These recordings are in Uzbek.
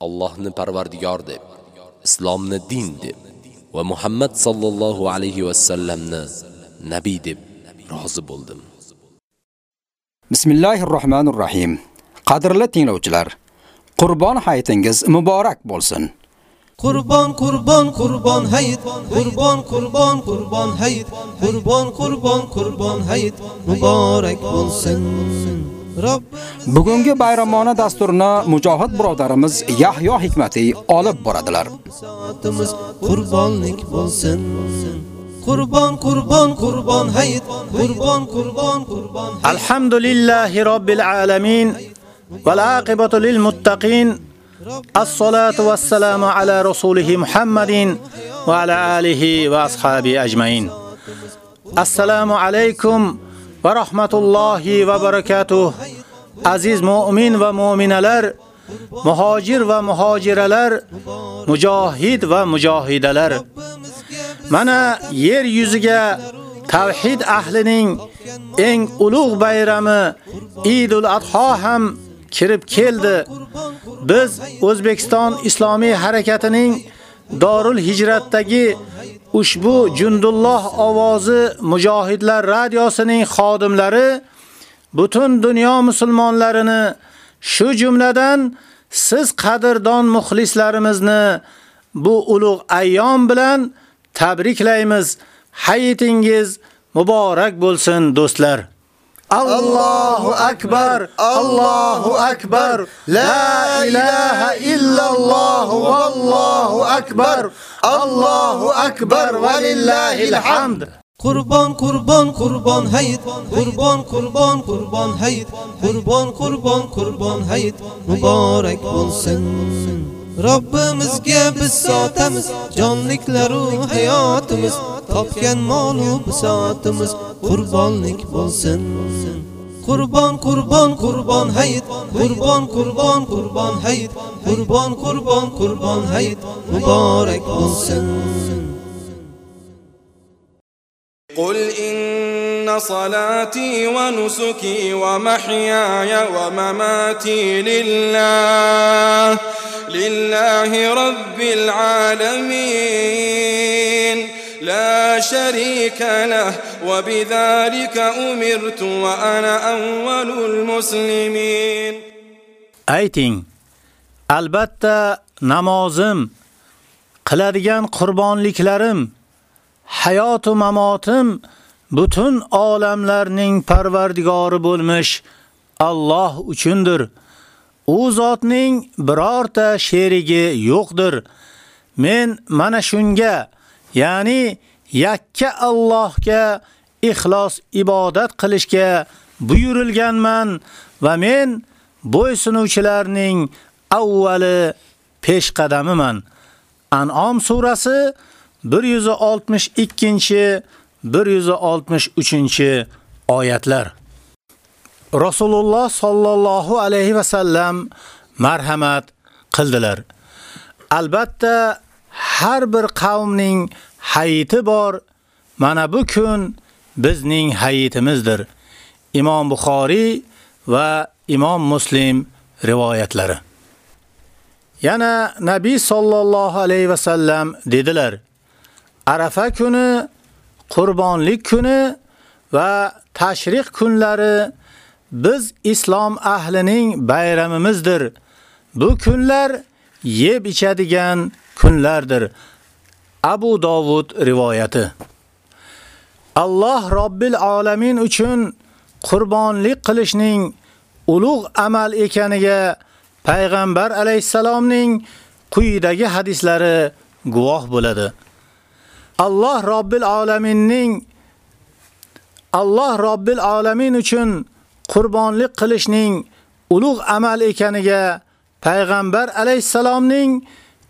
Allohni parvardigor deb, islomni din deb va Muhammad sallallohu alayhi va sallamni nabiy deb rozi bo'ldim. Bismillahirrohmanirrohim. Qadrli tinglovchilar, Qurbon hayitingiz muborak bo'lsin. Qurbon qurbon qurbon hayit qurbon qurbon qurbon hayit qurbon qurbon qurbon hayit muborak bo'lsin Bugungi bayramona dasturini mujohid birodarimiz Yahyo Hikmatiy olib boradilar. Qurbonlik bo'lsin. Qurbon qurbon qurbon hayit qurbon qurbon qurbon. Alhamdulillahi robbil alamin val aqibatu lil muttaqin As-salatu was-salamu ala rasulih Muhammadin va ala alihi va ashabi ajmain Assalomu alaykum va rahmatullohi va barakatuh. Aziz mu'min va mu'minalar, muhojir va muhojiralar, mujohid va mujohidalar. Mana yer yuziga tavhid ahlining eng ulug' bayrami Idul Adho ham kirib keldi. Biz O'zbekiston Islomiy harakatining Dorul Hijratdagi ushbu Jundulloh ovozi mujohidlar radiosining xodimlari butun dunyo musulmonlarini shu jumladan siz qadrdon muxlislarimizni bu ulug' ayyom bilan tabriklaymiz. Hayitingiz muborak bo'lsin do'stlar. Allahu akbar, Allahu akbar, la ilaha illalloh wallahu akbar, Allahu akbar va lillahil hamd. Qurban qurban qurban hayit. Qurban qurban qurban hayit. Qurban qurban qurban hayit. Muborak bo'lsin. Robbimizga biz sotamiz jonliklaru hayotimiz topgan molu bisotimiz qurbonlik bo'lsin. Qurbon qurbon qurbon hayit qurbon qurbon qurbon hayit qurbon qurbon qurbon hayit muborak bo'lsin. صلاتي ونسكي ومحياي ومماتي لله لله رب العالمين. لا شريك له وبذلك أمرت وأنا أول المسلمين. Ayting, albatta namozim, qiladigan qurbonliklarim, hayotu mamotim butun olamlarning parvardigori bo'lmiş Alloh uchundir. U zotning birorta sherigi yo'qdir. Men mana shunga, ya'ni yakka Allohga ixlos ibodat qilishga buyurilganman va men bo'ysunuvchilarning avvali peshqadamiman. An'om surasi 162 163 oyatlar. Rasululloh sallallohu alayhi va sallam marhamat qildilar. Albatta har bir qavmning hayiti bor. Mana bu kun bizning hayitimizdir. Imom Buxoriy va Imom Muslim rivoyatlari. Yana Nabiy sallallohu alayhi va sallam dedilar: Arafa kuni, qurbonlik kuni va tashriq kunlari biz islom ahlining bayramimizdir. Bu kunlar yeb ichadigan kunlardir. Abu Dovud rivoyati. Alloh Robbil alamin uchun qurbonlik qilishning ulug' amal ekaniga payg'ambar alayhisalomning quyidagi hadislari guvoh bo'ladi. Alloh Robbil alaminning Alloh Robbil alamin uchun qurbonlik qilishning ulug' amal ekaniga payg'ambar alayhisalomning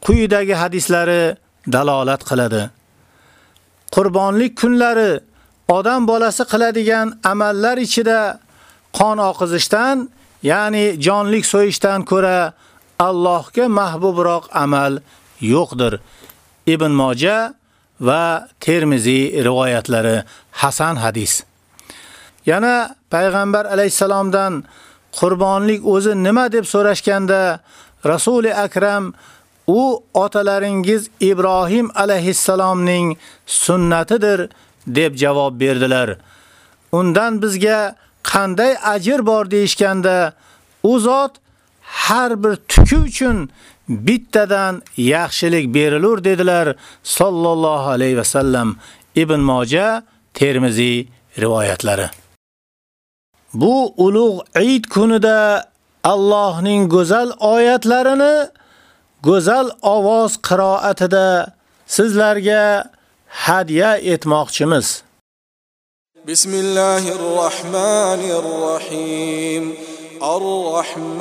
quyidagi hadislari dalolat qiladi. Qurbonlik kunlari odam bolasi qiladigan amallar ichida qon oqizishdan, ya'ni jonlik so'yishdan ko'ra Allohga mahbubroq amal yo'qdir. Ibn Moja va Termiziy rivoyatlari hasan hadis. Yana payg'ambar alayhisalomdan qurbonlik o'zi nima deb so'rashganda Rasuli akram u otalaringiz Ibrohim alayhisalomning sunnatidir deb javob berdilar. Undan bizga qanday ajr bor deyishganda u zot har bir tuki uchun bittadan yaxshilik berilur dedilar sallallohu alayhi va sallam Ibn Moja Termiziy rivoyatlari. Bu ulug' Eid kunida Allohning go'zal oyatlarini go'zal ovoz qiroatida sizlarga hadya etmoqchimiz. Bismillahir Rahmanir Rahim. Ar-Rahman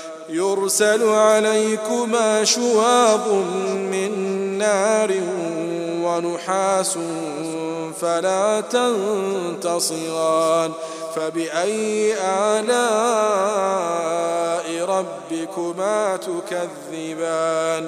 يرسل عليكما شواب من نار ونحاس فلا تنتصران فبأي آلاء ربكما تكذبان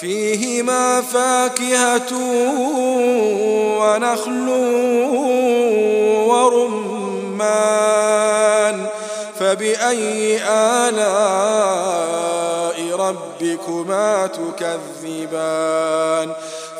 فيهما فاكهة ونخل ورمان فبأي آلاء ربكما تكذبان؟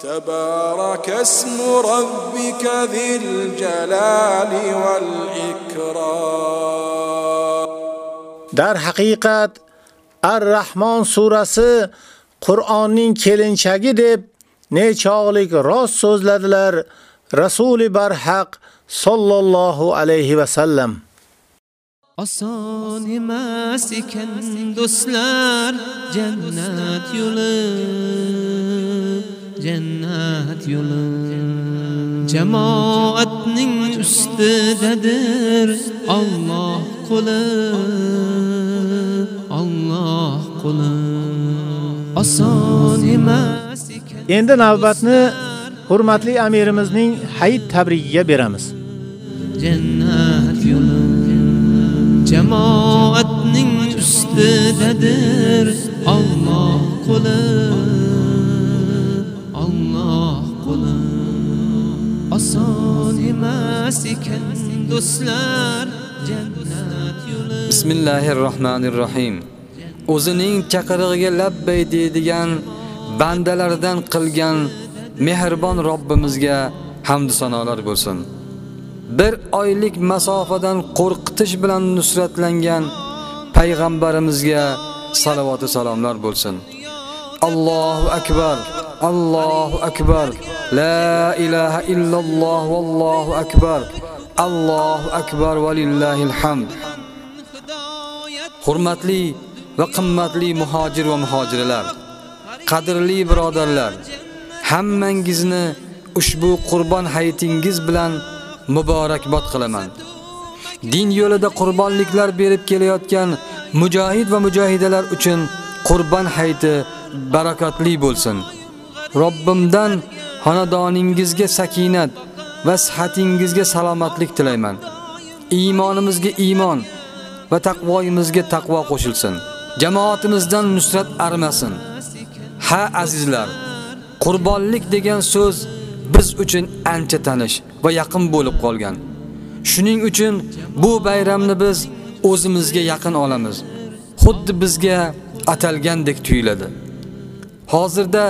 تبارك اسم ربك ذي الجلال والإكرام Dar haqiqat Ar-Rahmon surasi Qur'onning kelinchagi deb nechog'lik rost so'zladilar Rasuli barhaq sallallohu alayhi va sallam. Oson emas ekan do'stlar jannat yo'li jannat yo'li. Jamoatning ustidadir Alloh qo'li. Alloh qo'li. Oson emas Endi navbatni hurmatli amirimizning hayit tabrigiga beramiz. jannat yo'li. Jamoatning ustidadir Alloh qo'li Alloh oson emas ekan do'stlar jannat yo'li Bismillahirrohmanirrohim. O'zining chaqirig'iga labbay deydigan bandalaridan qilgan mehribon Robbimizga hamd sanolar bo'lsin. bir oylik masofadan qo'rqitish bilan nusratlangan payg'ambarimizga salovat va salomlar bo'lsin. Allahu akbar. Allahu akbar. La ilaha illalloh vallohu akbar. Allohu akbar va lillahil hamd. Hurmatli va qimmatli muhojir va muhojiralar, qadrli birodarlar, hammangizni ushbu qurbon hayitingiz bilan muborakbod qilaman. Din yo'lida qurbonliklar berib kelayotgan mujohid va mujohidalar uchun qurbon hayiti barakatli bo'lsin. Robbimdan xonadoningizga sakinat va sihatingizga salomatlik tilayman. Iymonimizga iymon va taqvoyimizga taqvo qo'shilsin. Jamoatimizdan nusrat armasin. Ha azizlar, qurbonlik degan so'z biz uchun ancha tanish va yaqin bo'lib qolgan. Shuning uchun bu bayramni biz o'zimizga yaqin olamiz. Xuddi bizga atalgandek tuyuladi. Hozirda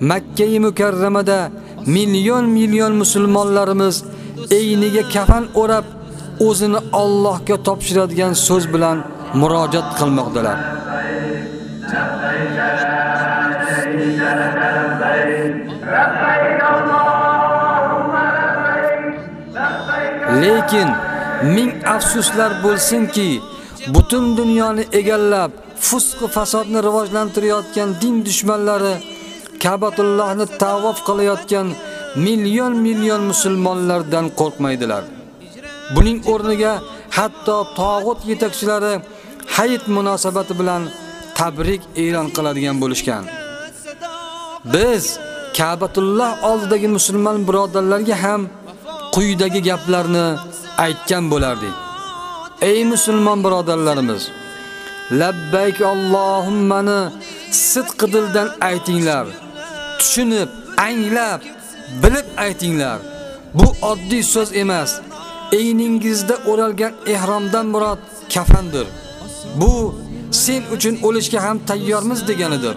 Makka i Mukarramada million million musulmonlarimiz eyniga kafan o'rab o'zini Allohga topshiradigan so'z bilan murojaat qilmoqdalar. Lekin ming afsuslar bo'lsinki, butun dunyoni egallab, fusq fasodni rivojlantirayotgan din dushmanlari Ka'batullohni tavof qilayotgan million million musulmonlardan qo'rqmaydilar. Buning o'rniga hatto tog'ut yetakchilari hayit munosabati bilan tabrik e'lon qiladigan bo'lishgan. Biz Ka'batulloh oldidagi musulmon birodarlarga ham quyidagi gaplarni aytgan bo'lardik. Ey musulmon birodarlarimiz, labbayk Allohummani sidq dildan aytinglar. Tushunib, anglab, bilib aytinglar. Bu oddiy so'z emas. Eyningizda o'ralgan ihromdan murod kafandir. Bu sen uchun o'lishga ham tayyormiz deganidir.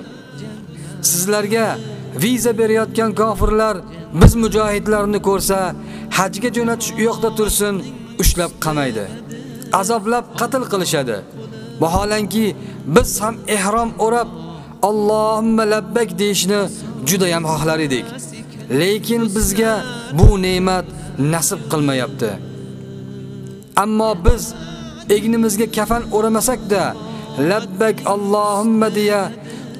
Sizlarga viza berayotgan kofirlar biz mujohidlarni ko'rsa, hajga jo'natish u yoqda tursin, ushlab qamaydi. Azoblab qatl qilishadi. Vaholanki biz ham ihrom o'rab Allohumma labbak deyishni juda ham xohlar edik. Lekin bizga bu ne'mat nasib qilmayapti. Ammo biz egnimizga kafan o'ramasak-da, labbak Allohumma deya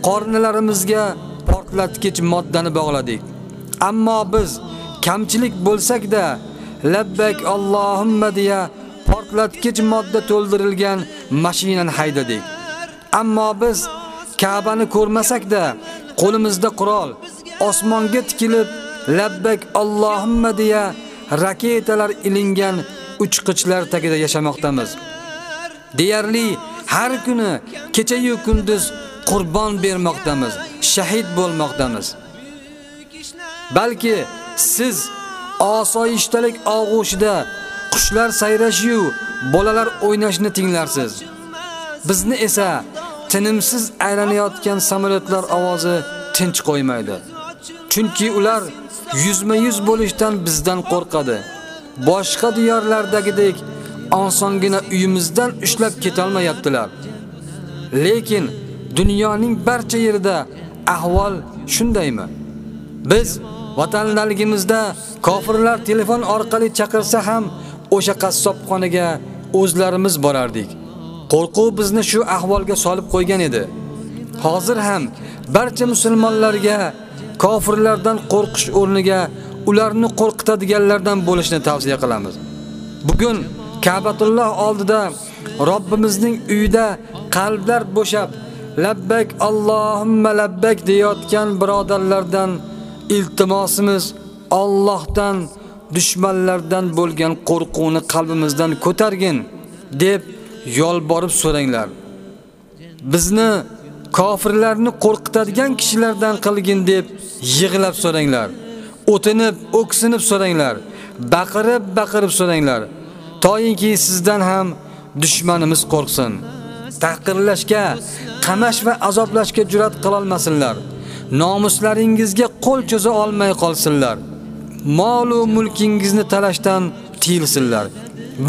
qornalarimizga portlatkich moddani bog'ladik. Ammo biz kamchilik bo'lsak-da, labbak Allohumma deya portlatkich modda to'ldirilgan mashinani haydadik. Ammo biz Ka'bani ko'rmasak-da, qo'limizda qurol, osmonga tikilib labbak Allohumma deya raketalar ilingan uchqichlar tagida yashamoqdamiz. Deyarli har kuni kecha yu kunduz qurbon bermoqdamiz, shahid bo'lmoqdamiz. Balki siz osoyishtalik og'ushida qushlar sayrashiyu bolalar o'ynashni tinglarsiz. Bizni esa tinimsiz aylanayotgan samolyotlar ovozi tinch qo'ymaydi. Chunki ular yuzma-yuz bo'lishdan bizdan qo'rqadi. Boshqa diyorlardagidek osongina uyimizdan ushlab ketolmayaptilar. Lekin dunyoning barcha yerida ahvol shundaymi? Biz vatandaligimizda kofirlar telefon orqali chaqirsa ham o'sha qassobxonaga o'zlarimiz borardik. Qo'rquv bizni shu ahvolga solib qo'ygan edi. Hozir ham barcha musulmonlarga kofirlardan qo'rqish o'rniga ularni qo'rqitadiganlardan bo'lishni tavsiya qilamiz. Bugun Ka'batulloh oldida Robbimizning uyida qalblar bo'shab, labbak Allohumma labbak deyotgan birodarlardan iltimosimiz Allohdan dushmanlardan bo'lgan qo'rquvni qalbimizdan ko'targin deb yolborib so'ranglar. Bizni kofirlarni qo'rqitadigan kishilardan qilgin deb yig'lab so'ranglar. O'tinib, o'ksinib so'ranglar. Baqirib, baqirib so'ranglar. Toyinki sizdan ham dushmanimiz qo'rqsin. Taqirlashga, qamash va azoblashga jur'at qila olmasinlar. Nomuslaringizga qo'l cho'za olmay qolsinlar. Molu mulkingizni talashdan tiyilsinlar.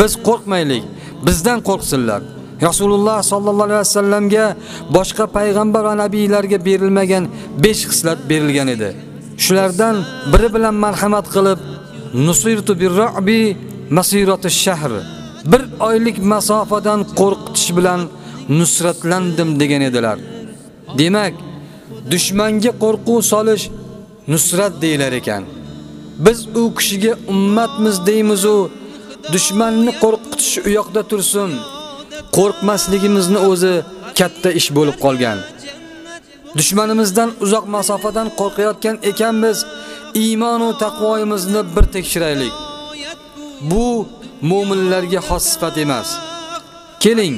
Biz qo'rqmaylik, bizdan qo'rqsinlar. Rasululloh sallallohu alayhi vasallamga boshqa payg'ambar va nabiylarga berilmagan 5 xislat berilgan edi. Shulardan biri bilan marhamat qilib, nusirtu birra'bi masiratu shahr. Bir oylik masofadan qo'rqitish bilan nusratlandim degan edilar. Demak, dushmanga qo'rquv solish nusrat deyilar ekan. Biz u kishiga ummatmiz deymiz u dushmanni qo'rqitish u yoqda tursin. Qo'rqmasligimizni o'zi katta ish bo'lib qolgan. Dushmanimizdan uzoq masofadan qo'rqayotgan ekanmiz, iymon va taqvoyimizni bir tekshiraylik. Bu mu'minlarga xos sifat emas. Keling,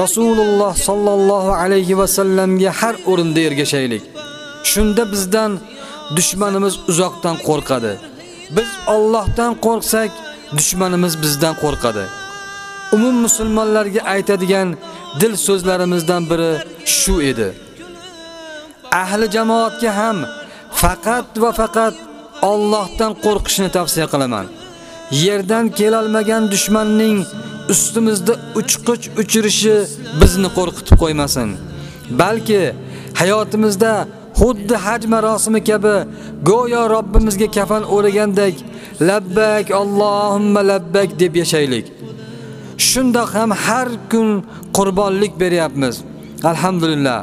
Rasululloh sallallohu alayhi va sallamga har o'rinda ergashaylik. Shunda bizdan dushmanimiz uzoqdan qo'rqadi. Biz Allohdan qo'rqsak, dushmanimiz bizdan qo'rqadi. Umum musulmonlarga aytadigan dil so'zlarimizdan biri shu edi. Ahli jamoatga ham faqat va faqat Allohdan qo'rqishni tavsiya qilaman. Yerdan kelalmagan dushmanning ustimizda uchqich uchirishi bizni qo'rqitib qo'ymasin. Balki hayotimizda xuddi haj marosimi kabi go'yo Robbimizga kafan o'ragandek labbak Allohumma labbak deb yashaylik. Shundoq ham har kun qurbonlik beryapmiz. Alhamdulillah.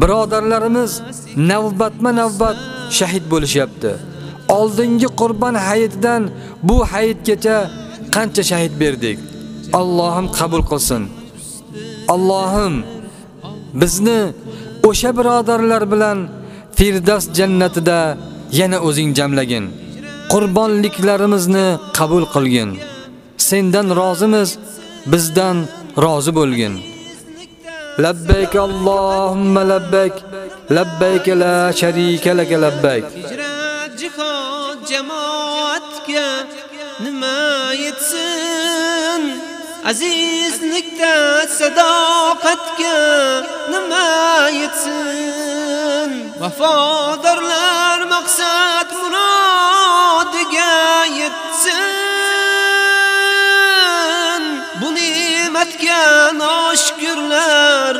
Birodarlarimiz navbatma-navbat shahid bo'lishyapti. Oldingi qurbon hayitidan bu hayitgacha qancha shahid berdik? Allohim qabul qilsin. Allohim bizni o'sha birodarlar bilan Firdavs jannatida yana o'zing jamlagin. Qurbonliklarimizni qabul qilgin. Sendan rozimiz, bizdan rozi bo'lgin. Labbayk Allohumma labbayk, labbayk la sharika lak labbayk. Hijrat jihod jamoatga nima yetsin? Azizlikda sadoqatga nima yetsin? Vafodorlar maqsad murodiga yetsin. Bu ne'matga noshkurlar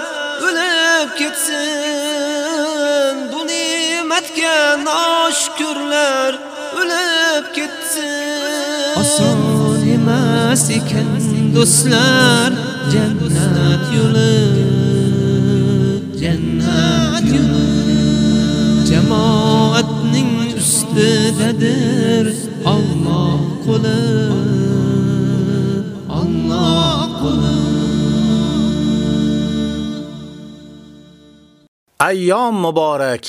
o'lib ketsin. Bu ne'matga noshkurlar o'lib ketsin. Oson emas ekan do'stlar jannat yo'li jamoatning ustidadir Alloh qo'li Alloh qo'li. Ayyom muborak.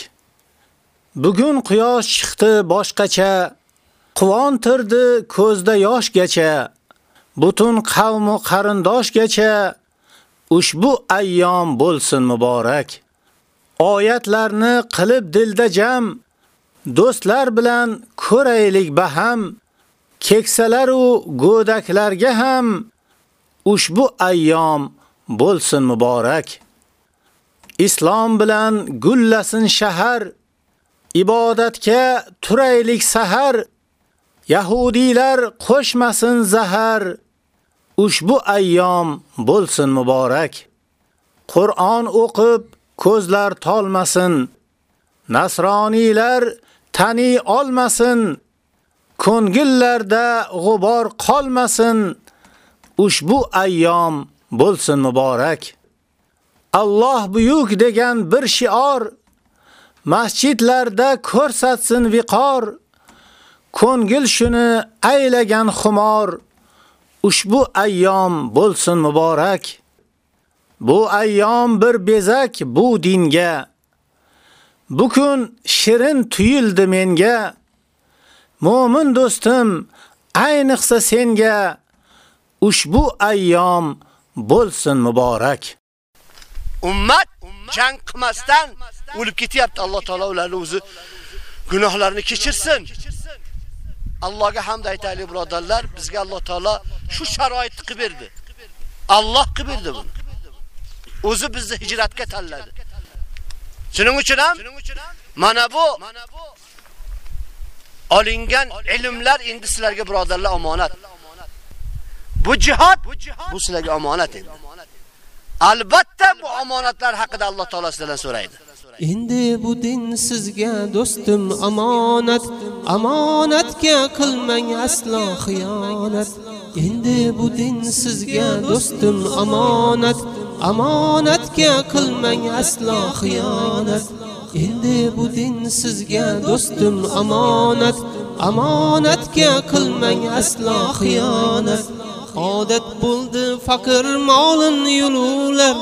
Bugun quyosh chiqdi boshqacha, quvontirdi ko'zda yoshgacha, butun qavm va qarindoshgacha. Ushbu ayyom bo'lsin muborak. Oyatlarni qilib dilda jam, do'stlar bilan ko'raylik baham, keksalar u go'daklarga ham ushbu ayyom bo'lsin muborak. Islom bilan gullasin shahar, ibodatga turaylik sahar, Yahudiylar qo'shmasin zahar, ushbu ayyom bo'lsin muborak. Qur'on o'qib ko'zlar tolmasin, nasroniylar tani olmasin, ko'ngillarda g'ubor qolmasin, ushbu ayyom bo'lsin muborak. Alloh buyuk degan bir shior masjidlarda ko'rsatsin viqor. Ko'ngil shuni aylagan xumor. Ushbu ayyom bo'lsin muborak. Bu ayyom bir bezak bu dinga. Bu kun shirin tuyildi menga. Mo'min do'stim, ayniqsa senga ushbu ayyom bo'lsin muborak. ummat jang qilmasdan o'lib ketyapti. Alloh taolo ularni o'zi gunohlarini kechirsin. Allohga hamd aytaylik birodarlar, bizga Alloh taolo shu sharoitni qilib berdi. Alloh qilib berdi buni. O'zi bizni hijratga tanladi. Shuning uchun ham mana bu olingan ilmlar endi sizlarga birodarlar omonat. Bu jihad bu sizlarga omonat endi. Albatta bu omonatlar haqida Alloh taolo sizlardan so'raydi. Endi bu din sizga do'stim amonat, amonatga qilmang aslo xiyonat. Endi bu din sizga do'stim amonat, amonatga qilmang aslo xiyonat. Endi bu din sizga do'stim amonat, amonatga qilmang aslo xiyonat. Odat bo'ldi faqir molin yulular.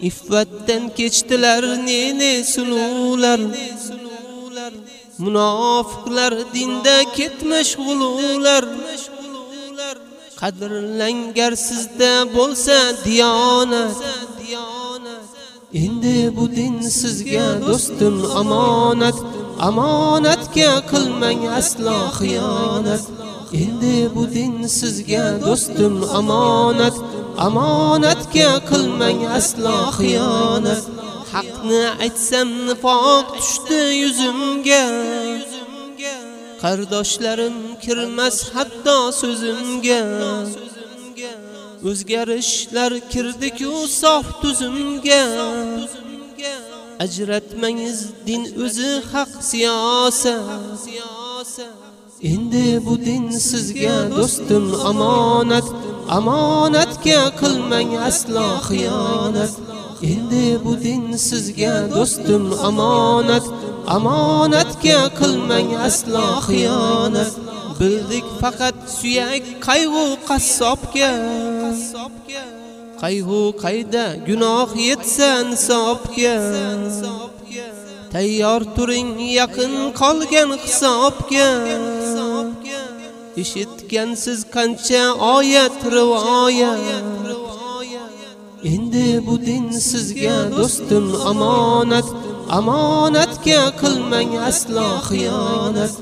Iffatdan kechdilar ne-ne suluvlar. Munofiqlar dinda ketmish g'ulular. Qadrlangar sizda bo'lsa diyonat. Endi bu din sizga do'stim amonat, amonatga qilmang aslo xiyonat. Endi bu din sizga do'stim amonat, amonatga qilmang aslo xiyonat. Haqni aytsam nifoq tushdi yuzimga. Qardoshlarim kirmas hatto so'zimga. O'zgarishlar kirdi-ku sof tuzimga. Ajratmangiz din o'zi haq siyosat. Endi bu din sizga do'stim amonat, amonatga qilmang aslo xiyonat. Endi bu din sizga do'stim amonat, amonatga qilmang aslo xiyonat. Bildik faqat suyak qayg'u qassobga. Qayg'u qayda gunoh yetsa insobga. Tayyor turing yaqin qolgan hisobga. Eshitgansiz qancha oyat rivoyat. Endi bu din sizga do'stim amonat, amonatga qilmang aslo xiyonat.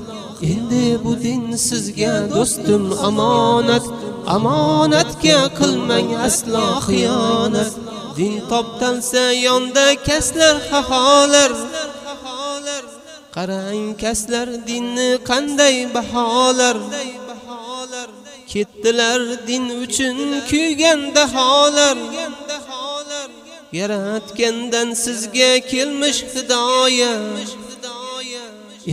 Endi bu din sizga do'stim amonat, amonatga qilmang aslo xiyonat. Din toptansa yonda kaslar xaholar. Qarang kaslar dinni qanday baholar. Ketdilar din uchun kuygan daholar. Yaratgandan sizga kelmish hidoyat.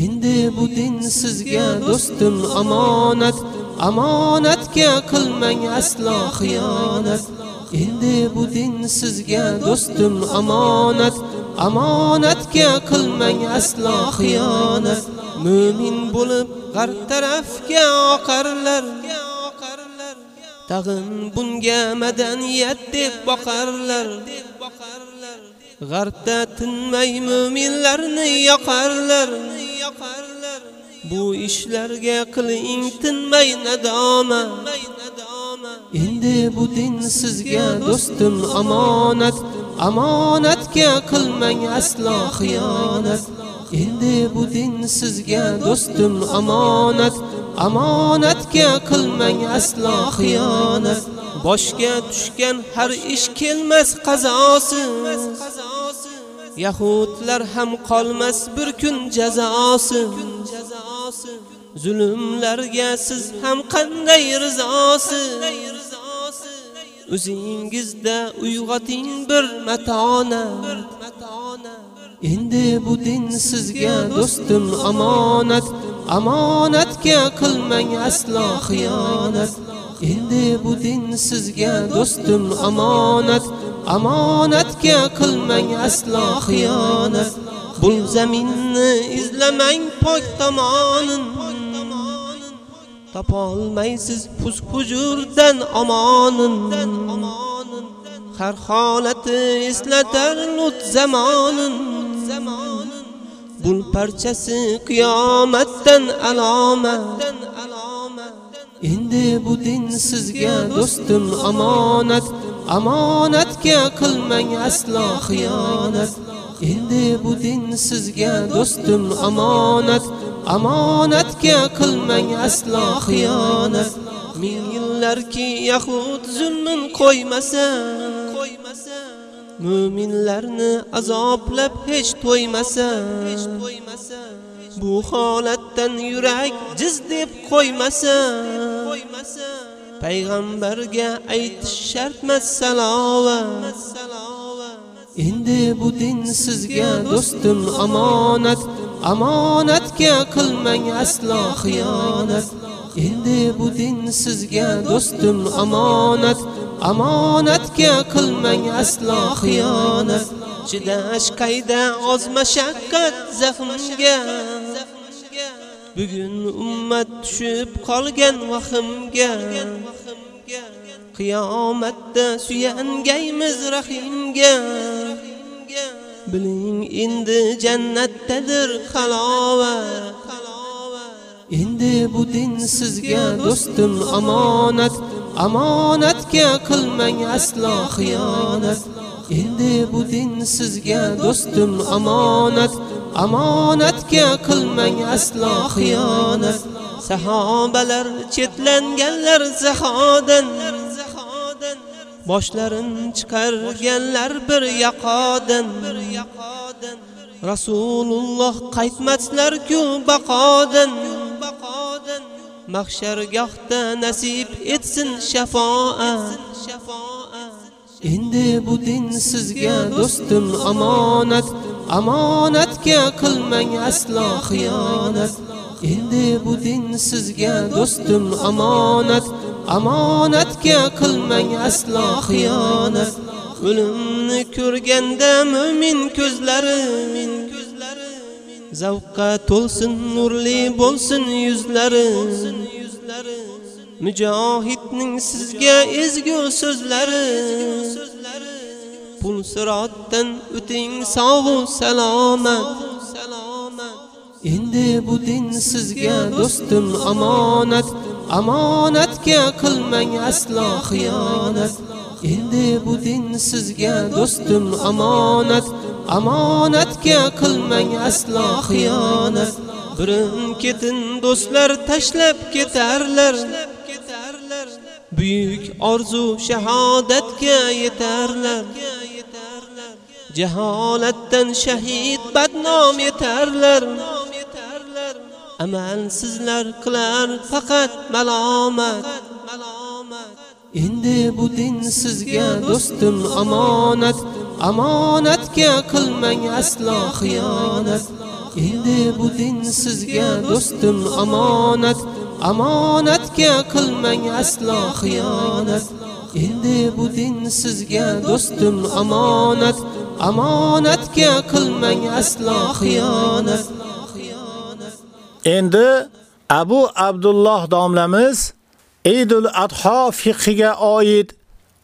Endi bu din sizga do'stim amonat, amonatga qilmang aslo xiyonat. Endi bu din sizga do'stim amonat, amonatga qilmang aslo xiyonat. Mu'min bo'lib g'arb tarafga oqarlar. Tag'in bunga madaniyat deb boqarlar. G'arbda tinmay mu'minlarni yoqarlar. Bu ishlarga qiling tinmay nadoma. Endi bu din sizga do'stim amonat, amonatga qilmang aslo xiyonat. Endi bu din sizga do'stim amonat, amonatga qilmang aslo xiyonat. Boshga tushgan har ish kelmas qazosiz Yahudlar ham qolmas bir kun jazosi. Zulmlarga siz ham qanday rizosi? O'zingizda uyg'oting bir matona. Endi bu din sizga do'stim amonat, amonatga qilmang aslo xiyonat. Endi bu din sizga do'stim amonat, amonatga qilmang aslo xiyonat. Bu zaminni izlamang pok tomonin. Topolmaysiz pus hujurdan omonin. Har holati eslatar lut zamonin. Bul parchasi qiyomatdan alomat. Endi bu din sizga do'stim amonat, amonatga qilmang aslo xiyonat. Endi bu din sizga do'stim amonat, amonatga qilmang aslo xiyonat. Ming yillarki yahud zulmin qo'ymasa, mu'minlarni azoblab hech to'ymasa, bu holatdan yurak jiz deb qo'ymasa, payg'ambarga aytish shartmas salovat endi bu din sizga do'stim omonat omonatga qilmang aslo xiyonat. Endi bu din sizga do'stim omonat omonatga qilmang aslo xiyonat. Chidash qayda oz mashaqqat zafmga. Bugun ummat tushib qolgan vahimga. Qiyomatda suyangaymiz rahimga. Biling endi jannatdadir halovat endi bu din sizga do'stim omonat. Omonatga qilmang aslo xiyonat. Endi bu din sizga do'stim omonat. Omonatga qilmang aslo xiyonat. Sahobalar chetlanganlar zahodan. Boshlarin chiqarganlar bir yaqodan Rasululloh qaytmaslar-ku baqodan. Mahshargohda nasib etsin shafoat endi bu din sizga do'stim amonat amonatga qilmang aslo xiyonat endi bu din sizga do'stim omonat. Omonatga qilmang aslo xiyonat. O'limni ko'rganda mu'min ko'zlari zavqqa to'lsin nurli bo'lsin yuzlari. Mujohidning sizga ezgu so'zlari. Pul sirotdan o'ting sog'u salomat. Endi bu din sizga do'stim omonat omonatga qilmang aslo xiyonat. Endi bu din sizga do'stim omonat omonatga qilmang aslo xiyonat. Birin ketin do'stlar tashlab ketarlar. Buyuk orzu shahodatga yetarlar. Jaholatdan shahid badnom yetarlar. Amalsizlar qilar faqat malomat. Endi bu din sizga do'stim omonat omonatga qilmang aslo xiyonat. Endi bu din sizga do'stim omonat omonatga qilmang aslo xiyonat. Endi bu din sizga do'stim omonat omonatga qilmang aslo xiyonat. Endi Abu Abdulloh domlamiz Eidul Adho fiqhiga oid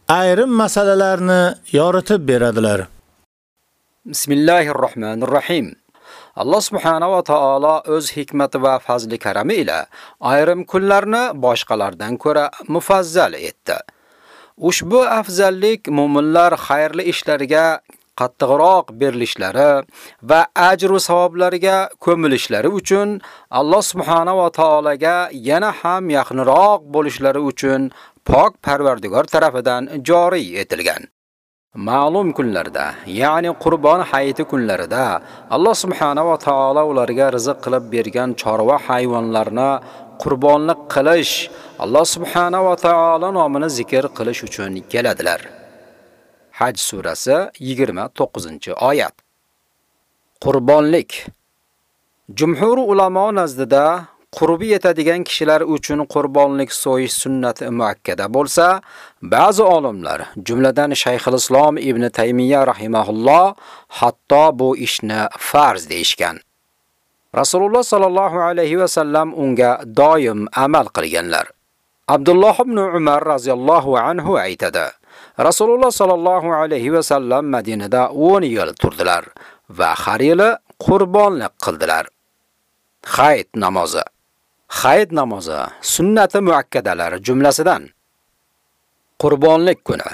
ayrim masalalarni yoritib beradilar. Bismillahirrohmanirrohim. Alloh subhanahu va taolo o'z hikmati va fazli karami ila ayrim kunlarni boshqalardan ko'ra mufazzal etdi. Ushbu afzallik mu'minlar xayrli ishlariga qattiqroq berilishlari va ajr va savoblariga ko'milishlari uchun Alloh subhanahu va taolaga yana ham yaqinroq bo'lishlari uchun pok Parvardigor tarafidan joriy etilgan. Ma'lum kunlarda, ya'ni Qurbon hayiti kunlarida Alloh subhanahu va taolo ularga rizq qilib bergan chorva hayvonlarni qurbonlik qilish, Alloh subhanahu va taolo nomini zikr qilish uchun keladilar. Haj surasi 29-oyat. Qurbonlik Jumhur ulamo nazdida qurbi yetadigan kishilar uchun qurbonlik so'yish sunnati muakkada bo'lsa, ba'zi olimlar, jumladan Shayxul Islom Ibn Taymiya rahimahulloh, hatto bu ishni farz deyishgan. Rasululloh sallallohu alayhi va sallam unga doim amal qilganlar. Abdulloh ibn Umar radhiyallohu anhu aytadi: Rasululloh sallallohu alayhi va sallam Madinada 10 yil turdilar va har yili qurbonlik qildilar. Hayit namozi. Hayit namozi sunnati muakkadalar jumlasidan. Qurbonlik kuni.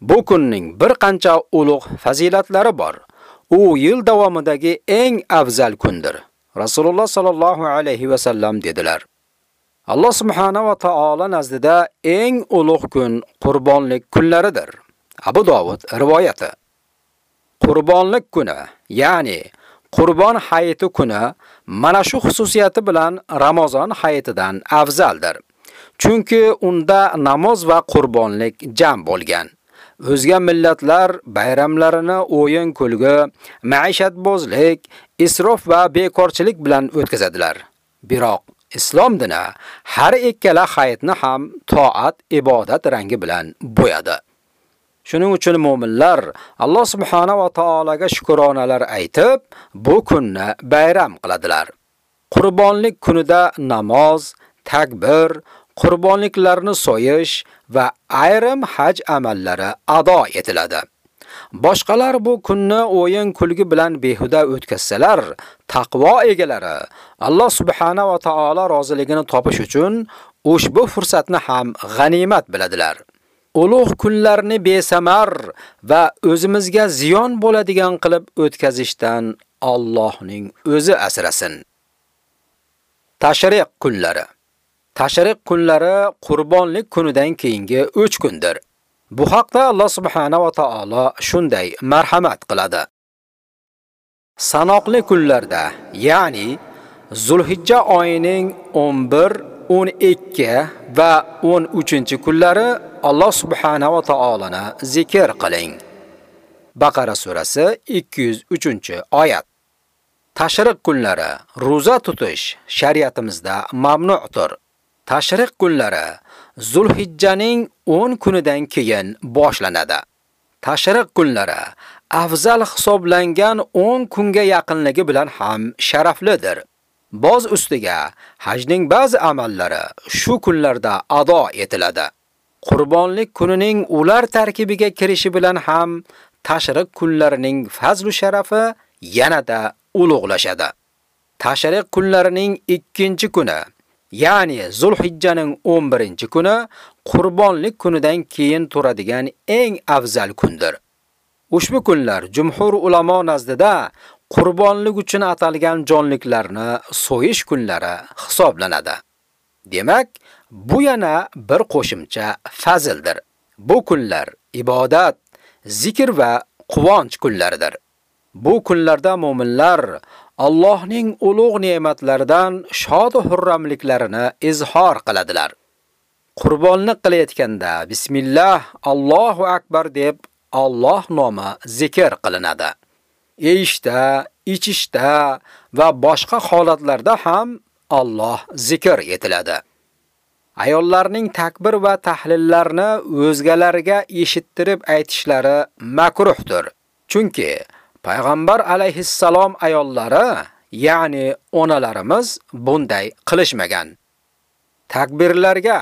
Bu kunning bir qancha ulug' fazilatlari bor. U yil davomidagi eng afzal kundir. Rasululloh sallallohu alayhi va sallam dedilar. Alloh subhanahu va taolo nazdida eng ulug' kun qurbonlik kunlaridir. Abu Dovud rivoyati. Qurbonlik kuni, ya'ni Qurbon hayiti kuni mana shu xususiyati bilan Ramazon hayitidan afzaldir. Chunki unda namoz va qurbonlik jam bo'lgan. O'zga millatlar bayramlarini o'yin kulgi, maishatbozlik, isrof va bekorchilik bilan o'tkazadilar. Biroq islom dini har ikkala hayitni ham toat, ibodat rangi bilan bo'yadi. Shuning uchun mu'minlar Alloh subhanahu va taolaga shukronalar aytib, bu kunni bayram qiladilar. Qurbonlik kunida namoz, takbir, qurbonliklarni so'yish va ayrim haj amallari ado etiladi. Boshqalar bu kunni o'yin kulgi bilan behuda o'tkazsalar, taqvo egalari Alloh subhanahu va taolo roziligini topish uchun ushbu fursatni ham g'animat biladilar. ulug' kunlarni besamar va o'zimizga ziyon bo'ladigan qilib o'tkazishdan Allohning o'zi asrasin. Tashriq kunlari. Tashriq kunlari qurbonlik kunidan keyingi 3 kundir. Bu haqda Alloh subhanahu va taolo shunday marhamat qiladi. Sanoqli kunlarda, ya'ni Zulhijja oyining 11 12 va 13 kunlari Alloh subhanahu va taolani zikr qiling. Baqara surasi 203-oyat. Tashriq kunlari roza tutish shariatimizda mamnu'dir. Tashriq kunlari Zulhijjaning 10 kunidan keyin boshlanadi. Tashriq kunlari afzal hisoblangan 10 kunga yaqinligi bilan ham sharaflidir. Boz ustiga hajning ba'zi amallari shu kunlarda ado etiladi. Qurbonlik kunining ular tarkibiga kirishi bilan ham tashriq kunlarining fazlu sharafi yanada ulug'lashadi. Tashriq kunlarining 2 kuni, ya'ni Zulhijjaning 11-kuni qurbonlik kunidan keyin turadigan eng afzal kundir. Ushbu kunlar jumhur ulamo nazdida qurbonlik uchun atalgan jonliklarni so'yish kunlari hisoblanadi. Demak, bu yana bir qo'shimcha fazildir. Bu kunlar ibodat, zikr va quvonch kunlaridir. Bu kunlarda mu'minlar Allohning ulug' ne'matlaridan shod hurramliklarini izhor qiladilar. Qurbonni qilayotganda bismillah, Allohu akbar deb Alloh nomi zikr qilinadi. Eyishda, ichishda va boshqa holatlarda ham Alloh zikr etiladi. Ayollarning takbir va tahlillarni o'zgalarga eshittirib aytishlari makruhdir. Chunki payg'ambar alayhissalom ayollari, ya'ni onalarimiz bunday qilishmagan. Takbirlarga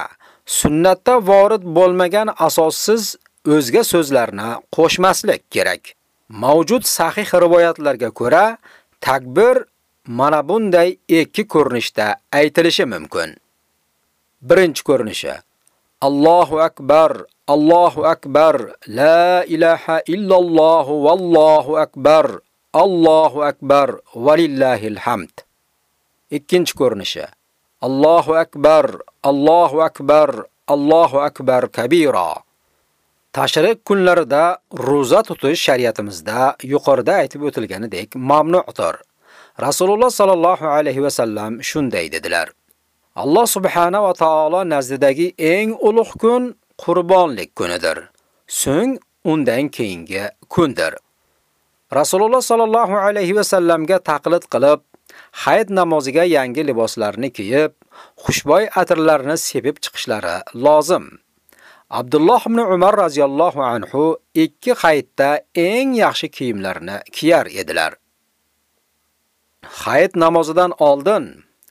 sunnatda vorid bo'lmagan asossiz o'zga so'zlarni qo'shmaslik kerak. Mavjud sahih rivoyatlarga ko'ra, takbir mana bunday ikki ko'rinishda aytilishi mumkin. Birinchi ko'rinishi Allahu akbar, Allahu akbar, la ilaha illalloh vallohu akbar, Allahu akbar valillahil hamd. Ikkinchi ko'rinishi Allahu akbar, Allahu akbar, Allahu akbar kabira. Tashriq kunlarida roza tutish shariatimizda yuqorida aytib o'tilganidek mamnu'dir. Rasululloh sallallohu alayhi va sallam shunday dedilar: Alloh subhanahu va taolo nazdidagi eng ulug' kun qurbonlik kunidir. So'ng undan keyingi kundir. Rasululloh sallallohu alayhi va sallamga taqlid qilib, hayit namoziga yangi liboslarni kiyib, xushbo'y atirlarni sepib chiqishlari lozim. Abdulloh ibn Umar radhiyallohu anhu ikki hayitda eng yaxshi kiyimlarni kiyar edilar. Hayit namozidan oldin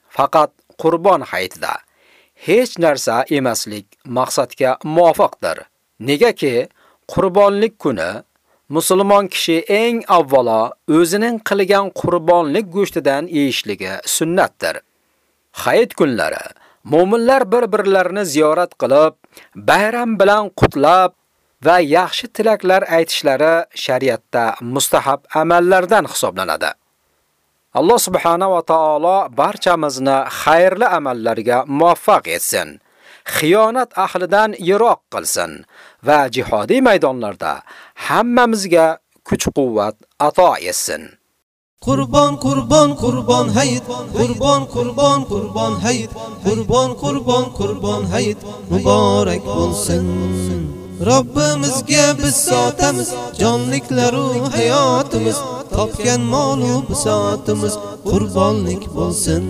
faqat Qurbon hayitida hech narsa emaslik maqsadga muvofiqdir. Negaki, qurbonlik kuni musulmon kishi eng avvalo o'zining qilgan qurbonlik go'shtidan yeyishligi sunnatdir. Hayit kunlari mu'minlar bir-birlarini ziyorat qilib, bayram bilan qutlab va yaxshi tilaklar aytishlari shariatda mustahab amallardan hisoblanadi. Alloh subhanahu va taolo barchamizni xayrli amallarga muvaffaq etsin. Xiyonat ahlidan yiroq qilsin va jihodiy maydonlarda hammamizga kuch-quvvat ato etsin. Qurbon qurbon qurbon hayit qurbon qurbon qurbon hayit qurbon qurbon qurbon hayit muborak bo'lsin Robbimizga biz sotamiz jonliklaru hayotimiz topgan molu bisotimiz qurbonlik bo'lsin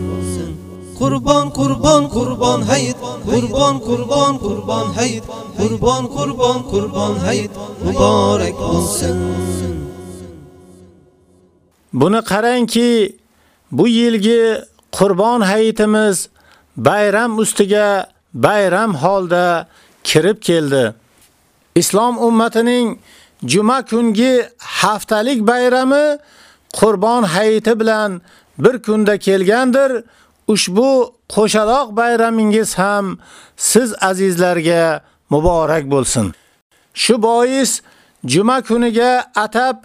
Qurbon qurbon qurbon hayit qurbon qurbon qurbon hayit qurbon qurbon qurbon hayit muborak bo'lsin Buni qarangki, bu yilgi Qurbon hayitimiz bayram ustiga bayram holda kirib keldi. Islom ummatining juma kungi haftalik bayrami Qurbon hayiti bilan bir kunda kelgandir. Ushbu qo'shaloq bayramingiz ham siz azizlarga muborak bo'lsin. Shu bois juma kuniga atab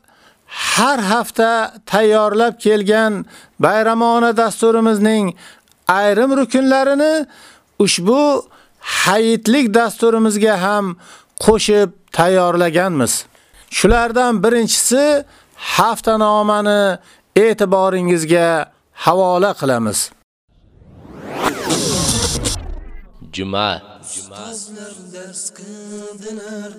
har hafta tayyorlab kelgan bayramona dasturimizning ayrim rukunlarini ushbu hayitlik dasturimizga ham qo'shib tayyorlaganmiz. Shulardan birinchisi haftanomani e'tiboringizga havola qilamiz. Juma Ustozlar dars qildilar,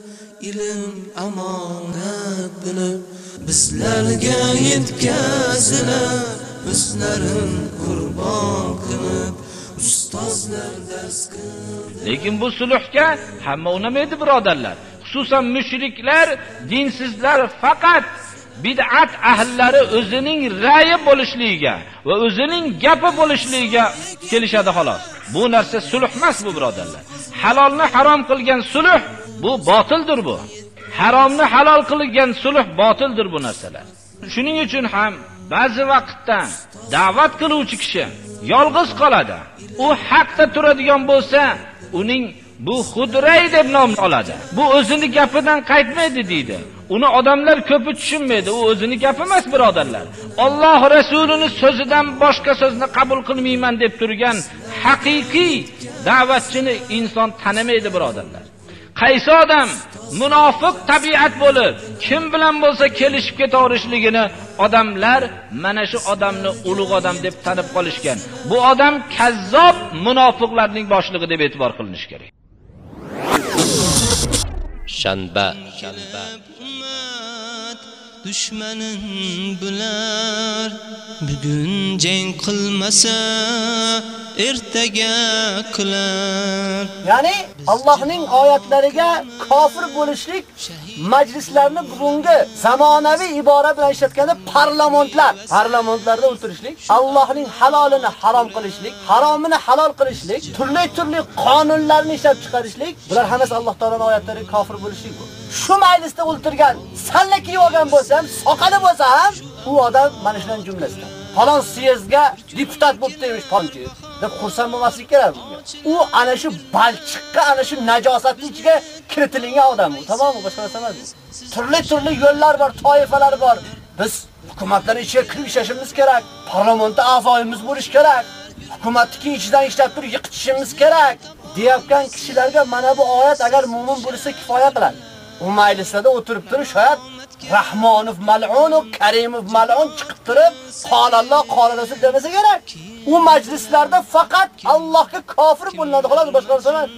ilm amonat bilib, bizlarga yetkazilar, o'zlarin qurbon qilib. Ustozlar dars. Lekin bu sulhga hamma unamaydi birodarlar. Xususan mushriklar, dinsizlar faqat bid'at ahllari o'zining ra'yi bo'lishligiga va o'zining gapi bo'lishligiga kelishadi xolos. Bu narsa sulh emas bu birodarlar. Halolni harom qilgan sulh bu botildir bu. Haromni halol qilgan sulh botildir bu narsalar. Shuning uchun ham ba'zi vaqtda da'vat qiluvchi kishi yolg'iz qoladi. U haqda turadigan bo'lsa, uning bu xudray deb nom oladi. Bu o'zini gapidan qaytmaydi deydi. Uni odamlar ko'pi tushunmaydi. U o'zini gapi emas, birodarlar. Alloh rasulining so'zidan boshqa so'zni qabul qilmayman deb turgan haqiqiy da'vatchini inson tanimaydi, birodarlar. Qaysi odam munofiq tabiat bo'lib, kim bilan bo'lsa kelishib ketaverishligini odamlar mana shu odamni ulug' odam deb tanib qolishgan. Bu odam kazzob munofiqlarning boshlig'i deb e'tibor qilinishi kerak. shanba shanba dushmanin bular. Bugun jang qilmasa ertaga qilar. Ya'ni Allohning oyatlariga kofir bo'lishlik majlislarni bugungi zamonaviy ibora bilan ishlatganda parlamentlar, parlamentlarda o'tirishlik, Allohning halolini harom qilishlik, haromini halol qilishlik, turli-turli qonunlarni ishlab chiqarishlik, bular hammasi Alloh taolaning oyatlariga kofir bo'lishlik bu. Shu majlisda o'ltirgan, salla kiyib olgan bo'lsa ham, soqali bo'lsa ham, u odam mana shundan jumlasidan. Falon siyezga deputat bo'lib emish palonchi deb xursand bo'lmaslik kerak bunga. U ana shu balchiqqa, ana shu najosatning ichiga kiritilgan odam u. to'g'rimi? boshqa narsa emas. Turli-turli yo'llar bor, toifalar bor. Biz hukumatlar ichiga kirib ishlashimiz kerak. Parlamentda a'zoyimiz bo'lish kerak. Hukumatning ichidan ishlab turib yiqitishimiz kerak. deyotgan kishilarga mana bu oyat agar mu'min bo'lsa kifoya qiladi. U majlislarda o'tirib turib shoyat Rahmonov mal'un va Karimov mal'un chiqib turib, qolalloh qola rasul demasa kerak. U majlislarda faqat Allohga kofir bo'linadi, xolos boshqa narsa emas.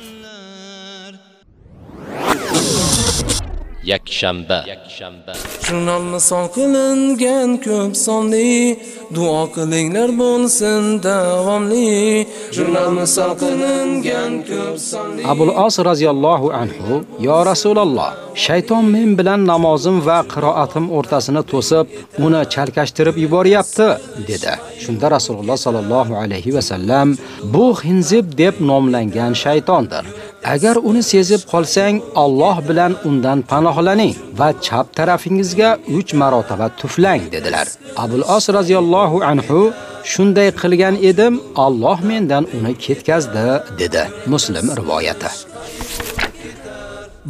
Yakshanba Jurnal misol qilingan ko'p sonli duo qilinglar bo'lsin davomli Jurnal misol qilingan ko'p sonli Abul As radhiyallohu anhu: "Ya Rasululloh, shayton men bilan namozim va qiroatim o'rtasini to'sib, uni chalkashtirib yuboryapti" dedi. Shunda Rasululloh sallallohu alayhi va sallam: "Bu xinzib deb nomlangan shaytondir. Agar uni sezib qolsang, Alloh bilan undan panohlaning va chap tarafingizga 3 marotaba tuflang" dedilar. Abul As radhiyallohu anhu shunday qilgan edim, Alloh mendan uni ketkazdi dedi. Muslim rivoyati.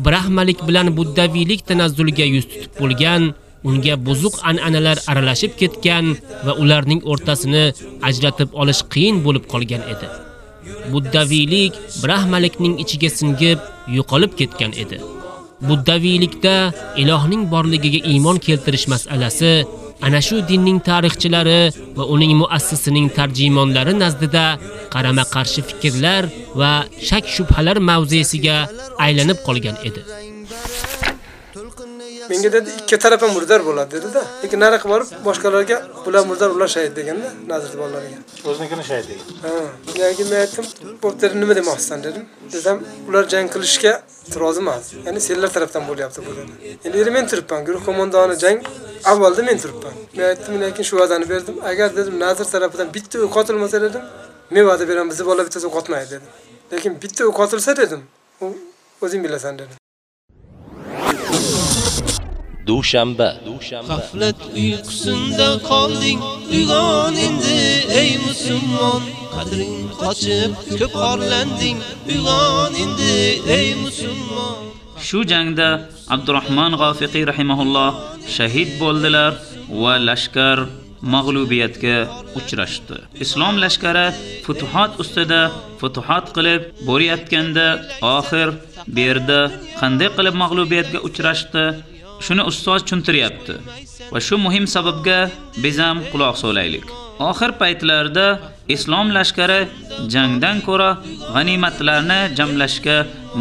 Brahmalik bilan buddaviylik tanazzulga yuz tutib bo'lgan, unga buzuq an'analar aralashib ketgan va ularning o'rtasini ajratib olish qiyin bo'lib qolgan edi. Buddaviylik brahmalikning ichiga singib yo'qolib ketgan edi. Buddaviylikda ilohning borligiga iymon keltirish masalasi ana shu dinning tarixchilari va uning muassisining tarjimonlari nazdida qarama-qarshi fikrlar va shak shubhalar mavzesiga aylanib qolgan edi. Menga dedi ikki taraf ham murdar bo'ladi dedi-da. Lekin nariga borib boshqalarga bular murdar, ular shahid deganda, nazr bolalariga. O'zinikini shahid degan. Ha, lekin men aytdim, "Bo'pti, nima demoqchisan?" dedim. Desam, ular jang qilishga rozi emas. Ya'ni senlar tarafdan bo'lyapti bu dedi. Endi men turibman, guruh qo'mondoni jang avvalda men turibman. Men aytdim, lekin shu va'dani berdim. Agar dedim, nazr tarafidan bitta o'q otilmasa dedim, men va'da beraman, bizni bola bittasi o'q otmaydi dedim. Lekin bitta o'q otilsa dedim, u o'zing bilasan dedim. Dushanba G'aflat uyqusinda qolding, uyg'on endi ey musulmon. Qadring qochib ko'p orlanding, uyg'on endi ey musulmon. Shu jangda Abdurrahmon G'ofiqiy rahimahulloh shahid bo'ldilar va lashkar mag'lubiyatga uchrashdi. Islom lashkari futuhat ustida futuhat qilib borayotganda oxir bu yerda qanday qilib mag'lubiyatga uchrashdi? Shuni ustoz tushuntiryapti. Va shu muhim sababga biz ham quloq solaylik. Oxir paytlarda islom lashkari jangdan ko'ra g'animatlarni jamlashga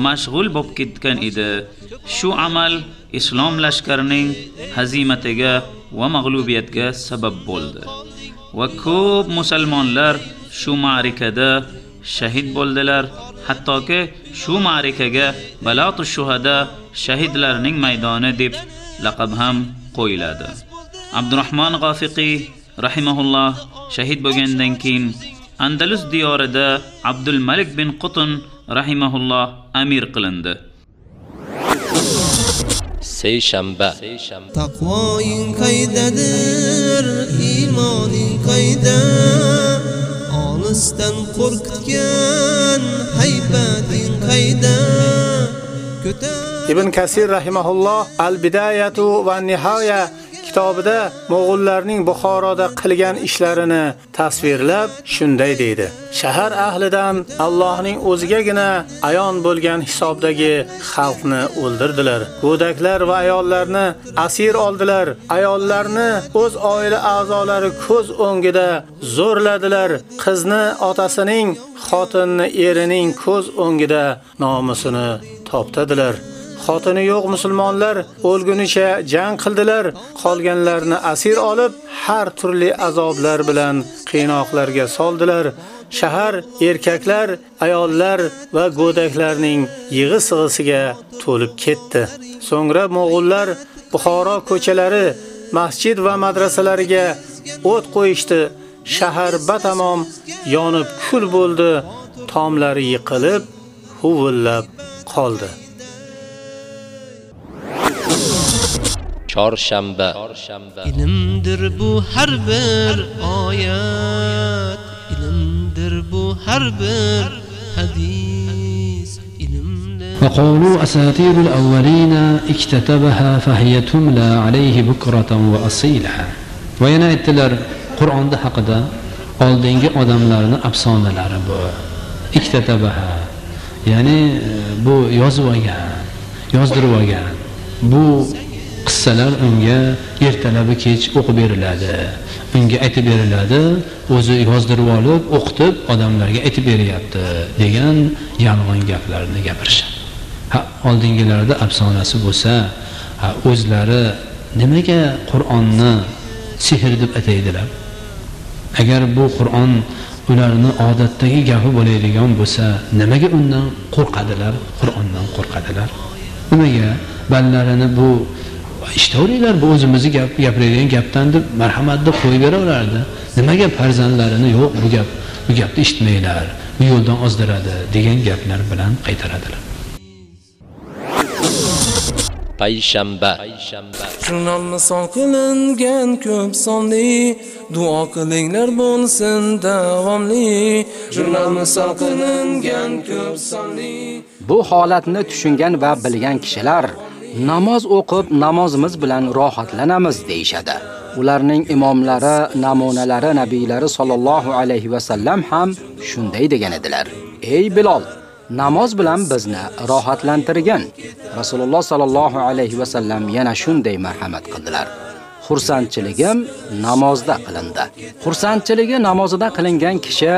mashg'ul bo'lib ketgan edi. Shu amal islom lashkarining hazimatiga va mag'lubiyatga sabab bo'ldi. Va ko'p musulmonlar shu ma'rikada shahid bo'ldilar. Hattoki shu ma'rikaga Balatu shuhada shahidlarning maydoni deb laqab ham qo'yiladi. Abdurrahmon G'ofiqiy rahimahulloh shahid bo'lgandan keyin Andalus diyorida Abdul Malik bin Qutun rahimahulloh amir qilindi. Seyshanba Taqvoing qaydadir, iymoning qayda? Olisdan qo'rqitgan haybating qayda? Ibn Kasir rahimahulloh Al-Bidayatu va Nihoya kitobida mo'g'ullarning Buxoroda qilgan ishlarini tasvirlab shunday deydi. Shahar ahlidan Allohning o'zigagina ayon bo'lgan hisobdagi xalqni o'ldirdilar. Go'daklar va ayollarni asir oldilar. Ayollarni o'z oila a'zolari ko'z o'ngida zo'rladilar. Qizni otasining, xotinni erining ko'z o'ngida nomusini toptadilar. Xotini yo'q musulmonlar o'lgunicha jang qildilar, qolganlarni asir olib, har turli azoblar bilan qiynoqlarga soldilar. Shahar erkaklar, ayollar va go'daklarning yig'i-sig'isiga to'lib ketdi. So'ngra mo'g'ullar Buxoro ko'chalari, masjid va madrasalariga o't qo'yishdi. Shahar batamom yonib kul bo'ldi, tomlari yiqilib, huvillab qoldi. chorshanba Ilmdir bu har bir oyat, ilmdir bu har bir hadis, ilmdir وقولوا أساطير الأولين اكتتبها فهي تملى عليه بكرة وأصيلا وينا aytdilar Qur'onda haqida oldingi odamlarning afsonalari bu iktatabaha ya'ni bu yozib olgan yozdirib olgan bu qissalar unga ertalabi kech o'qib beriladi. Unga aytib beriladi o'zi yozdirib olib o'qitib odamlarga aytib beryapti degan yolg'on gaplarni gapirishadi. Ha oldingilarida afsonasi bo'lsa ha o'zlari nimaga qur'onni sehr deb ataydilar? Agar bu qur'on ularni odatdagi gapi bo'ladigan bo'lsa nimaga undan qo'rqadilar? Qur'ondan qo'rqadilar? Nimaga? Ballarini bu ishtaveringlar bu o'zimizni gap gapiradigan gapdan deb marhamat deb qo'yib beraverardi nimaga farzandlarini yo'q bu gap bu gapni eshitmanglar bu yo'ldan ozdiradi degan gaplar bilan qaytaradilar. Payshanba. Jurnal misol qilingan ko'p sonli. Duo qilinglar bo'lsin davomli. Jurnal misol qilingan ko'p sonli. Bu holatni tushungan va bilgan kishilar namoz o'qib namozimiz bilan rohatlanamiz deyshadi. Ularning imomlari, namunalari nabiylari sollallohu alayhi va sallam ham shunday degan edilar. Ey Bilol, namoz bilan bizni rohatlantirgin. Rasululloh sallallohu alayhi va sallam yana shunday marhamat qildilar. xursandchiligim namozda qilindi. Xursandchiligi namozida qilingan kishi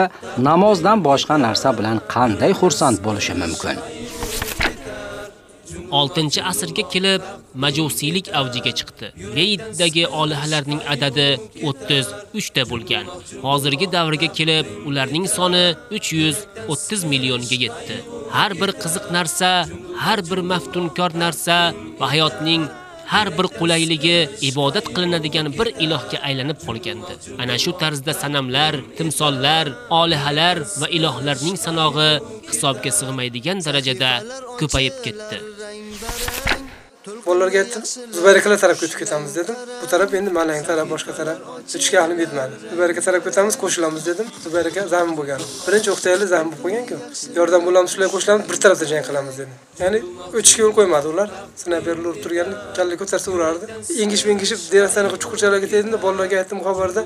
namozdan boshqa narsa bilan qanday xursand bo'lishi mumkin? 6-asrga kelib majusiylik avjiga chiqdi. Veydagi olihalarning adadi 33 ta bo'lgan. Hozirgi davrga kelib ularning soni 330 millionga yetdi. Har bir qiziq narsa, har bir maftunkor narsa va hayotning har bir qulayligi ibodat qilinadigan bir ilohga aylanib qolgandi. Ana shu tarzda sanamlar, timsollar, olihalar va ilohlarning sanog'i hisobga sig'maydigan darajada ko'payib ketdi. Bolalarga aytdim, Zubayr tarafga o'tib ketamiz dedim. Bu taraf endi Malang taraf, boshqa taraf. Uchga ahlim yetmadi. Zubayr tarafga o'tamiz, qo'shilamiz dedim. Zubayr aka zamin bo'lgan. Birinchi o'qtayli zamin bo'lib qo'ygan-ku. Yordam bo'lamiz, shular qo'shilamiz, bir tarafda jang qilamiz dedi. Ya'ni o'tishga yo'l qo'ymadi ular. Snayperlar urib turgan, kalla ko'tarsa urardi. Engishib engishib derazadan chuqurchalarga tegdim bolalarga aytdim xabarda,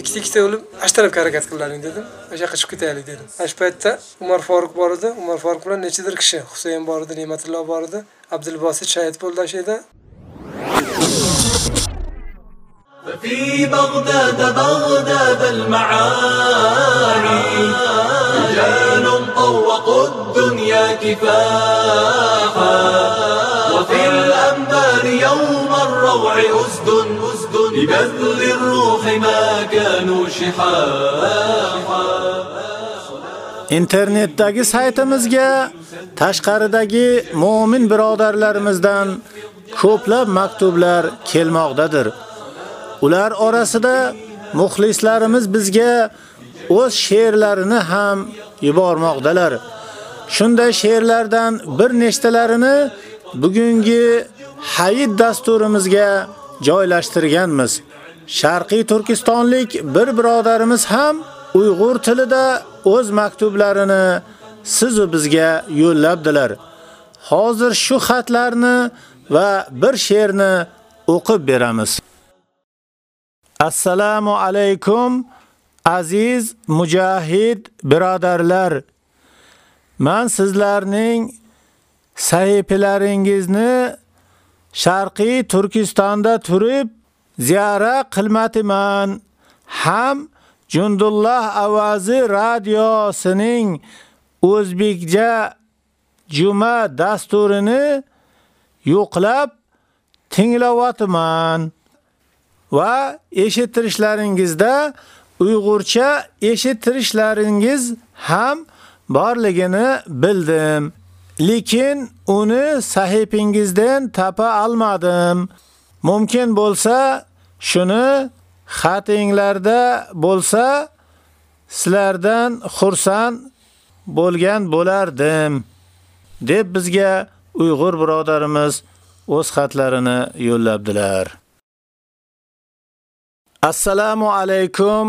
ikkita ikkita o'lib, ash tarafga harakat qilaring dedim. O'sha yoqqa chiqib ketaylik dedim. Ash paytda Umar Foruq bor edi. Umar Foruq bilan nechadir kishi, Husayn bor edi, Ne'matulloh bor edi. Abdulbosit shahid bo'ldi o'sha ففي بغداد بغداد المعاني. رجال طوقوا الدنيا كفاحا وفي الأنبار يوم الروع أسد أسد. لبذل الروح ما كانوا شحاحا Internetdagi saytimizga tashqaridagi mu'min birodarlarimizdan ko'plab maktublar kelmoqdadir. Ular orasida muxlislarimiz bizga o'z she'rlarini ham yubormoqdalar. Shunday she'rlardan bir nechtalarini bugungi hayit dasturimizga joylashtirganmiz. Sharqiy Turkistonlik bir birodarimiz ham Uyg'ur tilida o'z maktublarini siz va bizga yo'llabdilar. Hozir shu xatlarni va bir she'rni o'qib beramiz. Assalomu alaykum aziz mujahid birodarlar. Men sizlarning sahifalaringizni Sharqiy Turkistonda turib ziyorat qilmatiman. Ham Jundullah Avazi radiosining o'zbekcha juma dasturini yo'qlab tinglayapman va eshitirishlaringizda Uyg'urcha eshitirishlaringiz ham borligini bildim. Lekin uni sahifingizdan topa olmadim. Mumkin bo'lsa, shuni xatinglarda bo'lsa, sizlardan xursand bo'lgan bo'lardim, deb bizga Uyg'ur birodarimiz o'z xatlarini yo'llabdilar. Assalomu alaykum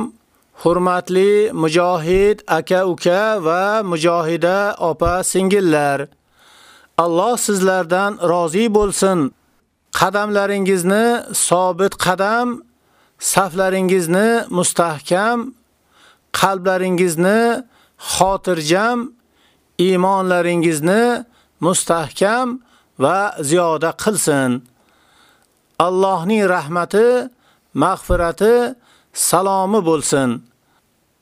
hurmatli mujohid aka-uka va mujohida opa-singillar. Alloh sizlardan rozi bo'lsin. Qadamlaringizni sobit qadam, saflaringizni mustahkam, qalblaringizni xotirjam, iymonlaringizni mustahkam va ziyoda qilsin. Allohning rahmati, mag'firati, salomi bo'lsin.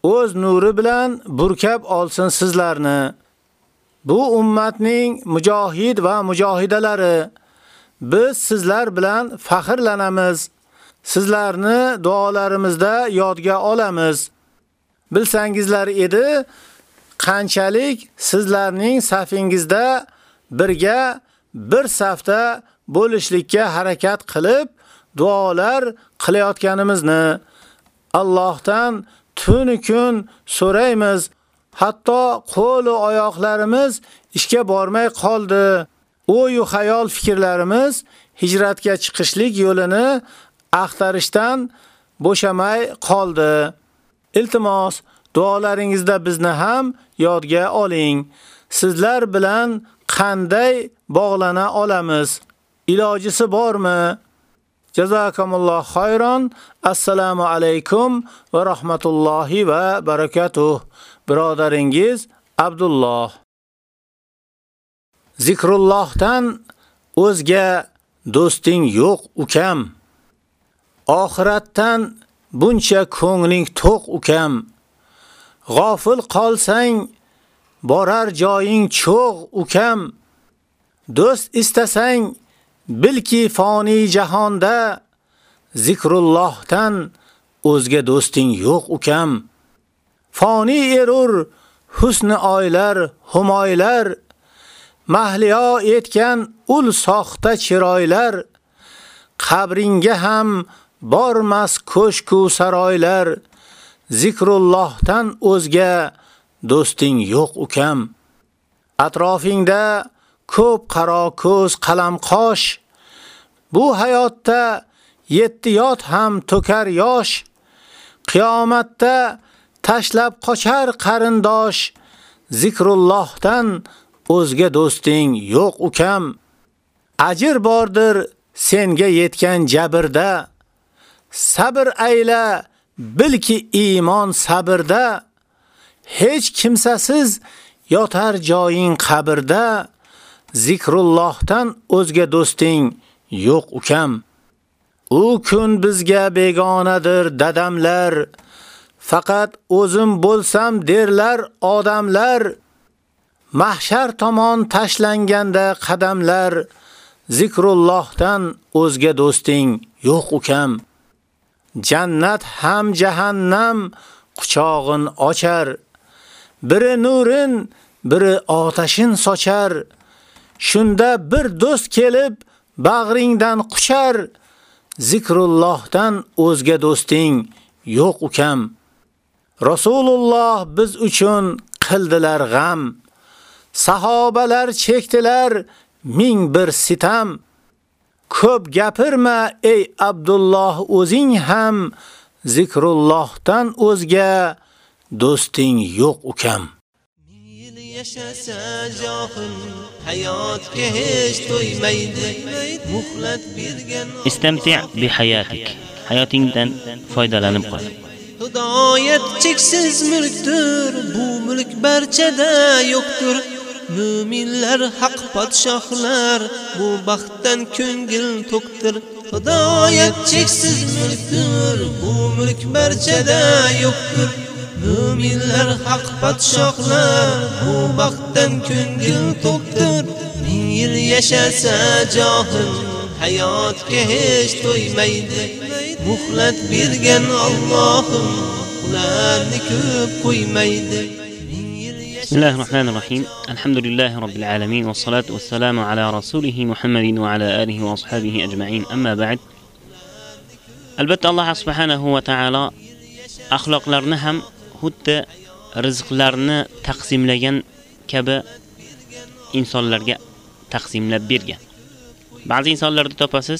O'z nuri bilan burkab olsin sizlarni. Bu ummatning mujohid va mujohidalari biz sizlar bilan faxrlanamiz. Sizlarni duolarimizda yodga olamiz. Bilsangizlar edi, qanchalik sizlarning safingizda birga bir safda bo'lishlikka harakat qilib duolar qilayotganimizni Allohdan tuni kun so'raymiz. Hatto qo'l va oyoqlarimiz ishga bormay qoldi. O'yu xayol fikrlarimiz hijratga chiqishlik yo'lini axtarishdan bo'shamay qoldi. Iltimos, duolaringizda bizni ham yodga oling. Sizlar bilan qanday bog'lana olamiz? Ilojisi bormi? Jazakumulloh xayron. Assalomu alaykum va rahmatullohi va barakatuh. Birodaringiz Abdulloh. Zikrullohdan o'zga do'sting yo'q ukam. Oxiratdan buncha ko'ngling to'q ukam. G'ofil qolsang borar joying cho'g' ukam. Do'st istasang bilki foni jahonda zikrullohdan o'zga do'sting yo'q ukam. Foni erur husni oylar, humoylar mahliyo etgan ul soxta chiroylar qabringa ham bormas ko'shku saroylar zikrullohdan o'zga do'sting yo'q ukam. Atrofingda ko'p qaro ko'z qalam qosh. Bu hayotda yetti yot ham to'kar yosh. Qiyomatda tashlab qochar qarindosh zikrullohdan o'zga do'sting yo'q ukam. Ajr bordir senga yetgan jabrda. Sabr ayla bilki iymon sabrda. Hech kimsasiz yotar joying qabrda. Zikrullohdan o'zga do'sting yo'q ukam. U kun bizga begonadir dadamlar. Faqat o'zim bo'lsam derlar odamlar. Mahshar tomon tashlanganda qadamlar. Zikrullohdan o'zga do'sting yo'q ukam. Jannat ham jahannam quchog'in ochar. Biri nurin biri otashin sochar. Shunda bir do'st kelib bag'ringdan quchar. Zikrullohdan o'zga do'sting yo'q ukam. Rasululloh biz uchun qildilar g'am. Sahobalar chekdilar ming bir sitam. Ko'p gapirma ey Abdulloh o'zing ham zikrullohdan o'zga do'sting yo'q ukam. Yashasa johil hayotga hech to'ymaydi. Muhlat bergan istamti' bi hayatik hayotingdan foydalanib qol. Hidoyat cheksiz mulkdir bu mulk barchada yo'qdir Müminler haq podshohlar bu baxtdan ko'ngil toktir hidoyat cheksiz mulkdir bu mulk barchada yo'qdir. Müminler haq podshohlar bu baxtdan ko'ngil toktir ming yil yashasa johil hayotga hech to'ymaydi. Muhlat bergan Allohim ularni ko'p qo'ymaydi. بسم الله الرحمن الرحيم. الحمد لله رب العالمين والصلاة والسلام على رسوله محمد وعلى آله وأصحابه أجمعين. أما بعد البت الله سبحانه وتعالى أخلق لرنهم هد رزق لرن تقسيم لين كب إنسان لرن تقسيم لبيرجا بعض إنسان لرن تقسيم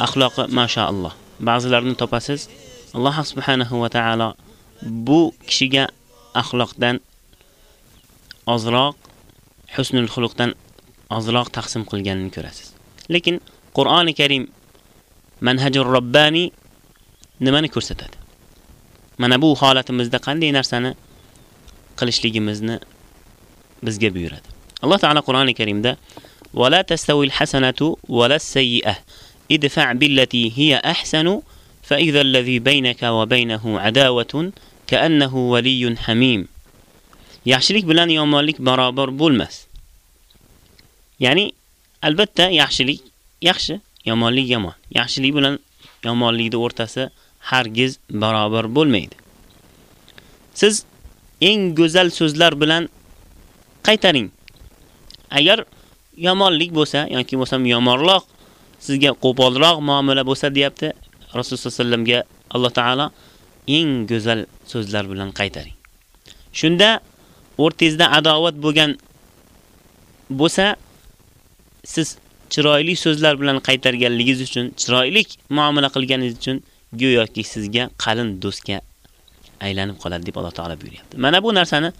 أخلق ما شاء الله. بعض لرن تقسيم الله سبحانه وتعالى بو كشيجا أخلاق دان ozroq husnul xuluqdan ozroq taqsim qilganini ko'rasiz. Lekin Qur'oni Karim manhajur robbani nimani ko'rsatadi? Mana bu holatimizda qanday narsani qilishligimizni bizga buyuradi. Alloh taolo Qur'oni Karimda "Va la tastawil hasanatu va las sayyi'ah idfa' billati hiya ahsanu alladhi baynaka va baynahu adawatun ka'annahu waliyyun hamim" yaxshilik bilan yomonlik barobar bo'lmas. Ya'ni albatta yaxshilik yaxshi, yomonlik yomon. Yaxshilik bilan yomonlikning o'rtasi hargiz barobar bo'lmaydi. Siz eng go'zal so'zlar bilan qaytaring. Agar yomonlik bo'lsa yoki bo'lsam yomonroq sizga qo'polroq muomala bo'lsa deyapti Rasululloh sollallohu alayhi vasallamga Alloh taolo eng go'zal so'zlar bilan qaytaring. Shunda o'rtangizda adovat bo'lgan bo'lsa, siz chiroyli so'zlar bilan qaytarganligingiz uchun, chiroyli muomala qilganingiz uchun go'yoki sizga qalin do'stga aylanib qoladi deb Alloh taolo buyuryapti. Mana bu narsani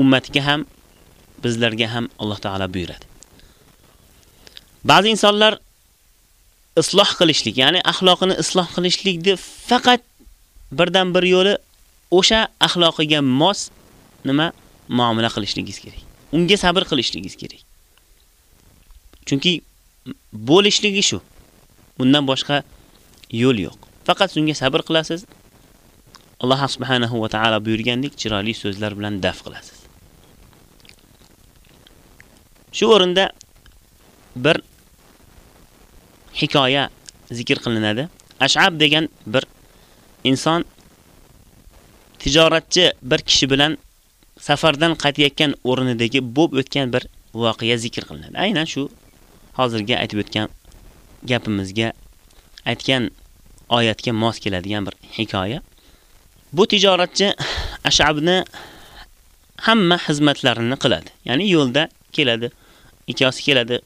ummatiga ham, bizlarga ham Alloh taolo buyuradi. Ba'zi insonlar isloh qilishlik, ya'ni axloqini isloh qilishlikni faqat birdan bir yo'li o'sha axloqiga mos nima muomala qilishligingiz kerak. Unga sabr qilishligingiz kerak. Chunki bo'lishligi shu. Bundan boshqa yo'l yo'q. Faqat unga sabr qilasiz. Alloh subhanahu va taolo buyurgandek chiroyli so'zlar bilan daf qilasiz. Shu o'rinda bir hikoya zikr qilinadi. Ash'ab degan bir inson tijoratchi bir kishi bilan safardan qaytayotgan o'rnidagi bo'b o'tgan bir voqea zikr qilinadi. Aynan shu hozirga aytib o'tgan gapimizga aytgan oyatga mos keladigan bir hikoya. Bu tijoratchi Ash'abni hamma xizmatlarini qiladi. Ya'ni yo'lda keladi, ikkosi keladi,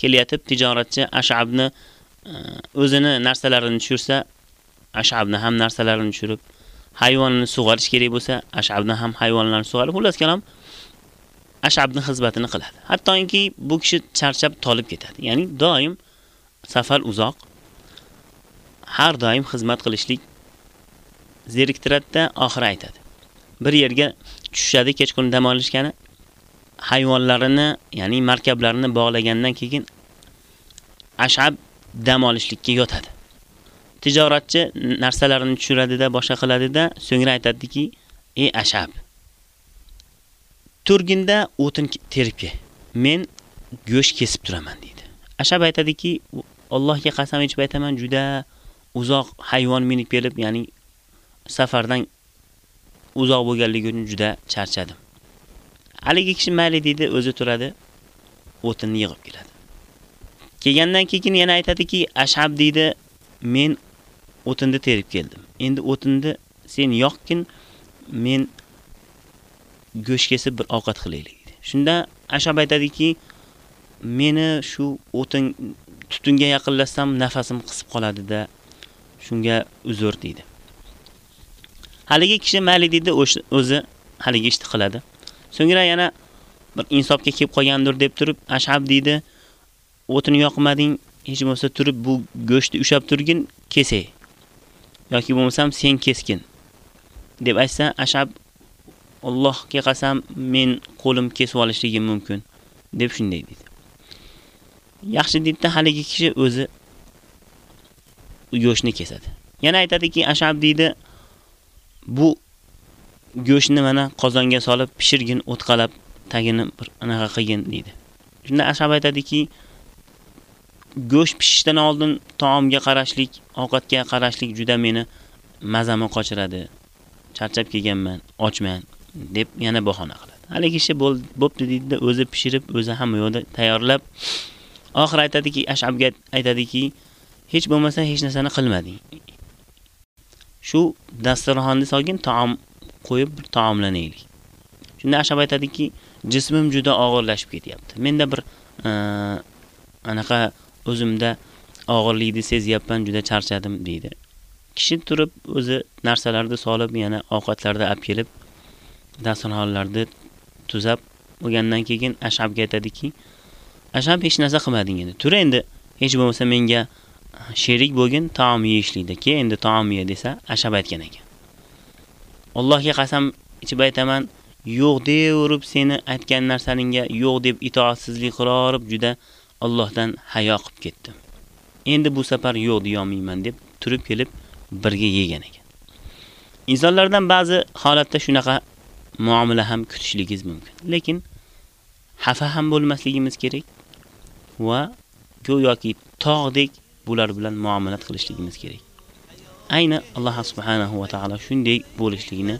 kelyatib tijoratchi Ash'abni e, o'zini narsalarini tushirsa, Ash'abni ham narsalarini tushirib, hayvonni sug'arish kerak bo'lsa, Ash'abni ham hayvonlarni sug'arib, xullas kalam Ash'abni xizmatini qiladi. Hattoki bu kishi charchab tolib ketadi. Ya'ni doim safar uzoq, har doim xizmat qilishlik zeriktiradida oxiri aytadi. Bir yerga tushadi kechqurun dam olishgani hayvonlarini, ya'ni markablarini bog'lagandan keyin Ash'ab dam olishlikka yotadi. Tijoratchi narsalarini tushiradi-da, boshqa qiladi-da, so'ngra aytadiki: "Ey Ash'ab, turginda o'tin terib kel. Men go'sht kesib turaman" deydi. Ash'ab aytadiki: "Allohga qasam ichib aytaman, juda uzoq hayvon minib kelib, ya'ni safardan uzoq bo'lganligi uchun juda charchadim." Haligi kishi mayli deydi, o'zi turadi, o'tinni yig'ib keladi. Kelgandan keyin yana aytadiki, Ashab deydi, men o'tinni terib keldim. Endi o'tinni sen yoqkin, men go'sht kesib bir ovqat qilaylik. Shunda Ashab aytadiki, meni shu o'tin tutunga yaqinlashsam nafasim qisib qoladi-da, shunga uzr deydi. Haligi kishi mayli deydi, o'zi haligi ishni qiladi. So'ngra yana bir insobga kelib qolgandir deb turib, Ashab deydi, o'tini yoqmading, hech bo'lmasa turib bu go'shtni ushab turgin, kesay. Yoki bo'lmasam sen keskin deb aytsa, Ashab Allohga qasam men qo'lim kesib olishligim mumkin deb shunday deydi. Yaxshi deydi, haligi kishi o'zi go'shtni kesadi. Yana aytadiki, Ashab deydi, bu go'shtni mana qozonga solib pishirgin, o'tqalab, tagini bir anaqa qilgin deydi. Shunda Ashab aytadiki, go'sht pishishdan oldin taomga qarashlik, ovqatga qarashlik juda meni mazamni qochiradi. Charchab kelganman, ochman deb yana bahona qiladi. Haligi kishi bo'pti deydi, o'zi pishirib, o'zi hamma yo'lda tayyorlab, oxir aytadiki, Ash'abga aytadiki, hech bo'lmasa hech narsani qilmading. Shu dasturxonni solgin, taom qo'yib bir taomlanaylik. Shunda Ashab aytadiki, jismim juda og'irlashib ketyapti. Menda bir anaqa o'zimda og'irlikni sezyapman, juda charchadim deydi. Kishi turib o'zi narsalarni solib, yana ovqatlarda olib kelib, dasturxonlarni tuzab bo'lgandan keyin Ashabga aytadiki, Ashab hech narsa qilmading endi. Tur endi, hech bo'lmasa menga ah, sherik bo'lgin taom yeyishlikda. Keyin endi taom ye desa, Ashab aytgan ekan. Allohga qasam ichib aytaman, yo'q deyorib seni aytgan narsaningga yo'q deb itoatsizlik qilaverib juda Allohdan hayo qilib ketdim. Endi bu safar yo'q deyolmayman deb turib kelib birga yegan ekan. Insonlardan ba'zi holatda shunaqa muomala ham kutishligingiz mumkin. Lekin xafa ham bo'lmasligimiz kerak va go'yoki tog'dek bular bilan muomalat qilishligimiz kerak. Ayni Alloh subhanahu va taolo shunday bo'lishligini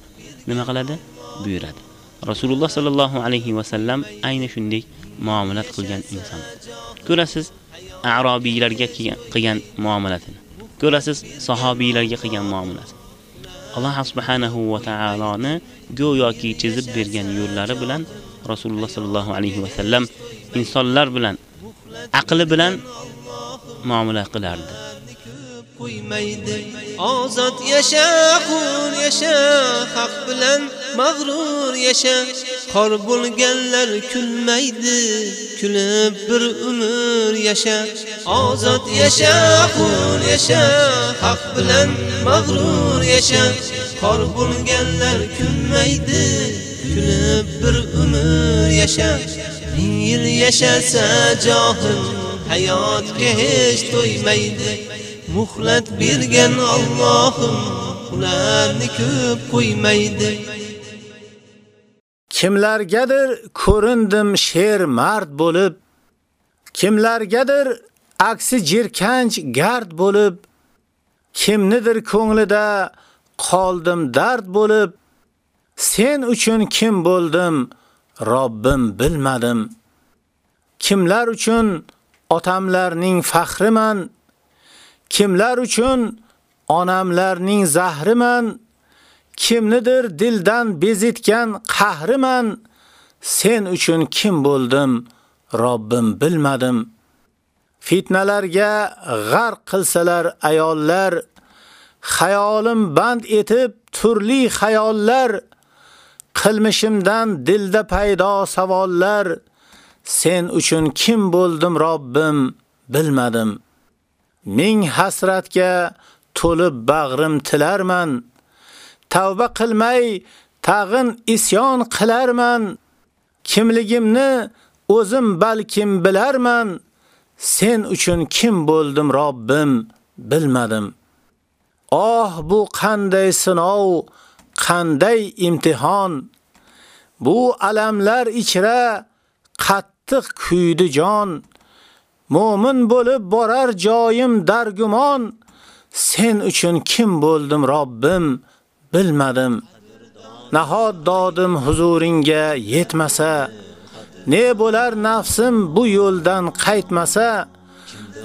nima qiladi? buyuradi. Rasululloh sallallohu alayhi va sallam ayni shunday muomalat qilgan inson. Ko'rasiz, arabiylarga qilgan muomalatini. Ko'rasiz, sahobiylarga qilgan muomalatini. Alloh subhanahu va taoloni go'yoki chizib bergan yo'llari bilan Rasululloh sallallohu alayhi va sallam insonlar bilan aqli bilan muomala qilardi. Qo'ymaydi. Ozod yasha qul yasha haq bilan mag'rur yasha. Xor bo'lganlar kulmaydi kulib bir umr yasha. Ozod yasha qul yasha haq bilan mag'rur yasha. Xor bo'lganlar kulmaydi kulib bir umr yasha. Ming yil yashasa johil hayotga hech to'ymaydi. Muhlat bergan Allohim ularni ko'p qo'ymaydi Kimlargadir ko'rindim sher mard bo'lib, kimlargadir aksi jirkanch gard bo'lib, kimnidir ko'nglida qoldim dard bo'lib, sen uchun kim bo'ldim, Robbim bilmadim. Kimlar uchun otamlarning faxriman, kimlar uchun onamlarning zahriman, kimnidir dildan bezitgan qahriman, sen uchun kim bo'ldim, Robbim bilmadim. Fitnalarga g'arq qilsalar ayollar, xayolim band etib turli xayollar, qilmishimdan dilda paydo savollar, sen uchun kim bo'ldim, Robbim bilmadim. Ming hasratga to'lib bag'rim tilarman. Tavba qilmay tag'in isyon qilarman. Kimligimni o'zim balkim bilarman. Sen uchun kim bo'ldim, Robbim bilmadim. Oh, bu qanday sinov, qanday imtihon. Bu alamlar ichra qattiq kuydi jon. Mo'min bo'lib borar joyim dargumon. Sen uchun kim bo'ldim, Robbim bilmadim. Nahod dodim huzuringa yetmasa, ne bo'lar nafsim bu yo'ldan qaytmasa,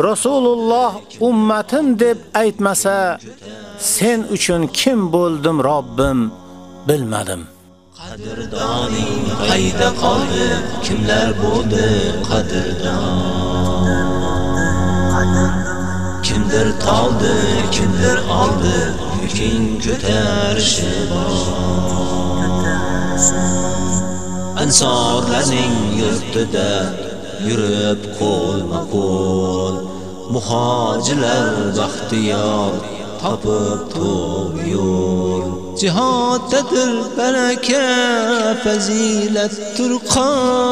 Rasululloh ummatim deb aytmasa, sen uchun kim bo'ldim, Robbim bilmadim. Qadrdoning qayda qoldi, kimlar bo'ldi qadrdon? Kimdir toldi, kimdir oldi, yuking ko'tarishi Ansorlarning yurtida yurib qo'lma-qo'l muhojirlar baxtiyor topib to'g'ri yo'l. Jihoddadir baraka fazilat turqon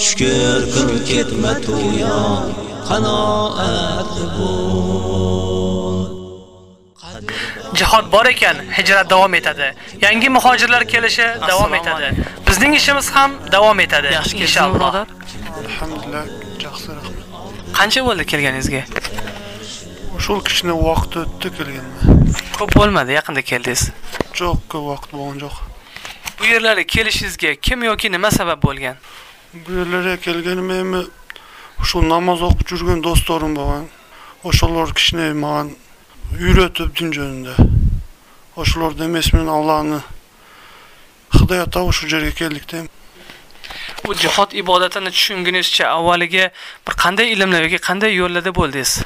shukr qil ketma to'yon qanoatli bo'l Jihod bor ekan, hijrat davom etadi. Yangi muhojirlar kelishi davom etadi. Bizning ishimiz ham davom etadi. Inshaalloh. Alhamdulillah, yaxshi rahmat. Qancha bo'ldi kelganingizga? Shu kichkina vaqt o'tdi kelganman. Ko'p bo'lmadi, yaqinda keldingiz. Jo'q, ko'p vaqt bo'lgan jo'q. Bu yerlarga kelishingizga kim yoki nima sabab bo'lgan? Bu yerlarga kelganimni shu namoz o'qib yurgan do'stlarim bo'lgan. O'shalar kichkina menga үйрөтүп дин жөнүндө ошолордун эмеси менен алланы хыдаят ушу жерге келдик дейм Bu jihod ibodatini tushungunizcha avvaliga bir qanday ilmlar yoki qanday yo'llarda bo'ldingiz?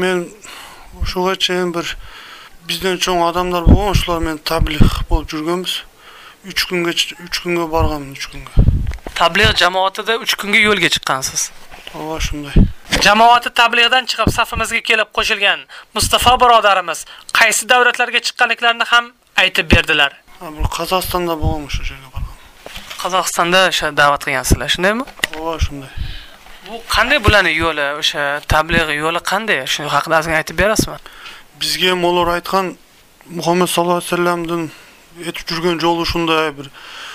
мен ушуга чейин бир бизден чоң адамдар болгон ошолор менен таблих болуп жүргөнбүз үч күнгө үч күнгө барганмын үч күнгө Tabliğ jamoatida 3 kunga yo'lga chiqqansiz. ооба ошондой Jamoati tabliğdan chiqib safimizga kelib qo'shilgan Mustafa birodarimiz qaysi davlatlarga chiqqanliklarini ham aytib berdilar. бул казакстанда болгом ошол жерге баргам Qozog'istonda o'sha da'vat qilgansizlar, shundaymi? ооба ошондой Bu qanday bularni yo'li, o'sha tabliğ yo'li qanday? Shu haqida ozgina aytib berasizmi? бизге эми олар айткан мухаммед саллаллаху алейхи вассаламдын этип жүргөн жолу ушундай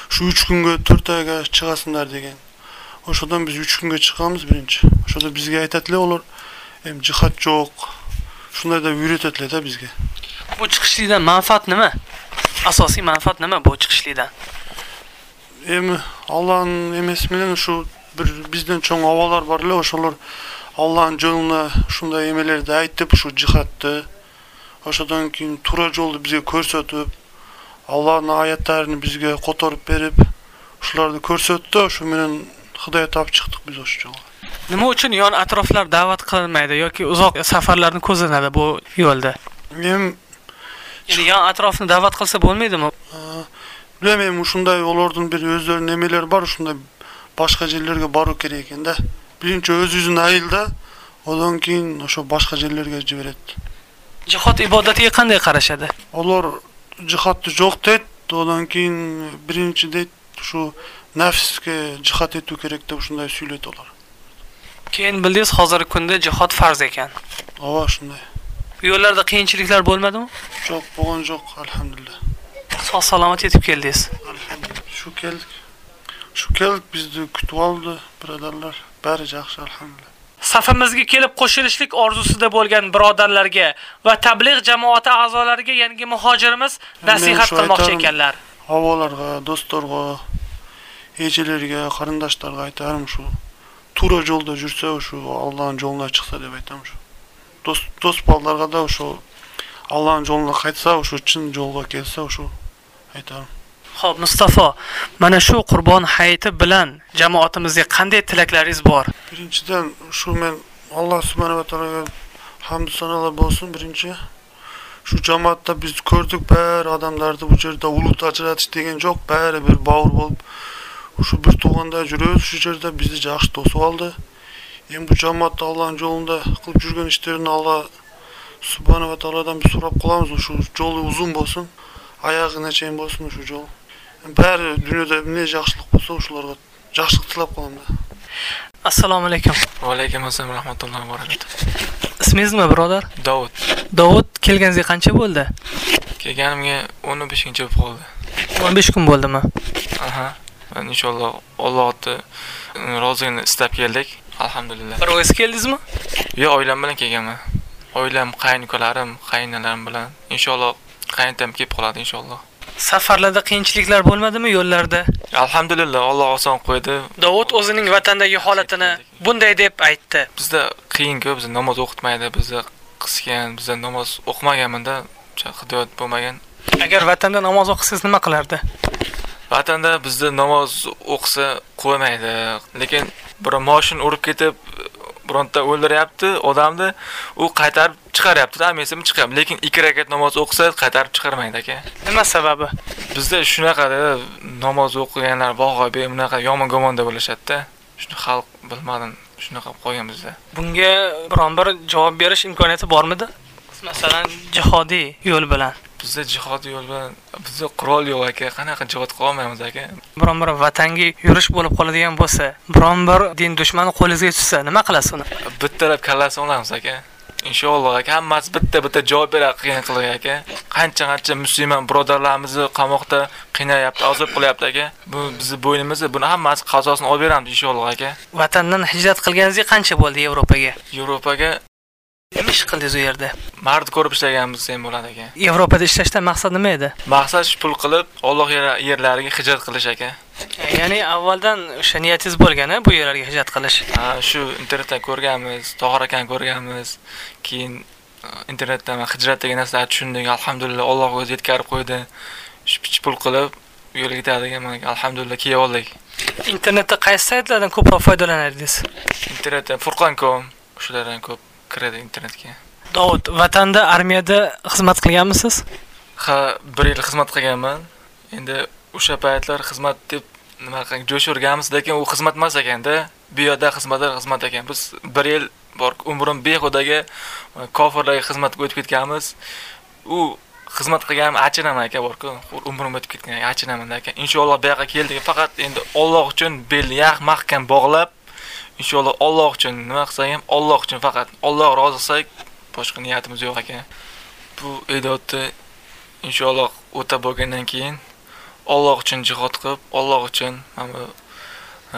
төрт айга чыгасыңдар деген ошодон биз үч күнгө чыкканбыз биринчи ошодо бизге айтат эле олар эми жихад жок ушундай деп үйрөтөт эле да бизге Bu chiqishlikdan manfaat nima? Asosiy manfaat nima bu chiqishlikdan? эми алланын эмеси менен ушу бир бизден чоң абалар бар эле ошолор алланын жолуна ушундай эмелерди айтып ушу жихадты ошодон кийин туура жолду бизге көрсөтүп алланын аяттарын бизге которуп берип ушуларды көрсөттү ошо менен Xudoy topib chiqdik biz o'sha yo'lga. Nima uchun yon atroflar da'vat qilinmaydi yoki uzoq safarlarni ko'zlanadi bu yo'lda? Men Ya'ni yon atrofni da'vat qilsa bo'lmaydimi? Bilmeyim ушундай олордун бир өздөрүнүн эмелери бар, ушундай башка жерлерге баруу керек экен да. Биринчи өзүбүздүн айылда, одан кийин ошо башка жерлерге жиберет. Jihod ibodatiga qanday qarashadi? Олар дейт, одан кийин биринчи дейт, ушу нафске жихад этүү керек деп ушундай сүйлөйт олар. Keyin bildingiz, hozirgi kunda jihod farz ekan. Ava shunday. Bu yo'llarda qiyinchiliklar bo'lmadimi? Yo'q, bo'lgan yo'q, alhamdulillah. Sog' salomat yetib keldingiz. Shu keldik. Shu keldik bizni kutib oldi, birodarlar. Bari yaxshi, alhamdulillah. Safimizga kelib qo'shilishlik orzusida bo'lgan birodarlarga va tabligh jamoati a'zolariga yangi muhojirimiz nasihat qilmoqchi ekanlar. Havolarga, do'stlarga, ejilarga, qarindoshlarga aytarim shu. To'g'ri yo'lda yursa, shu Allohning yo'luna chiqsa deb aytaman shu. Do'st do'st bolalarga da shu Allohning yo'luna qaytsa, shu chin yo'lga kelsa, shu aytarim. Xo'p, Mustafa, mana shu Qurbon hayiti bilan jamoatimizga qanday tilaklaringiz bor? Birinchidan shu men Alloh subhanahu va taologa hamd sanolar bo'lsin birinchi. Shu jamoatda biz ko'rdik bari odamlarni bu yerda ulut ajratish degan yo'q, bari bir bavr bo'lib shu bir tug'anda yurib, shu yerda bizni yaxshi to'sib oldi. Endi bu jamoatda Allohning yo'lida qilib yurgan ishlarini Alloh subhanahu va taolodan bir so'rab qolamiz, shu yo'li uzun bo'lsin, oyog'i nechayin bo'lsin shu yo'l. Bari dunyoda ne yaxshilik bo'lsa, shularga yaxshilik tilab qolaman. Assalomu alaykum. Alaykum assalom rahmatullohi barakatuh. Ismingiz nima, birodar? Davud. Davud, kelganingizga qancha bo'ldi? Kelganimga 15-kuncha bo'lib qoldi. 15 kun bo'ldimi? Aha. Inshaalloh Allohni roziligini istab keldik. Alhamdulillah. Bir o'zingiz keldingizmi? Yo'q, oilam bilan kelganman. Oilam, qaynukalarim, qaynalarim bilan. Inshaalloh qaynatam kelib qoladi inshaalloh. Safarlarda qiyinchiliklar bo'lmadimi yo'llarda? Alhamdulillah, Alloh oson qo'ydi. Davud o'zining vatandagi holatini bunday deb aytdi. Bizda qiyin-ku, biz namoz o'qitmaydi, bizni qisgan, bizda namoz o'qimaganmanda, hidoyat bo'lmagan. Agar vatanda namoz o'qisangiz nima qilardi? Vatanda bizda namoz o'qisa qo'ymaydi, lekin bir moshin urib ketib bironta o'ldiryapti odamni, u qaytarib chiqaryapti-da, mesim chiqyapti, lekin ikki rakat namoz o'qisa qaytarib chiqarmaydi aka. Nima sababi? Bizda shunaqada namoz o'qiganlar voqobi bunaqa yomon gumonda bo'lishadi-da. Shuni xalq bilmadim, shunaqa qilib qo'ygan bizda. Bunga biron bir javob berish imkoniyati bormidi? Masalan, jihodiy yo'l bilan. Bizda jihod yo'l bilan bizda qurol yo'q aka, qanaqa jihod qila olmaymiz aka. Biron bir vatanga yurish bo'lib qoladigan bo'lsa, biron bir din dushmani qo'lingizga tushsa, nima qilasiz uni? Bittalab kallasini olamiz aka. Inshaalloh aka, hammasi bitta-bitta javob beradi qilgan aka. Qancha-qancha musulmon birodarlarimizni qamoqda qiynayapti, azob qilyapti aka. Bu bizni bo'ynimizda, buni hammasi qazosini olib beramiz inshaalloh aka. Vatandan hijrat qilganingizga qancha bo'ldi Yevropaga? Yevropaga Nima ish qildingiz u yerda? Mard ko'rib ishlaganimiz ham bo'ladi aka. Yevropada ishlashdan maqsad nima edi? Maqsad shu pul qilib, Alloh yerlariga hijrat qilish aka. Ya'ni avvaldan o'sha niyatingiz bo'lgan-a bu yerlarga hijrat qilish? Ha, shu internetdan ko'rganmiz, Tohir akani ko'rganmiz. Keyin internetdan hijrat degan narsalarni tushundik. Alhamdulillah, Alloh o'zi yetkazib qo'ydi. Shu pich pul qilib yo'lga ketadigan alhamdulillah kelib oldik. Internetda qaysi saytlardan ko'proq foydalanardingiz? Internetdan Furqon.com shulardan ko'p kiradi internetga. Davud, vatanda armiyada xizmat qilganmisiz? Ha, 1 yil xizmat qilganman. Endi o'sha paytlar xizmat deb nima qilgan jo'shirganmiz, lekin u xizmat emas ekanda. Bu yerda xizmatlar xizmat ekan. Biz 1 yil bor umrim behudaga kofirlarga xizmatga o'tib ketganmiz. U xizmat qilganim achinaman aka borku. Umrim o'tib ketgan, achinaman aka. Inshaalloh bu yoqqa keldik. Faqat endi Alloh uchun belni mahkam bog'lab inshaalloh Alloh uchun nima qilsak ham Alloh uchun faqat Alloh rozi qilsak boshqa niyatimiz yo'q ekan. Bu idotni inshaalloh o'ta bo'lgandan keyin Alloh uchun jihod qilib, Alloh uchun mana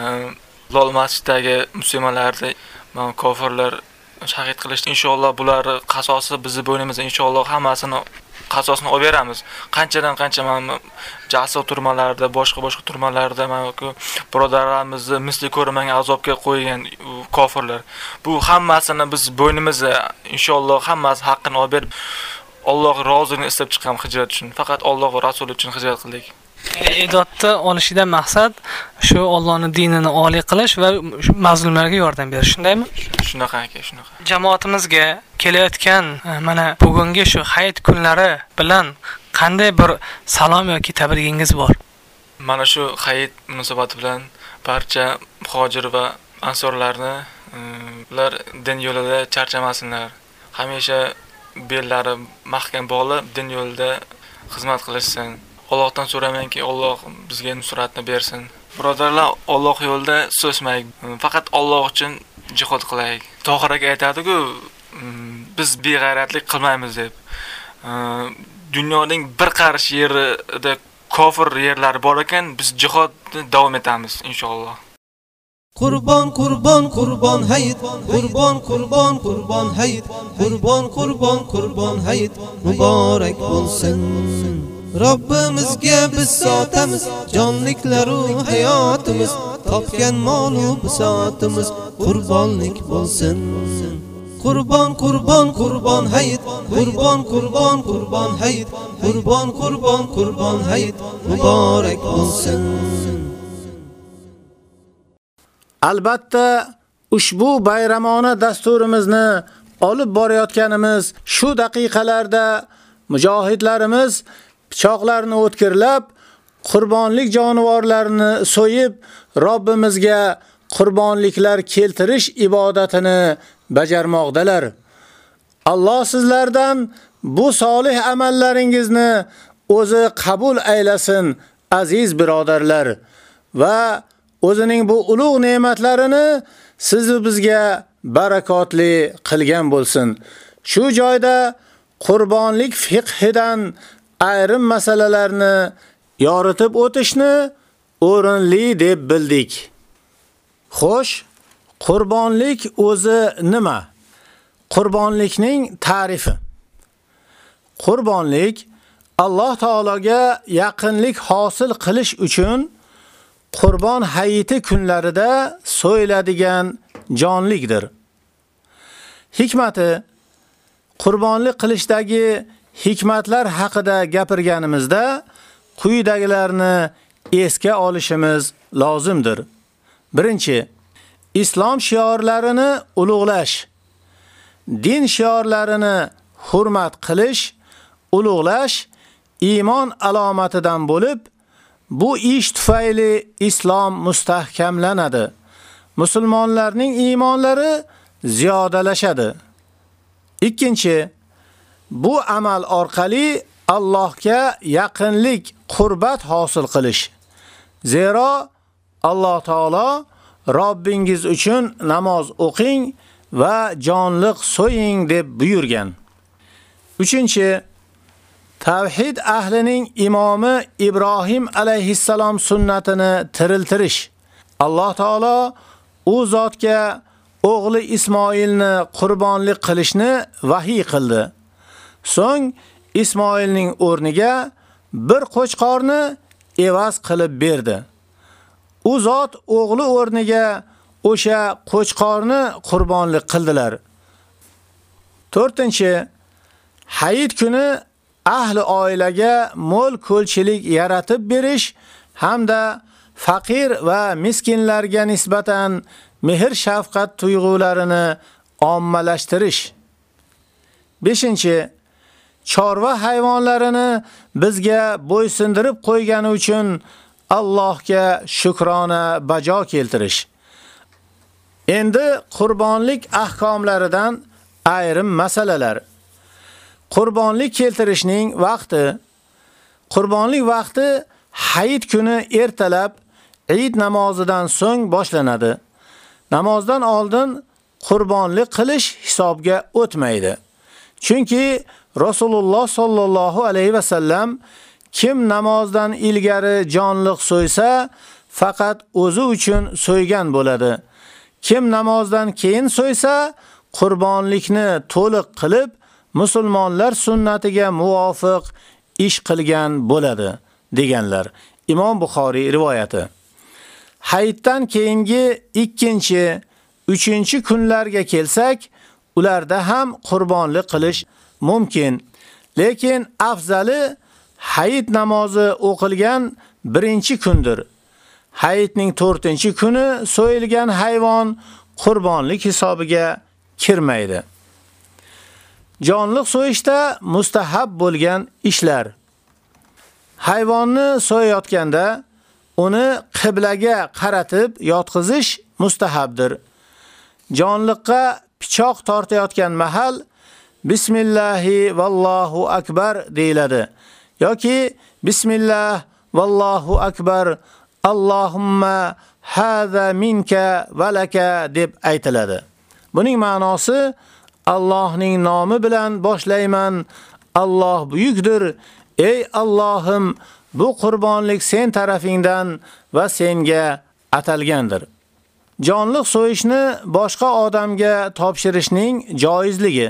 ehm, lol masjiddagi musulmonlarni mana kofirlar shahid qilishdi. Inshaalloh bularni qasosi bizni bo'ynimizda inshaalloh hammasini qasosini olib beramiz. Qanchadan qancha mana Jasur turmalarida, boshqa boshqa turmalarda mana birodarlarimizni misli ko'rmagan azobga qo'ygan kofirlar. Bu hammasini biz bo'ynimizga inshaalloh hammasi haqqini olib berib Alloh roziligini istab chiqqan hijrat uchun. Faqat Alloh va Rasul uchun hijrat qildik. Idotni olishidan maqsad shu Allohning dinini oliy qilish va mazlumlarga yordam berish, shundaymi? Shunaqa aka, shunaqa. Jamoatimizga kelayotgan mana bugungi shu hayit kunlari bilan qanday bir salom yoki tabrigingiz bor? Mana shu hayit munosabati bilan barcha muhojir va ansorlarni ular din yo'lida charchamasinlar. Hamisha bellari mahkam bog'lab din yo'lida xizmat qilishsin. Allohdan so'ramanki, Alloh bizga nusratni bersin. Birodarlar, Alloh yo'lida so'smaylik. Faqat Alloh uchun jihod qilaylik. Tohir aka aytadiku mm, biz beg'ayratlik qilmaymiz deb. Dunyoning bir qarish yerida kofir yerlari bor ekan biz jihodni davom etamiz inshaalloh. Qurbon qurbon qurbon hayit. Qurbon qurbon qurbon hayit. Qurbon qurbon qurbon hayit. Muborak bo'lsin. Robbimizga biz sotamiz jonliklaru hayotimiz topgan molu bisotimiz qurbonlik bo'lsin. Qurbon qurbon qurbon hayit qurbon qurbon qurbon hayit qurbon qurbon qurbon hayit muborak bo'lsin. Albatta, ushbu bayramona dasturimizni olib borayotganimiz shu daqiqalarda mujohidlarimiz pichoqlarni o'tkirlab, qurbonlik jonivorlarini so'yib, Robbimizga qurbonliklar keltirish ibodatini bajarmoqdalar. Alloh sizlardan bu solih amallaringizni o'zi qabul aylasin, aziz birodarlar va o'zining bu ulug' ne'matlarini sizni bizga barakotli qilgan bo'lsin. Shu joyda qurbonlik fiqhidan ayrim masalalarni yoritib o'tishni o'rinli deb bildik. Xo'sh, qurbonlik o'zi nima? Qurbonlikning ta'rifi. Qurbonlik Alloh taologa yaqinlik hosil qilish uchun Qurbon hayiti kunlarida so'yiladigan jonlikdir. Hikmati qurbonlik qilishdagi hikmatlar haqida gapirganimizda quyidagilarni esga olishimiz lozimdir. Birinchi, islom shiorlarini ulug'lash. Din shiorlarini hurmat qilish, ulug'lash iymon alomatidan bo'lib, Bu ish tufayli islom mustahkamlanadi. Musulmonlarning iymonlari ziyodalashadi. Ikkinchi, bu amal orqali Allohga yaqinlik, qurbat hosil qilish. Zero Alloh taolo Robbingiz uchun namoz o'qing va jonliq so'ying deb buyurgan. Uchinchi, Tavhid ahlining imomi Ibrohim alayhissalom sunnatini tiriltirish. Alloh taolo u zotga o'g'li Ismoilni qurbonlik qilishni vahiy qildi. So'ng Ismoilning o'rniga bir qo'chqorni evaz qilib berdi. U zot o'g'li o'rniga o'sha qo'chqorni qurbonlik qildilar. 4-chi Hayit kuni ahli oilaga mo'l ko'lchilik yaratib berish hamda faqir va miskinlarga nisbatan mehr shafqat tuyg'ularini ommalashtirish. 5-chi Chorva hayvonlarini bizga bo'ysundirib qo'ygani uchun Allohga shukrona bajo keltirish. Endi qurbonlik ahkomlaridan ayrim masalalar Qurbonlik keltirishning vaqti Qurbonlik vaqti Hayit kuni ertalab Eid namozidan so'ng boshlanadi. Namozdan oldin qurbonlik qilish hisobga o'tmaydi. Chunki Rasululloh sollallohu alayhi va sallam kim namozdan ilgari jonliq so'ysa, faqat o'zi uchun so'ygan bo'ladi. Kim namozdan keyin so'ysa, qurbonlikni to'liq qilib musulmonlar sunnatiga muvofiq ish qilgan bo'ladi deganlar. Imom Buxoriy rivoyati. Hayitdan keyingi 2-chi, 3-chi kunlarga kelsak, ularda ham qurbonlik qilish mumkin. Lekin afzali hayit namozi o'qilgan birinchi kundir. Hayitning 4-kuni so'yilgan hayvon qurbonlik hisobiga kirmaydi. Jonliq so'yishda mustahab bo'lgan ishlar. Hayvonni so'yayotganda uni qiblaga qaratib yotqizish mustahabdir. Jonliqqa pichoq tortayotgan mahal bismillahi vallohu akbar deyiladi yoki bismillah vallohu akbar Allohumma hada minka va laka deb aytiladi. Buning ma'nosi Allohning nomi bilan boshlayman. Alloh buyukdir. Ey Allohim, bu qurbonlik sen tarafingdan va senga atalgandir. Jonliq so'yishni boshqa odamga topshirishning joizligi.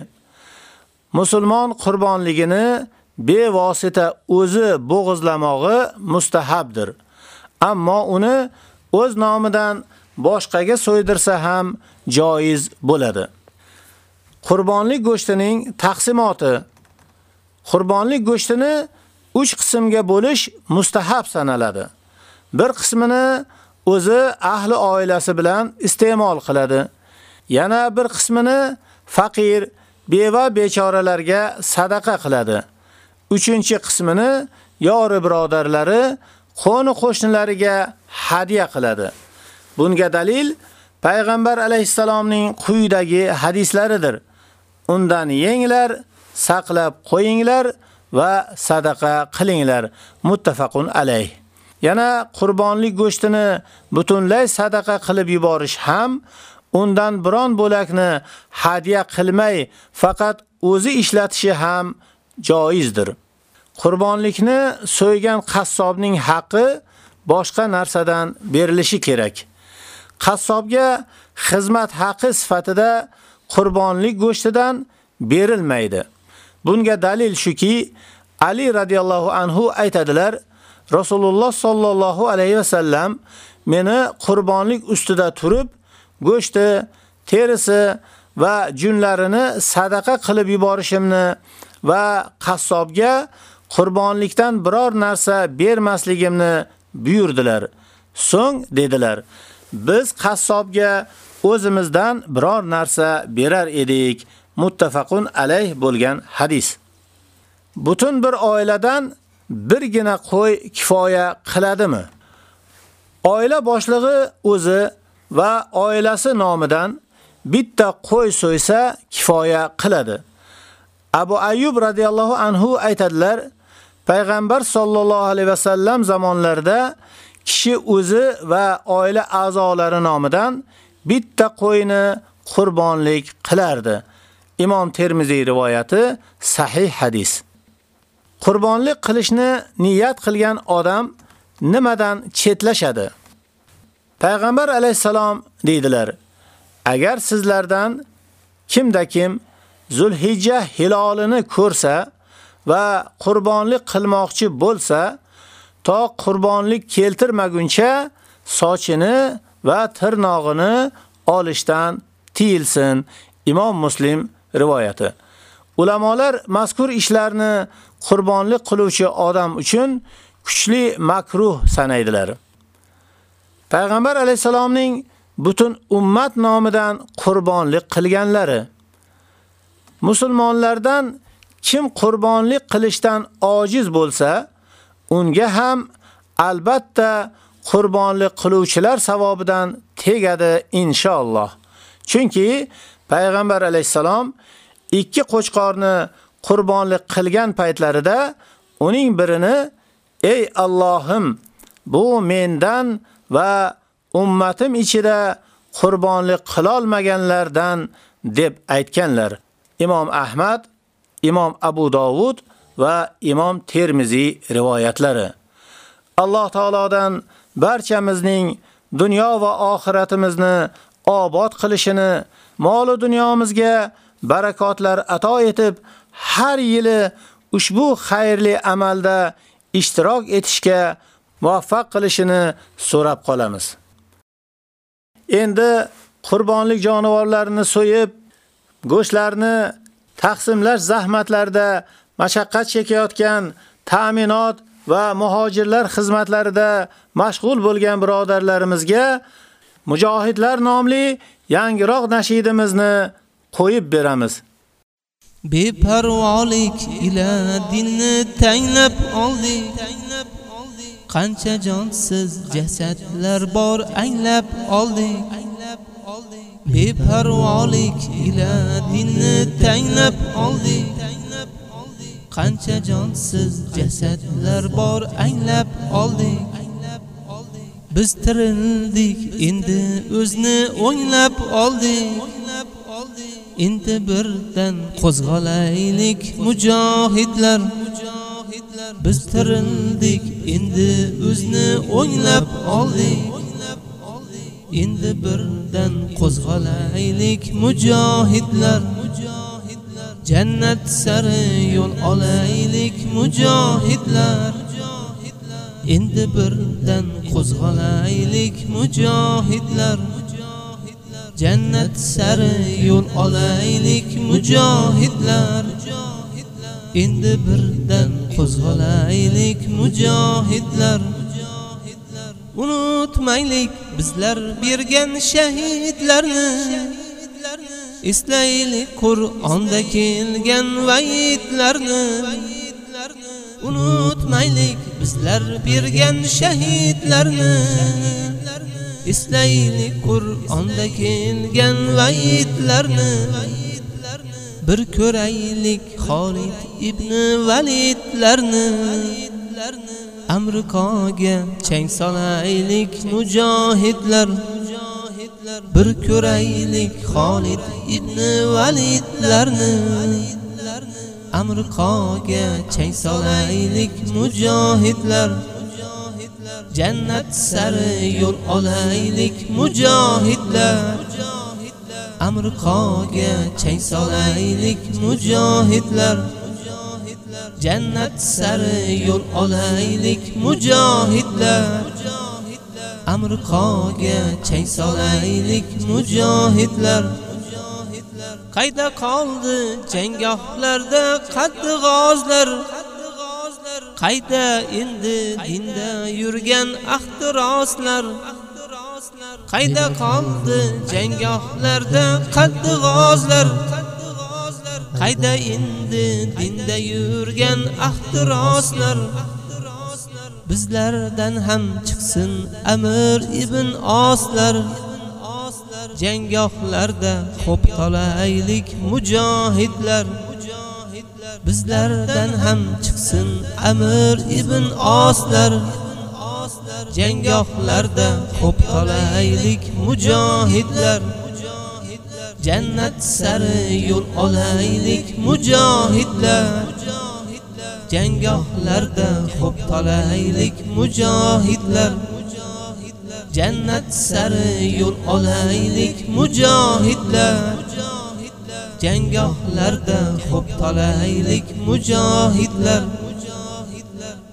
Musulmon qurbonligini bevosita o'zi bo'g'izlamog'i mustahabdir. Ammo uni o'z nomidan boshqaga so'ydirsa ham joiz bo'ladi. Qurbonlik go'shtining taqsimoti Qurbonlik go'shtini 3 qismga bo'lish mustahab sanaladi. Bir qismini o'zi ahli oilasi bilan iste'mol qiladi. Yana bir qismini faqir, beva bechoralarga sadaqa qiladi. Uchinchi qismini yori birodarlari, qo'ni qo'shnilariga hadiya qiladi. Bunga dalil payg'ambar alayhisalomning quyidagi hadislaridir. Undan yenglar, saqlab qo'yinglar va sadaqa qilinglar. Muttafaqun alayh. Yana qurbonlik go'shtini butunlay sadaqa qilib yuborish ham undan biron bo'lakni hadiya qilmay, faqat o'zi ishlatishi ham joizdir. Qurbonlikni so'ygan qassobning haqqi boshqa narsadan berilishi kerak. Qassobga xizmat haqqi sifatida qurbonlik go'shtidan berilmaydi. Bunga dalil shuki, Ali radhiyallohu anhu aytadilar: Rasululloh sollallohu alayhi va sallam meni qurbonlik ustida turib, go'shti, terisi va junlarini sadaqa qilib yuborishimni va qassobga qurbonlikdan biror narsa bermasligimni buyurdilar. So'ng dedilar: Biz qassobga o'zimizdan biror narsa berar edik. Muttafaqun alayh bo'lgan hadis. Butun bir oiladan birgina qo'y kifoya qiladimi? Oila boshlig'i o'zi va oilasi nomidan bitta qo'y so'ysa kifoya qiladi. Abu Ayyub radhiyallohu anhu aytadilar: Payg'ambar sollallohu alayhi va sallam zamonlarida kishi o'zi va oila a'zolari nomidan bitta qo'yni qurbonlik qilardi. Imom Termiziy rivoyati sahih hadis. Qurbonlik qilishni niyat qilgan odam nimadan chetlashadi? Payg'ambar alayhisalom deydilar: Agar sizlardan kimda kim Zulhijja hilolini ko'rsa va qurbonlik qilmoqchi bo'lsa, to qurbonlik keltirmaguncha sochini va tirnog'ini olishdan tiyilsin. Imom Muslim rivoyati. Ulamolar mazkur ishlarni qurbonlik qiluvchi odam uchun kuchli makruh sanaydilar. Payg'ambar alayhisalomning butun ummat nomidan qurbonlik qilganlari musulmonlardan kim qurbonlik qilishdan ojiz bo'lsa, unga ham albatta qurbonlik qiluvchilar savobidan tegadi inshaalloh. Chunki payg'ambar alayhisalom ikki qo'chqorni qurbonlik qilgan paytlarida uning birini ey Allohim bu mendan va ummatim ichida qurbonlik qilolmaganlardan deb aytganlar. Imom Ahmad Imom Abu Dovud va Imom Termiziy rivoyatlari. Alloh taolodan barchamizning dunyo va oxiratimizni obod qilishini, mol va dunyomizga barakotlar ato etib, har yili ushbu xayrli amalda ishtirok etishga muvaffaq qilishini so'rab qolamiz. Endi qurbonlik jonivorlarini so'yib, go'shtlarni taqsimlash zahmatlarida mashaqqat chekayotgan ta'minot va muhojirlar xizmatlarida mashg'ul bo'lgan birodarlarimizga Mujohidlar nomli yangiroq nashidimizni qo'yib beramiz. Beparvolik ila dinni tanglab oldik. Qancha jonsiz jasadlar bor anglab oldik. beparvolik ila dinni tanglab oldik qancha jonsiz jasadlar bor anglab oldik biz tirildik endi o'zni o'nglab oldik endi birdan qo'zg'alaylik mujohidlar. Biz tirildik endi o'zni o'nglab oldik. Endi birdan qo'zg'alaylik mujohidlar. Jannat sari yo'l olaylik mujohidlar. Endi birdan qo'zg'alaylik mujohidlar. Jannat sari yo'l olaylik mujohidlar. Endi birdan qo'zg'alaylik mujohidlar. Unutmaylik bizlar bergan shahidlarni. Eslaylik qur'onda kelgan va'idlarni. Unutmaylik bizlar bergan shahidlarni. Eslaylik qur'onda kelgan va'idlarni. Bir ko'raylik Xolid ibn Validlarni. Amerikaga chang solaylik mujohidlar. Bir ko'raylik Xolid ibn Validlarni. Amerikaga chang solaylik mujohidlar. Jannat sari yo'l olaylik mujohidlar. Amriqoga chang solaylik mujohidlar. Jannat sari yo'l olaylik mujohidlar. Amriqoga chang solaylik mujohidlar. Qayda qoldi janggohlarda qaddi g'ozlar qayda endi dinda yurgan ahtiroslar qayda qoldi jangohlarda qaddi g'ozlar qayda endi dinda yurgan ahtiroslar? Bizlardan ham chiqsin amir ibn oslar. Jangohlarda xo'p qolaylik mujohidlar. Bizlardan ham chiqsin amir ibn oslar. Jangohlarda xo'p qolaylik mujohidlar. Jannat sari yo'l olaylik mujohidlar. Jangohlarda xo'p qolaylik mujohidlar. Jannat sari yo'l olaylik mujohidlar. Jangohlarda xo'p qolaylik mujohidlar.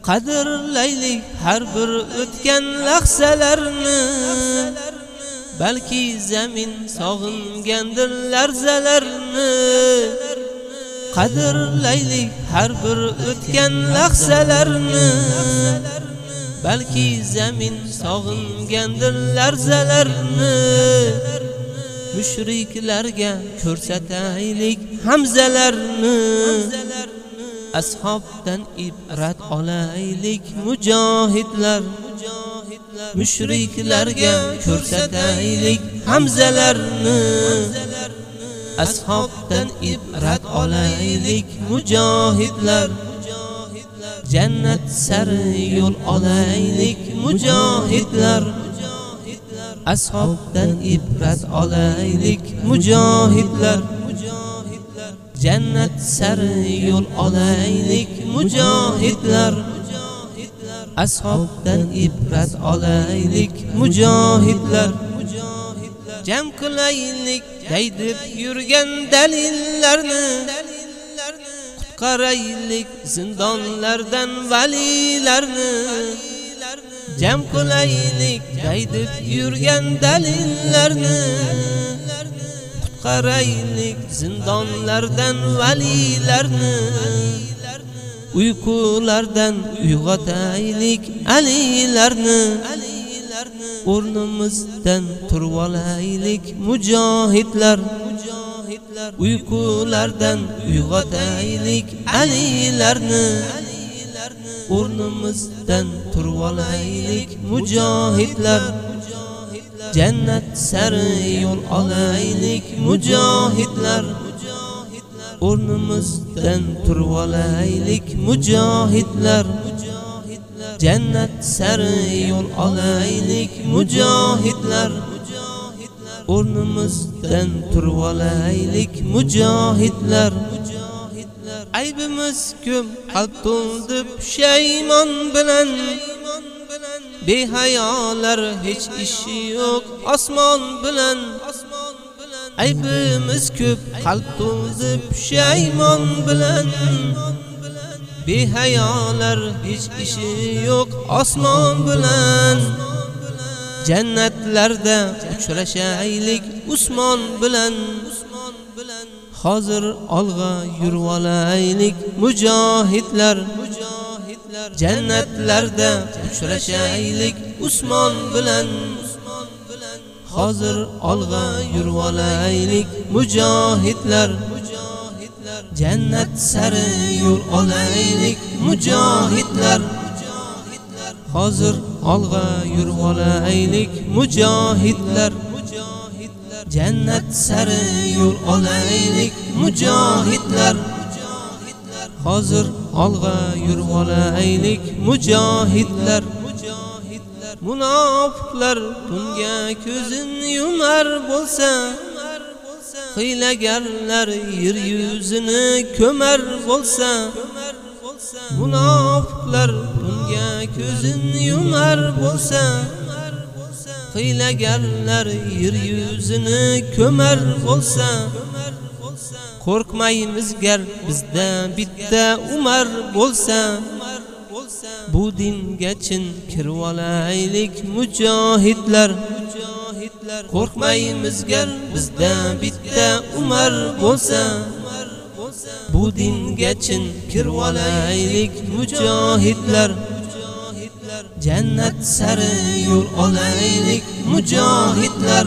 Qadrlaylik har bir o'tgan lahzalarni balki zamin sog'ingandir larzalarni. Qadrlaylik har bir o'tgan lahzalarni balki zamin sog'ingandir larzalarni. Mushriklarga ko'rsataylik hamzalarni. Ashobdan ibrat olaylik mujohidlar mushriklarga ko'rsataylik hamzalarni. Ashobdan ibrat olaylik mujohidlar jannat sari yo'l olaylik mujohidlar. Ashobdan ibrat olaylik mujohidlar. Jannat sari yo'l olaylik mujohidlar. Ashobdan ibrat olaylik mujohidlar. Jam qilaylik daydib yurgan dalillarni. Qutqaraylik zindonlardan valilarni. Jam qilaylik daydib yurgan dalillarni. Qaraylik zindonlardan valilarni. Uyqulardan uyg'otaylik alilarni. O'rnimizdan turib olaylik mujohidlar. Uyqulardan uyg'otaylik alilarni. O'rnimizdan turib olaylik mujohidlar. Jannat sari yo'l olaylik mujohidlar. O'rnimizdan turib olaylik mujohidlar. Jannat sari yo'l olaylik mujohidlar. O'rnimizdan turib olaylik mujohidlar. Aybimiz ko'p qalb to'ldi pushaymon bilan. Behayolar hech ishi yo'q. Osmon bilan aybimiz ko'p. Qalb to'zib pushaymon bilan. Behayolar hech ishi yo'q. Osmon bilan jannatlarda uchrashaylik. Usmon bilan hozir olg'a yurvolaylik. Mujohidlar mujohidlar jannatlarda uchrashaylik Usmon bilan. Hozir olg'a yurib olaylik mujohidlar. Jannat sari yo'l olaylik mujohidlar. Hozir olg'a yurib olaylik mujohidlar. Jannat sari yo'l olaylik mujohidlar. Hozir olg'a yurib olaylik mujohidlar. Munofiqlar bunga ko'zin yumar bo'lsa hiylagarlar yer yuzini ko'mar bo'lsa munofiqlar bunga ko'zin yumar bo'lsa hiylagarlar yer yuzini ko'mar bo'lsa qo'rqmaymiz gar bizda bitta Umar bo'lsa. Bu dinga chin kirib olaylik mujohidlar qo'rqmaymiz gar bizda bitta Umar bo'lsa. Bu dinga chin kirib olaylik mujohidlar jannat sari yo'l olaylik mujohidlar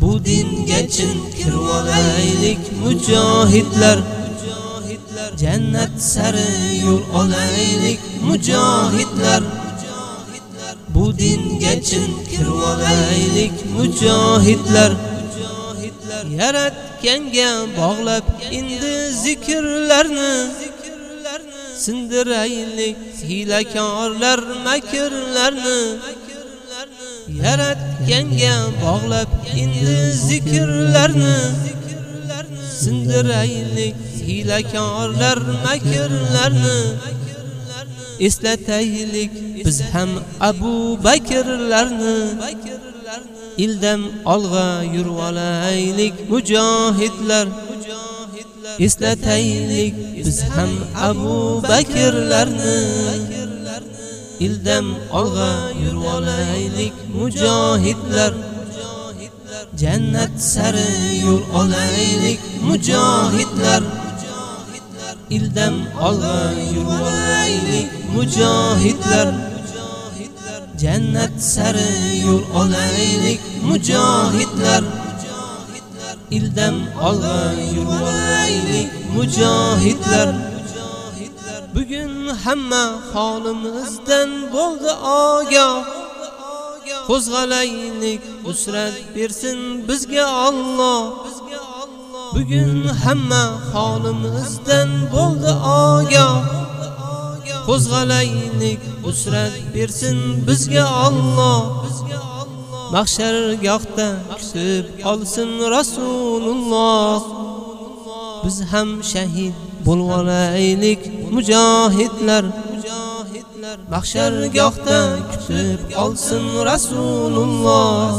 bu dinga chin kirib olaylik mujohidlar. Jannat sari yo'l olaylik mujohidlar. Bu dinga chin kirib olaylik mujohidlar. Yaratganga bog'lab endi zikrlarni sindiraylik. Hilakorlar makrlarni yaratganga bog'lab endi zikrlarni sindiraylik hilakorlar makrlarni eslataylik. Biz ham Abu Bakrlarni ildam olg'a yurvolaylik. Mujohidlar eslataylik. Biz ham Abu Bakrlarni ildam olg'a yurvolaylik mujohidlar. Jannat sari yo'l olaylik mujohidlar. Ildam olg'a yurvolaylik mujohidlar. Jannat sari yo'l olaylik mujohidlar. Ildam olg'a yurvolaylik mujohidlar. Bugun hamma holimizdan bo'ldi ogoh. Qo'zg'alaylik nusrat bersin bizga Alloh. Bugun hamma holimizdan bo'ldi ogoh. Qo'zg'alaylik nusrat bersin bizga Alloh. Mahshargohda kutib olsin Rasululloh. Biz ham shahid bo'lib olaylik mujohidlar. Mahshargohda kutib olsin Rasululloh.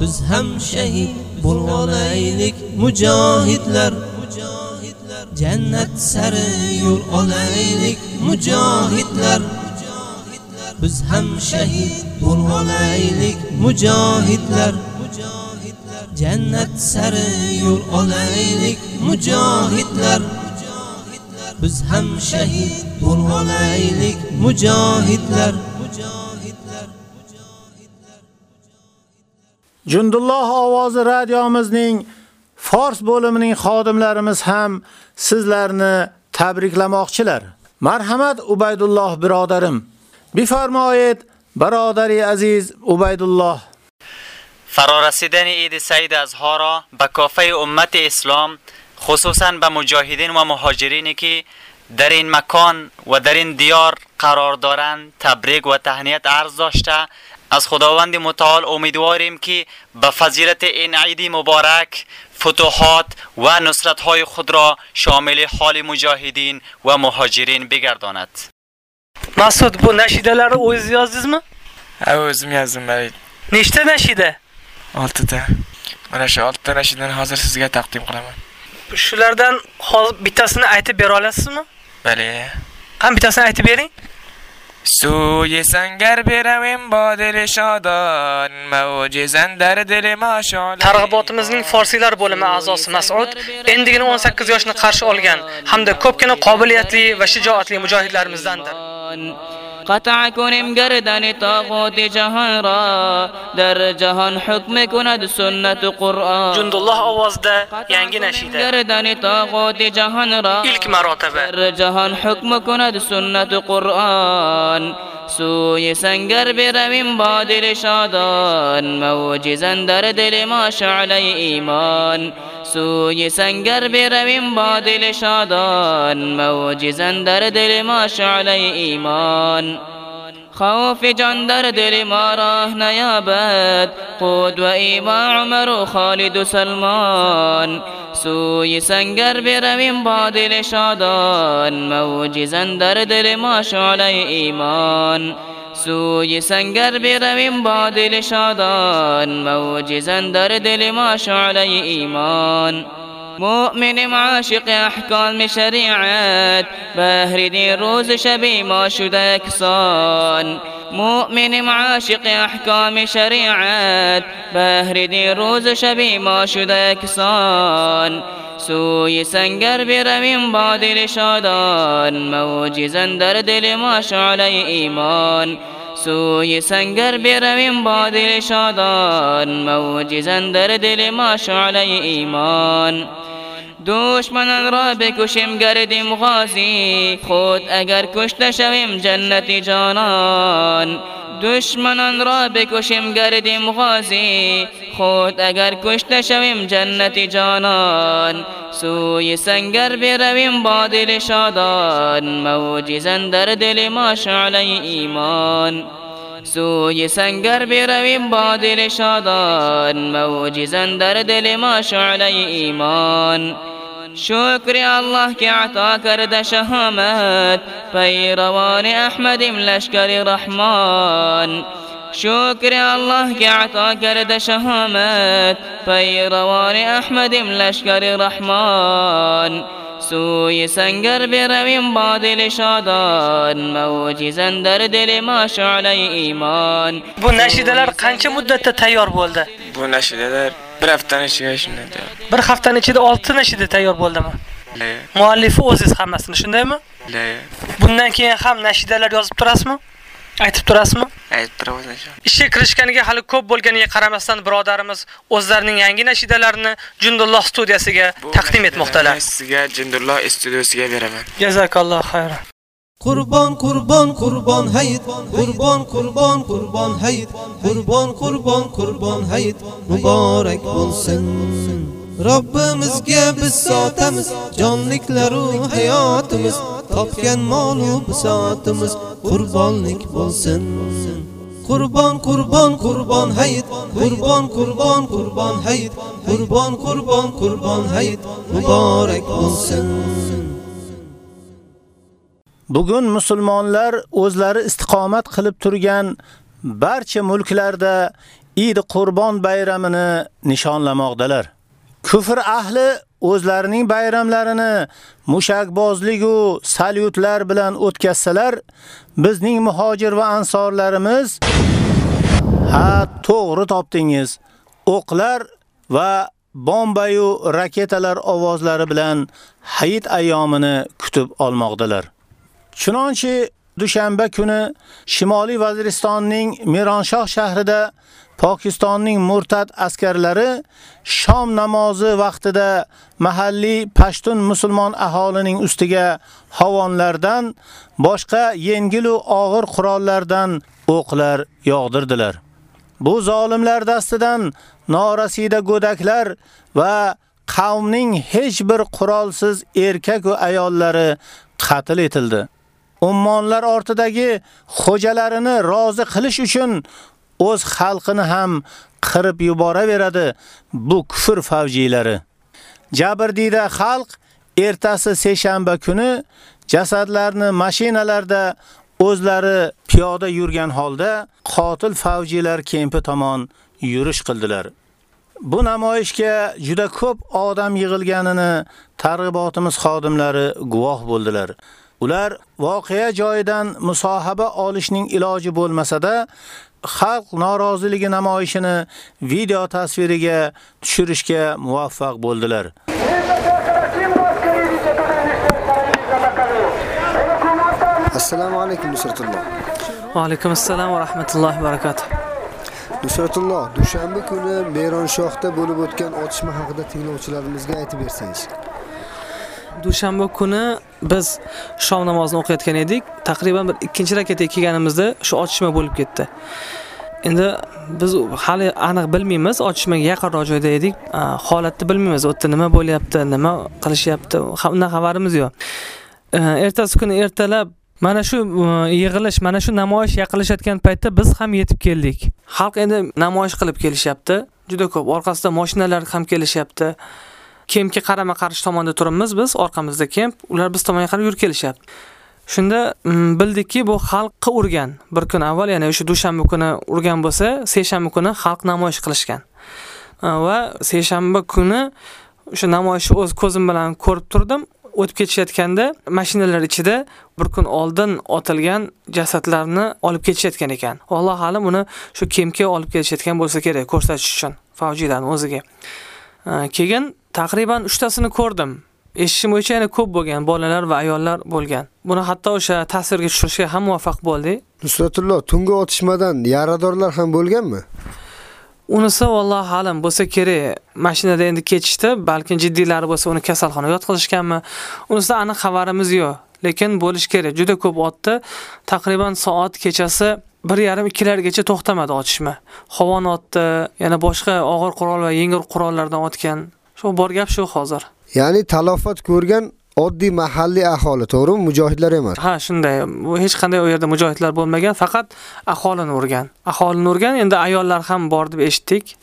Biz ham shahid bo'lib olaylik mujohidlar. Jannat sari yo'l olaylik mujohidlar. Biz ham shahid bo'lib olaylik mujohidlar. Jannat sari yo'l olaylik mujohidlar. biz ham shahid bo'lib olaylik mujohidlar Jundulloh ovozi radiomizning Fors bo'limining xodimlarimiz ham sizlarni tabriklamoqchilar. Marhamat Ubaydulloh birodarim. Bifarmoyed برادری عزیز عبید الله فرارسیدن عید سعید اظهارا به کافه امت اسلام خصوصا به مجاهدین و مهاجرینی که در این مکان و در این دیار قرار دارند تبریک و تهنیت عرض داشته از خداوند متعال امیدواریم که به فضیلت این عید مبارک فتوحات و نصرت های خود را شامل حال مجاهدین و مهاجرین بگرداند Masud bu nashidalarni o'zingiz yozdingizmi? Ha o'zim yozdim Barid. Nechta nashida? 6 ta. Mana shu 6 ta nashidani hozir sizga taqdim qilaman. Shulardan hozir bittasini aytib bera olasizmi? Bale. Ham bittasini aytib bering. سوی سنگر برویم با دل شادان موجزن در دل ماشال Targ'ibotimizning forsiylar bo'limi a'zosi Mas'ud endigina 18 yoshni qarshi olgan hamda ko'pgina qobiliyatli va shijoatli mujohidlarimizdandir. قطع کنیم گردن تاغوت جهان را در جهان حکم کند سنت قرآن. Jundulloh ovozida yangi nashida. گردن تاغوت جهان را ilk marotaba در جهان حکم کند سنت قرآن. سوی سنگر برویم با دل شادان موجزن در دل ما شعله ایمان. سوی سنگر برویم با دل شادان موجزن در دل ما شعله ایمان. خوف جان در دل ما راه نیابد. خود و ایما عمر و خالد و سلمان. سوی سنگر برویم با دل شادان. موجزن در دل ما شعله ایمان. سوی سنگر برویم با دل شادان. موجزن در دل ما شعله ایمان. مؤمن عاشق احکام شریعت بهر دین روز شبی ما شده کسان مؤمن عاشق احکام شریعت بهر دین روز شبی ما شده کسان سوی سنگر برویم با دل شادان موجزن در دل ما شعله ایمان. سوی سنگر برویم با دل شادان موجزن در دل ما شعله ایمان. دشمنان را بکشیم گردیم غازی. خود اگر کشته شویم جنت جانان. دشمنان را بکشیم گردیم غازی. خود اگر کشته شویم جنت جانان. سوی سنگر برویم با دل شادان. موجزن در دل ما شعله ایمان. سوی سنگر برویم با دل شادان. موجزن در دل ما شعله ایمان. شكري الله كي عطا كرد شهامات فيروان احمد ملشكر رحمان. شكري الله كي عطا كرد شهامات فيروان احمد ملشكر رحمان. سوي سنجر برویم با دل شادان موجی زندر دل ما شعلی ایمان. بو نشیده لر قنچه مدت تیار بولده؟ بو نشیده bir haftani ichiga shunday tayyor. Bir haftaning ichida 6 nashida tayyor bo'ldimi? Muallifi o'zingiz hammasini, shundaymi? Bundan keyin ham nashidalar yozib turasizmi? Aytib turasizmi? aytib turamiz inshaalloh. Ishga kirishganiga hali ko'p bo'lganiga qaramasdan birodarimiz o'zlarining yangi nashidalarini Jundulloh studiyasiga taqdim etmoqdalar. Sizga Jindulloh studiosiga beraman. Jazakalloh xayron. Qurbon qurbon qurbon hayit. Qurbon qurbon qurbon hayit. Qurbon qurbon qurbon hayit. Muborak bo'lsin. Robbimizga biz sotamiz jonliklaru hayotimiz. Topgan molu bisotimiz qurbonlik bo'lsin. Qurbon qurbon qurbon hayit. Qurbon qurbon qurbon hayit. Qurbon qurbon qurbon hayit. Muborak bo'lsin. Bugun musulmonlar o'zlari istiqomat qilib turgan barcha mulklarda Eid Qurbon bayramini nishonlamoqdalar. Kufr ahli o'zlarining bayramlarini mushakbozlik va salyutlar bilan o'tkazsalar, bizning muhojir va ansorlarimiz ha, to'g'ri topdingiz. O'qlar va bombayu raketalar ovozlari bilan Hayit ayyomini kutib olmoqdalar. Chunonchi dushanba kuni Shimoliy Vaziristonning Mironshoh shahrida Pokistonning murtad askarlari shom namozi vaqtida mahalliy Pashtun musulmon aholining ustiga havonlardan boshqa yengil va og'ir qurollardan o'qlar yog'dirdilar. Bu zolimlar dastidan norasida go'daklar va qavmning hech bir qurolsiz erkak va ayollari qatl etildi. Ummonlar ortidagi xo'jalarini rozi qilish uchun o'z xalqini ham qirib yuboraveradi bu kufr favjilari. Jabrdiyda xalq ertasi seshanba kuni jasadlarni mashinalarda o'zlari piyoda yurgan holda qotil favjilar kempi tomon yurish qildilar. Bu namoyishga juda ko'p odam yig'ilganini targ'ibotimiz xodimlari guvoh bo'ldilar. Ular voqea joyidan musohaba olishning iloji bo'lmasa-da, xalq noroziligi namoyishini video tasviriga tushirishga muvaffaq bo'ldilar. Assalomu alaykum Nusratulloh. Va alaykum assalom va rahmatullohi va barakatuh. Nusratulloh, dushanba kuni Meronshohda bo'lib o'tgan otishma haqida tinglovchilarimizga aytib bersangiz. Dushanba kuni biz shom namozini o'qiyotgan edik. Taqriban bir ikkinchi rakatga kelganimizda shu otishma bo'lib ketdi. Endi biz hali aniq bilmaymiz, otishmaga yaqinroq joyda edik. Holatni bilmaymiz, u yerda nima bo'lyapti, nima qilishyapti, undan xabarimiz yo'q. E, ertasi kuni ertalab Mana shu e, yig'ilish, mana shu namoyish yaqinlashayotgan paytda biz ham yetib keldik. Xalq endi namoyish qilib kelishyapti. Juda ko'p orqasidan mashinalar ham kelishyapti. Kempga qarama-qarshi tomonda turibmiz biz, orqamizda kemp, ular biz tomonga qarab yurib kelishyapti. Shunda mm, bildikki, bu xalqqa urgan. Bir kun avval, ya'ni o'sha dushanba kuni urgan bo'lsa, seshanba kuni xalq namoyish qilishgan. Va seshanba kuni o'sha namoyishni o'z ko'zim bilan ko'rib turdim. o'tib ketishayotganda mashinalar ichida bir kun oldin otilgan jasadlarni olib ketishayotgan ekan. Alloh alam uni shu kemga olib kelishayotgan bo'lsa kerak ko'rsatish uchun favjilarni o'ziga. Keyin taqriban 3 tasini ko'rdim. Eshitishim bo'yicha yana ko'p bo'lgan, bolalar va ayollar bo'lgan. Buni hatto o'sha tasvirga tushirishga ham muvaffaq bo'ldik. Nusratulloh, tungi otishmadan yaradorlar ham bo'lganmi? Unisi vallohu alam bo'lsa kerak. Mashinada endi ketishdi, balki jiddiylari bo'lsa uni kasalxonaga yotqizishganmi? Unisida aniq xabarimiz yo'q. Lekin bo'lish kerak. Juda ko'p otdi. Taqriban soat kechasi 1.5 largacha to'xtamadi otishma. Havoni otdi, yana boshqa og'ir qurol va yengil qurollardan otgan. Shu bor gap shu hozir. Ya'ni talofat ko'rgan oddiy mahalliy aholi, to'g'rimi? Mujohidlar emas. Ha, shunday. Bu hech qanday u yerda mujohidlar bo'lmagan, faqat aholini urgan. Aholini urgan, endi ayollar ham bor deb eshitdik.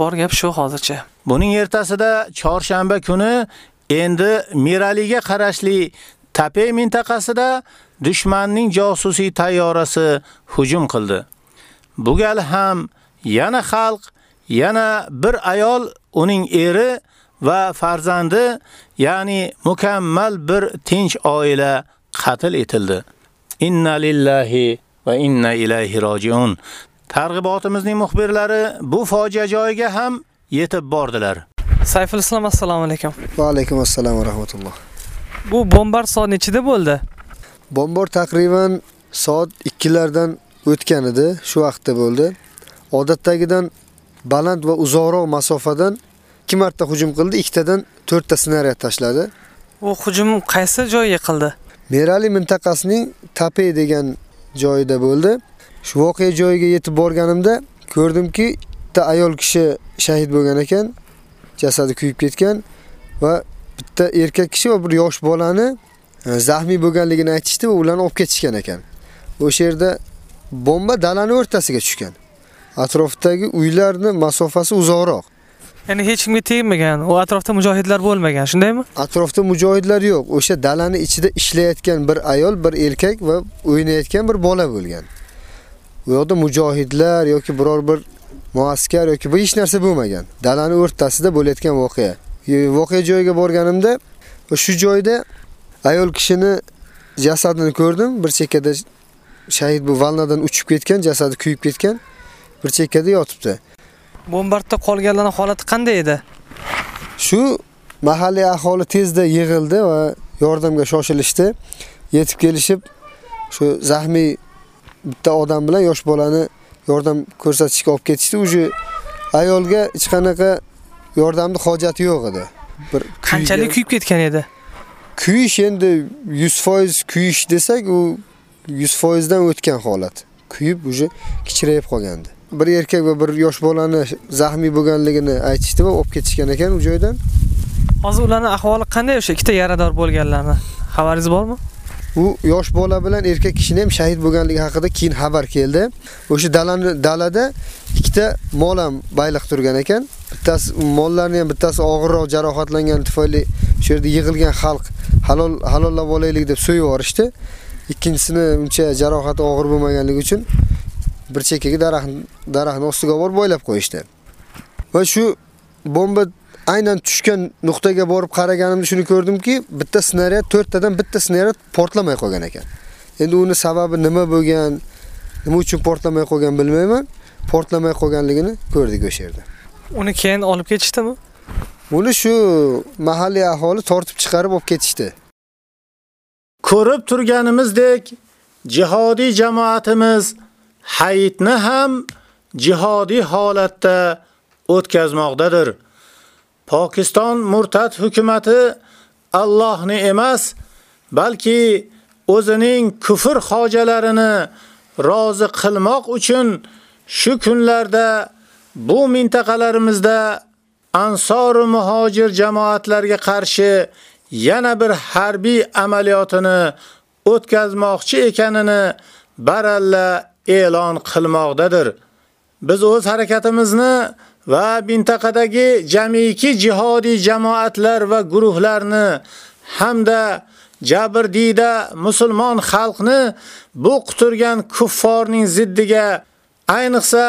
Bor gap shu hozircha. Buning ertasida chorshanba kuni endi Miraliga qarashli Tapey mintaqasida dushmanning josusiy tayyorasi hujum qildi. Bu gal ham yana xalq, yana bir ayol uning eri va farzandi, ya'ni mukammal bir tinch oila qatl etildi. Inna lillahi va inna ilayhi rojiun. Targ'ibotimizning muxbirlari bu fojia joyiga ham yetib bordilar. Sayful Islom assalomu alaykum. Va alaykum assalom va rahmatulloh. Bu bombar soat nechida bo'ldi? Bombor taqriban soat 2 lardan o'tgan edi, shu vaqtda bo'ldi. Odatdagidan baland va uzoqroq masofadan 2 marta hujum qildi, ikkitadan 4 ta snaryad tashladi. U hujum qaysi joyga qildi? Merali mintaqasining Tapey degan joyida bo'ldi. Shu voqea joyiga yetib borganimda ko'rdimki, bitta ayol kishi shahid bo'lgan ekan, jasadi kuyib ketgan va bitta erkak kishi va bir yosh bolani zahmiy bo'lganligini aytishdi va ularni olib ketishgan ekan. O'sha yerda bomba dalani o'rtasiga tushgan. Atrofdagi uylarni masofasi uzoqroq. Ya'ni hech kimga tegmagan, u atrofda mujohidlar bo'lmagan, shundaymi? Atrofda mujohidlar yo'q. O'sha dalani ichida ishlayotgan bir ayol, bir erkak va o'ynayotgan bir bola bo'lgan. U yoqda mujohidlar yoki biror bir muaskar yoki bu hech narsa bo'lmagan. Dalani o'rtasida bo'layotgan voqea. Voqea joyiga borganimda shu joyda ayol kishini jasadini ko'rdim. Bir chekkada shahid bu valnadan uchib ketgan, jasadi kuyib ketgan. Bir chekkada yotibdi. Bombardda qolganlarning holati qanday edi? Shu mahalliy aholi tezda yig'ildi va yordamga shoshilishdi. Yetib kelishib shu zahmiy bitta odam bilan yosh bolani yordam ko'rsatishga olib ketishdi. Uji ayolga hech qanaqa yordamni hojati yo'q edi. Bir qanchalik kuyib ketgan edi? Kuyish endi 100% kuyish desak, u 100% dan o'tgan holat. Kuyib uji kichrayib qolgandi. Bir erkak va bir yosh bolani zahmiy bo'lganligini aytishdi va olib ketishgan ekan u joydan. Hozir ularning ahvoli qanday o'sha ikkita yarador bo'lganlarni? Xabaringiz bormi? u yosh bola bilan erkak kishini ham shahid bo'lganligi haqida keyin xabar keldi. O'sha dalani dalada ikkita mol ham bayliq turgan ekan. Bittasi mollarni ham bittasi og'irroq jarohatlangan tufayli shu yerda yig'ilgan xalq halol halollab olaylik deb so'yib yuborishdi. Ikkinchisini uncha jarohati og'ir bo'lmaganligi uchun bir chekkaga daraxt daraxtning ostiga olib boylab qo'yishdi. Va shu bomba aynan tushgan nuqtaga borib qaraganimda shuni ko'rdimki, bitta snaryad 4 tadan bitta snaryad portlamay qolgan ekan. Endi uni sababi nima bo'lgan, nima uchun portlamay qolgan bilmayman. Portlamay qolganligini ko'rdik o'sha yerda. Uni keyin olib ketishdimi? Uni shu mahalliy aholi tortib chiqarib olib ketishdi. Ko'rib turganimizdek, jihodiy jamoatimiz hayitni ham jihodiy holatda o'tkazmoqdadir. Pokiston murtad hukumatı Allohni emas, balki o'zining kufr hojalarini rozi qilmoq uchun shu kunlarda bu mintaqalarimizda ansor va muhojir jamoatlarga qarshi yana bir harbiy amaliyotini o'tkazmoqchi ekanini baralla e'lon qilmoqdadir. Biz o'z harakatimizni va mintaqadagi jamiki jihodiy jamoatlar va guruhlarni hamda jabrdida musulmon xalqni bu quturgan kufforning ziddiga ayniqsa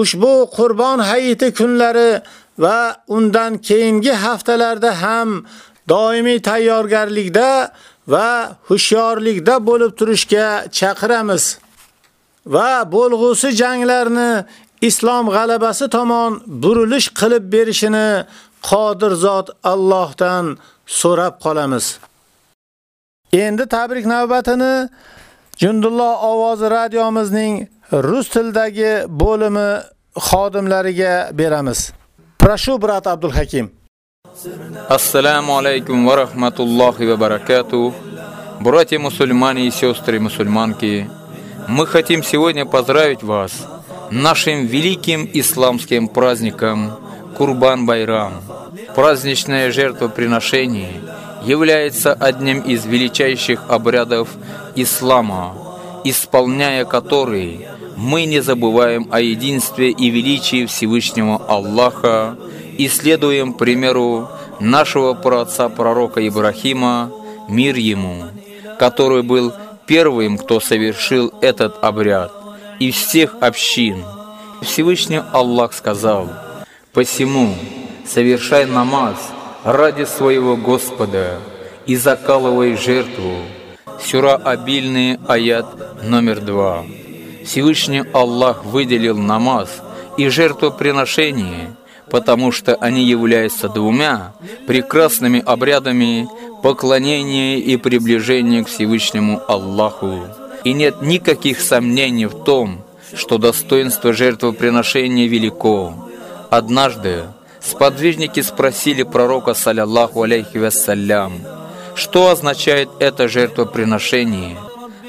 ushbu Qurbon hayiti kunlari va undan keyingi haftalarda ham doimiy tayyorgarlikda va hushyorlikda bo'lib turishga chaqiramiz. Va bo'lg'usi janglarni islom g'alabasi tomon burilish qilib berishini Qodir zot Allohdan so'rab qolamiz. Endi tabrik navbatini Jundulloh ovozi radiomizning rus tilidagi bo'limi xodimlariga beramiz. Proшу, брат Abdul Hakim. Ассаламу алейкум ва рахматуллахи ва баракату. Братья мусульмане и сестры мусульманки, мы хотим сегодня поздравить вас нашим великим исламским праздником Курбан-Байрам. Праздничное жертвоприношение является одним из величайших обрядов ислама, исполняя который мы не забываем о единстве и величии Всевышнего Аллаха и следуем примеру нашего праотца пророка Ибрахима, мир ему, который был первым, кто совершил этот обряд и всех общин. Всевышний Аллах сказал, «Посему совершай намаз ради своего Господа и закалывай жертву». Сюра обильный аят номер два. Всевышний Аллах выделил намаз и жертвоприношение, потому что они являются двумя прекрасными обрядами поклонения и приближения к Всевышнему Аллаху. И нет никаких сомнений в том, что достоинство жертвоприношения велико. Однажды сподвижники спросили пророка, саллиллаху алейхи вассалям, что означает это жертвоприношение,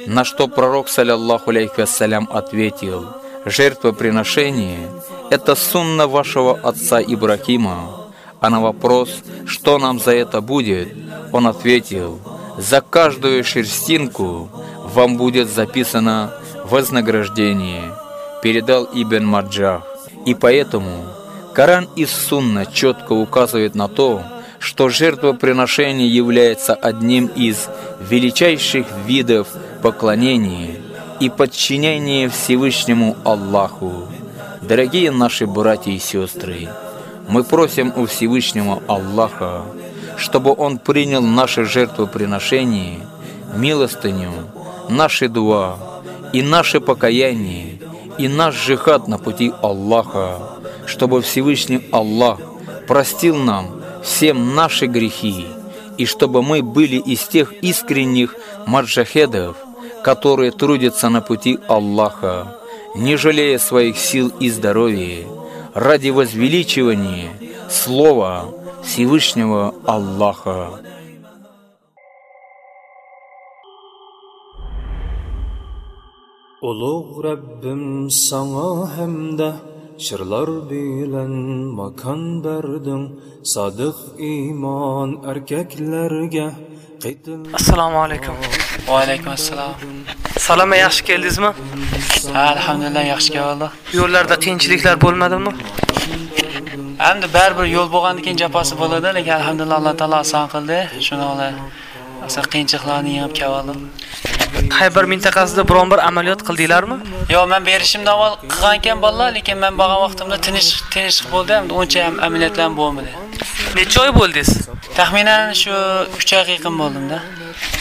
на что пророк, саллиллаху алейхи вассалям, ответил, жертвоприношение – это сунна вашего отца Ибрахима. А на вопрос, что нам за это будет, он ответил, за каждую шерстинку вам будет записано вознаграждение, передал Ибн Маджах. И поэтому Коран и Сунна четко указывают на то, что жертвоприношение является одним из величайших видов поклонения и подчинения Всевышнему Аллаху. Дорогие наши братья и сестры, мы просим у Всевышнего Аллаха, чтобы Он принял наше жертвоприношение, милостыню, наши дуа и наше покаяние, и наш джихад на пути Аллаха, чтобы Всевышний Аллах простил нам всем наши грехи, и чтобы мы были из тех искренних маджахедов, которые трудятся на пути Аллаха, не жалея своих сил и здоровья, ради возвеличивания Слова Всевышнего Аллаха. Улуг Раббим саңа хәмдә Шырлар белән макан бердең Садык иман эркәкләргә assalomu alaykum va alaykum assalom saloma yaxshi keldingizmi? Ha alhamdulillah yaxshi keldi yo'llarda qiyinchiliklar bo'lmadimi? Endi baribir yo'l bo'lgandan keyin jafosi bo'ladi lekin alhamdulillah alloh taolo oson qildi. Shuni qiyinchiliklarni yengib keldim Xaybar mintaqasida biron bir amaliyot qildinglarmi? Yo'q, men berishimdan avval qilgan ekan bolalar, lekin men borgan vaqtimda tinch tinch bo'ldi, ham uncha ham amaliyotlar bo'lmadi. Necha oy bo'ldingiz? Taxminan shu 3 oyga yaqin bo'ldimda.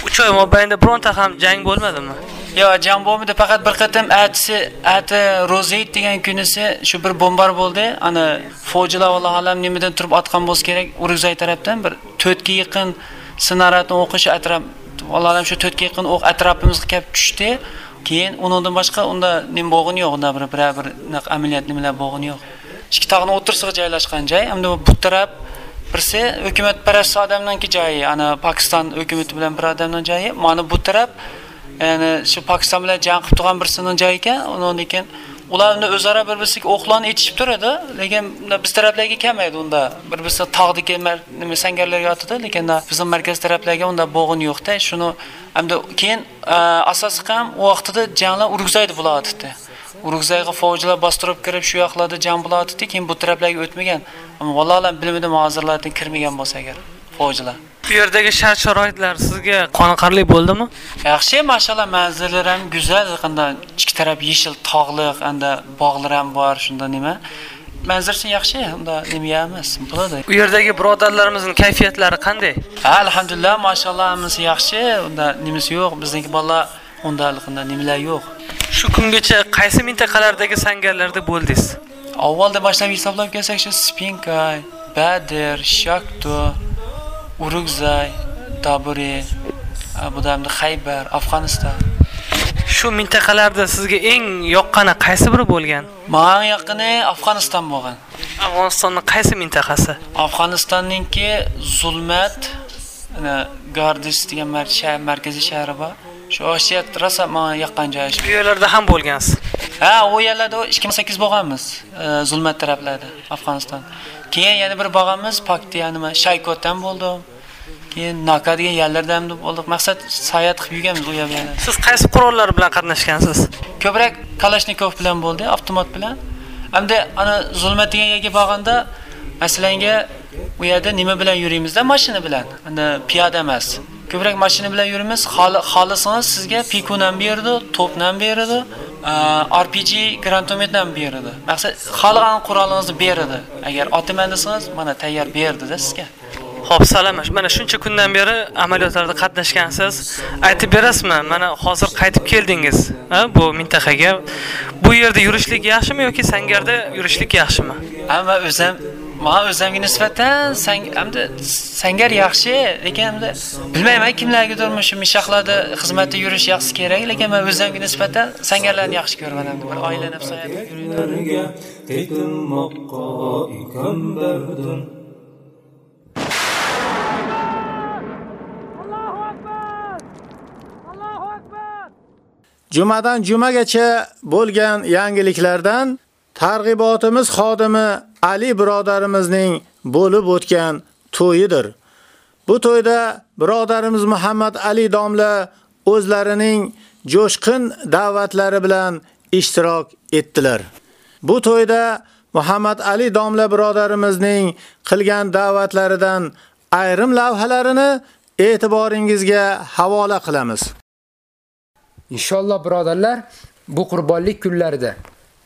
3 oy mobaynida bironta ham jang bo'lmadimi? Yo'q, jang bo'lmadi, faqat bir qatam atsi, ati Rozeyt degan kunisi shu bir bombar bo'ldi. Ana fojila vallohu alam nimadan turib otgan bo'lsa kerak, Urug'zay tarafdan bir 4 ga yaqin snaradni o'qish atraf Allohim shu 4 ga yaqin o'q atrofimizga kelib tushdi. Keyin undan boshqa unda nim bo'lg'in yo'q, unda bir bir bir amaliyot nimalar bo'lg'in yo'q. Ikki tog'ni o'tirsig'i joylashgan joy, hamda bu taraf birsi hukumat parast odamningki joyi, ana Pokiston hukumati bilan bir odamning joyi, mana bu taraf ya'ni shu Pokiston bilan jang qilib turgan birsining joyi ekan, undan keyin ularni o'zaro bir-birisiga o'qlarni etishib turadi, lekin biz taraflarga kelmaydi unda. Bir-birisi tog'dagi nima sangarlarga yotadi, lekin bizning markaz taraflarga unda bo'g'in yo'qda. Shuni hamda keyin e, asosi ham u vaqtida janglar urug'zaydi bo'lardi. Urug'zayga fojilar bostirib kirib shu yoqlarda jang bo'lardi, keyin bu taraflarga o'tmagan. Ammo bilmadim hozirlardan kirmagan bo'lsa agar fojilar. Bu yerdagi shart-sharoitlar sizga qoniqarli bo'ldimi? Yaxshi, mashallah, manzillar ham go'zal, qanday ikki taraf yeshil tog'liq, anda bog'lar ham bor, shunda nima? Manzarasi yaxshi, unda nima emas, bo'ladi. Bu yerdagi birodarlarimizning kayfiyatlari qanday? Alhamdulillah, mashallah, hammasi yaxshi, unda nimasi yo'q, bizniki bolalar undaliqida nimalar yo'q. Shu kungacha qaysi mintaqalardagi sangarlarda bo'ldingiz? Avvalda boshlab hisoblab kelsak, shu Spinkay, Badr, Shakto, Urug'zay, Daburi, bu damda Xaybar, Afg'oniston. Shu mintaqalarda sizga eng yoqqani qaysi biri bo'lgan? Menga yoqqani Afg'oniston bo'lgan. Afg'onistonning qaysi mintaqasi? Afg'onistonninki Zulmat, Gardis degan markaziy shahri bor. Shu Osiyo rosa menga yoqqan joy. Bu yerlarda ham bo'lgansiz. Ha, u yerlarda 2008 bo'lganmiz, Zulmat taraflarda, Afg'oniston. Keyin yana bir borganmiz, Paktiya nima, Shaykotdan bo'ldim. Keyin Naka degan yerlarda ham bo'ldik. Maqsad sayohat qilib yurganmiz u yerga. Siz qaysi qurollar bilan qatnashgansiz? Ko'proq Kalashnikov bilan bo'ldi, avtomat bilan. Hamda ana Zulmat degan yerga borganda masalanga u yerda nima bilan yurimizda? Mashina bilan. Piyoda emas. Ko'proq mashina bilan yurimiz. Xolisingiz sizga pikun ham berdi, to'pni ham berdi. RPG grantometni ham beradi. Maqsad xohlagan qurolingizni beradi. Agar otaman desangiz, mana tayyor berdi-da sizga. Xo'p, salom. Mana shuncha kundan beri amaliyotlarda qatnashgansiz. Aytib berasizmi? Mana hozir qaytib keldingiz, ha, bu mintaqaga. Bu yerda yurishlik yaxshimi yoki sangarda yurishlik yaxshimi? Hamma o'zim Men o'zimga nisbatan sang hamda sangar yaxshi, lekin hamda bilmayman kimlargadir shu mishaqlarda xizmatda yurish yaxshi kerak, lekin men o'zimga nisbatan sangarlarni yaxshi ko'raman. Bir oila nafsiyati yurlarga qaytmoqqa ikon berdim. Jumadan jumagacha bo'lgan yangiliklardan targ'ibotimiz xodimi Ali birodarimizning bo'lib o'tgan to'yidir. Bu to'yda birodarimiz Muhammad Ali domla o'zlarining jo'shqin da'vatlari bilan ishtirok etdilar. Bu to'yda Muhammad Ali domla birodarimizning qilgan da'vatlaridan ayrim lavhalarini e'tiboringizga havola qilamiz. Inshaalloh birodarlar, bu qurbonlik kunlarida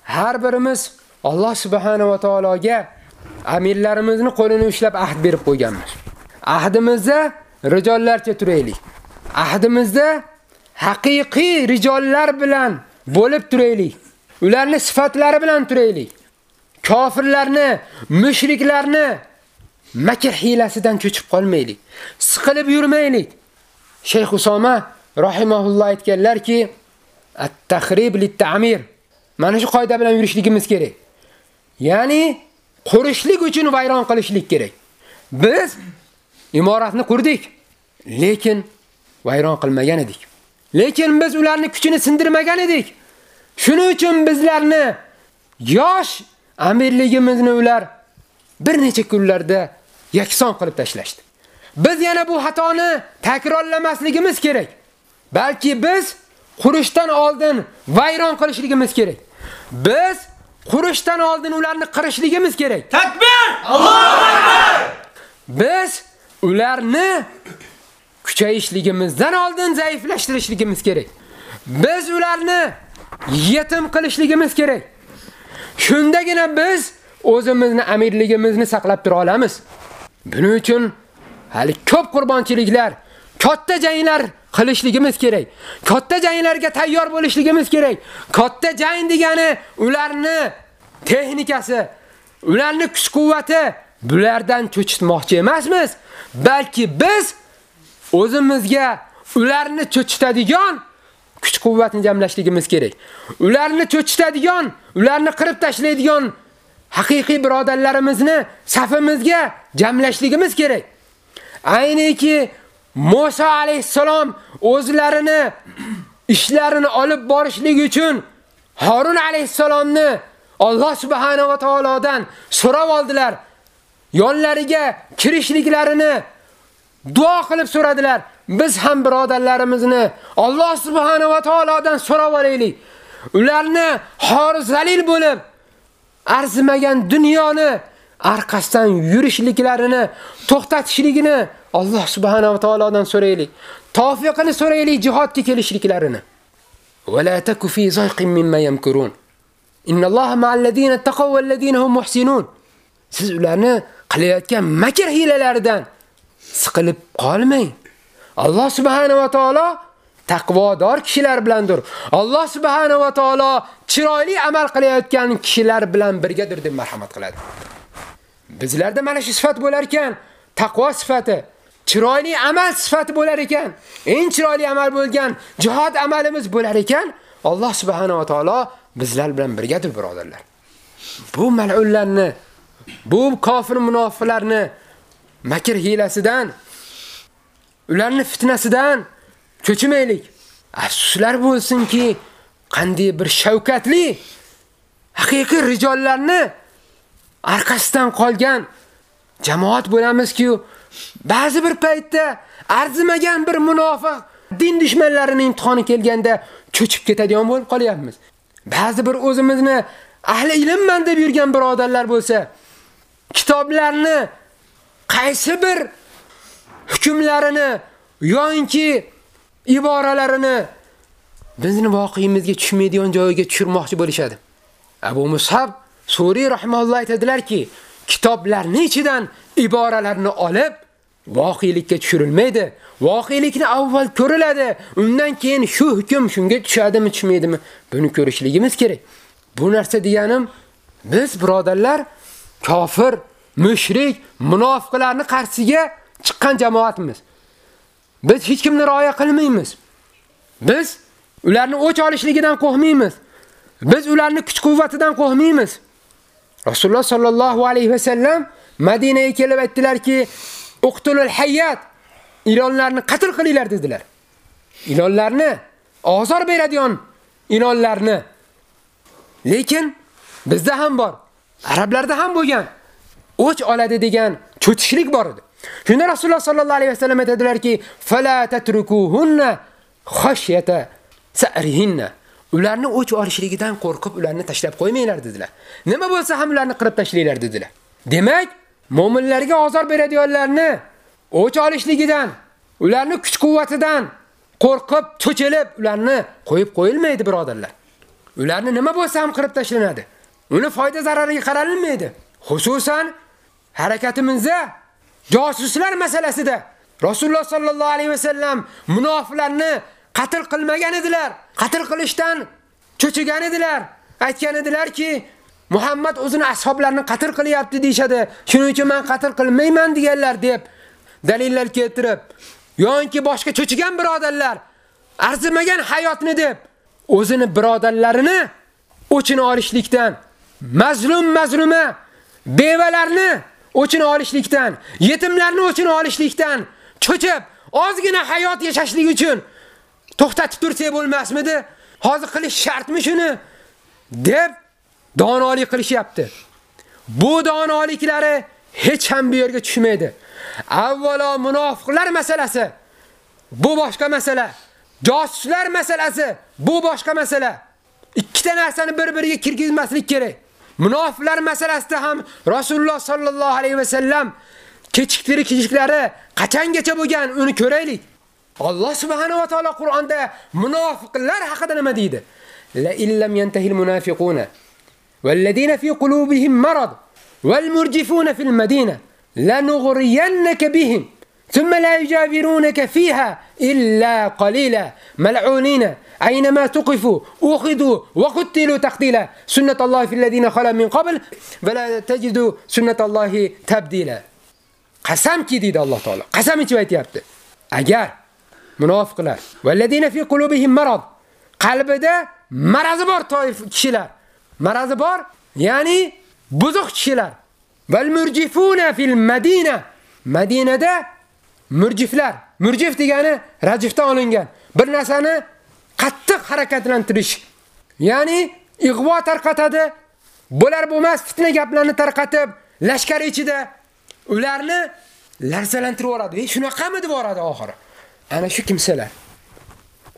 har birimiz Alloh subhanahu va taologa amirlarimizni qo'lini ushlab ahd berib qo'yganmiz. Ahdimizda rijollarcha turaylik. Ahdimizda haqiqiy rijollar bilan bo'lib turaylik. Ularning sifatlari bilan turaylik. Kofirlarni, mushriklarni makr hilasidan cho'chib qolmaylik. Siqilib yurmaylik. Shayx Usoma rahimahulloh aytganlarki, at-tahrib lit-ta'mir. Mana shu qoida bilan yurishligimiz kerak. Ya'ni qurishlik uchun vayron qilishlik kerak. Biz imoratni qurdik, lekin vayron qilmagan edik. Lekin biz ularning kuchini sindirmagan edik. Shuning uchun bizlarni yosh amirligimizni ular bir necha kunlarda yakson qilib tashlashdi. Biz yana bu xatoni takrorlamasligimiz kerak. Balki biz qurishdan oldin vayron qilishligimiz kerak. Biz qurishdan oldin ularni qirishligimiz kerak. Takbir! Allohu akbar! Biz ularni kuchayishligimizdan oldin zaiflashtirishligimiz kerak. Biz ularni yetim qilishligimiz kerak. Shundagina biz o'zimizni amirligimizni saqlab tura olamiz. Buning uchun hali ko'p qurbonchiliklar, katta janglar qilishligimiz kerak. Katta janglarga tayyor bo'lishligimiz kerak. Katta jang degani ularni texnikasi, ularni kuch-quvvati bulardan cho'chitmoqchi emasmiz, balki biz o'zimizga ularni cho'chitadigan kuch-quvvatni jamlashligimiz kerak. Ularni cho'chitadigan, ularni qirib tashlaydigan haqiqiy birodarlarimizni safimizga jamlashligimiz kerak. Ayniki Musa alayhisalom o'zlarini ishlarini olib borishlik uchun Harun alayhisalomni Alloh subhanahu va taolodan so'rab oldilar. Yonlariga kirishliklarini duo qilib so'radilar. Biz ham birodarlarimizni Alloh subhanahu va taolodan so'rab olaylik. Ularni xor zalil bo'lib arzimagan dunyoni arkasidan yurishliklarini to'xtatishligini Alloh subhanahu va taolodan so'raylik. Tavfiqini so'raylik jihodga kelishliklarini. Va la taku fi zayqin mimma yamkurun. Innalloha ma'al ladina taqaw wal ladina hum muhsinun. Siz ularni qilayotgan makr hilalaridan siqilib qolmang. Alloh subhanahu va taolo taqvodor kishilar bilandir. Alloh subhanahu va taolo chiroyli amal qilayotgan kishilar bilan birgadir deb marhamat qiladi. Bizlarda mana shu sifat bo'lar ekan, taqvo sifati, chiroyli amal sifati bo'lar ekan, eng chiroyli amal bo'lgan jihad amalimiz bo'lar ekan, Alloh subhanahu va taolo bizlar bilan birgadir, birodarlar. Bu mal'ullarni, bu kofir munofiqlarni makr hilasidan, ularni fitnasidan ko'chmaylik. Afsuslar bo'lsinki, qanday bir shavkatli haqiqiy rijollarni arkasidan qolgan jamoat bo'lamiz-ku, ba'zi bir paytda arzimagan bir munofiq din dushmanlarining imtihoni kelganda cho'chib ketadigan bo'lib qolyapmiz. Ba'zi bir o'zimizni ahli ilmman deb yurgan birodarlar bo'lsa, kitoblarni qaysi bir hukmlarini yo'inki iboralarini bizni voqeimizga tushmaydigan joyiga tushirmoqchi bo'lishadi. Abu Musab Suriy rahimahulloh aytadilarki, kitoblarning ichidan iboralarni olib voqelikka tushirilmaydi. Voqelikni avval ko'riladi, undan keyin shu hukm shunga tushadimi, tushmaydimi, buni ko'rishligimiz kerak. Bu narsa deganim biz birodarlar kofir, mushrik, munofiqlarni qarshisiga chiqqan jamoatmiz. Biz hech kimni rioya qilmaymiz. Biz ularni o'ch olishligidan qo'rqmaymiz. Biz ularni kuch-quvvatidan qo'rqmaymiz. Rasululloh sallallohu alayhi va sallam Madinaga kelib aytdilarki, "Uqtulul hayyat" ilonlarni qatl qilinglar dedilar. Ilonlarni ozor beradigan ilonlarni. Lekin bizda ham bor, arablarda ham bo'lgan. O'ch oladi degan cho'tishlik bor edi. Shunda Rasululloh sallallohu alayhi vasallam aytadilarki, "Fala tatrukuhunna khashyata sa'rihinna." Ularni o'ch olishligidan qo'rqib ularni tashlab qo'ymanglar dedilar. Nima bo'lsa ham ularni qirib tashlanglar dedilar. Demak, mu'minlarga ozor beradiganlarni o'ch olishligidan, ularni kuch-quvvatidan qo'rqib, cho'chilib ularni qo'yib qo'yilmaydi, birodarlar. Ularni nima bo'lsa ham qirib tashlanadi. Uni foyda zarariga qaralmaydi. Xususan harakatimizda josuslar masalasida Rasululloh sallallohu alayhi vasallam munofiqlarni qatl qilmagan edilar. Qatl qilishdan cho'chigan edilar. Aytgan edilarki, Muhammad o'zini ashoblarini qatl qilyapti deyshadi. Shuning uchun men qatl qilmayman deganlar deb dalillar keltirib, yo'nki boshqa cho'chigan birodarlar arzimagan hayotni deb o'zini birodarlarini o'chini olishlikdan mazlum mazluma bevalarni o'chini olishlikdan, yetimlarni o'chini olishlikdan cho'chib, ozgina hayot yashashlik uchun to'xtatib tursak bo'lmasmidi? Hozir qilish shartmi shuni? deb donolik qilishyapti. Bu donoliklari hech ham bu yerga tushmaydi. Avvalo munofiqlar masalasi. Bu boshqa masala. Josuslar masalasi bu boshqa masala. Ikkita narsani bir-biriga kirgizmaslik kerak. Munofiqlar masalasida ham Rasululloh sallallohu alayhi va sallam kechiktirishliklari qachongacha bo'lgan uni ko'raylik. Alloh subhanahu va taolo Qur'onda munofiqlar haqida nima deydi? La illam yantahil munafiquna والذين في قلوبهم مرض والمرجفون في المدينة لنغرينك بهم ثم لا يجاورونك فيها إلا قليلا ملعونين أينما تقفوا أخذوا وقتلوا تقتيلا سنة الله في الذين خلا من قبل ولا تجدوا سنة الله تبديلا qasamki deydi Alloh taolo. Qasam ichib aytayapti. Agar munofiqlar vallazina fi qulubihim marad qalbida marazi bor toif kishilar. Marazi bor, ya'ni buzuq kishilar. Val murjifuna fil Madina. Madinada murjiflar. Murjif degani rajifdan olingan. Bir narsani qattiq harakatlantirish. Ya'ni ig'vo tarqatadi. Bo'lar bo'lmas fitna gaplarni tarqatib, lashkar ichida ularni larzalantirib yuboradi. E shunaqami deb yuboradi oxiri. Ana shu kimsalar.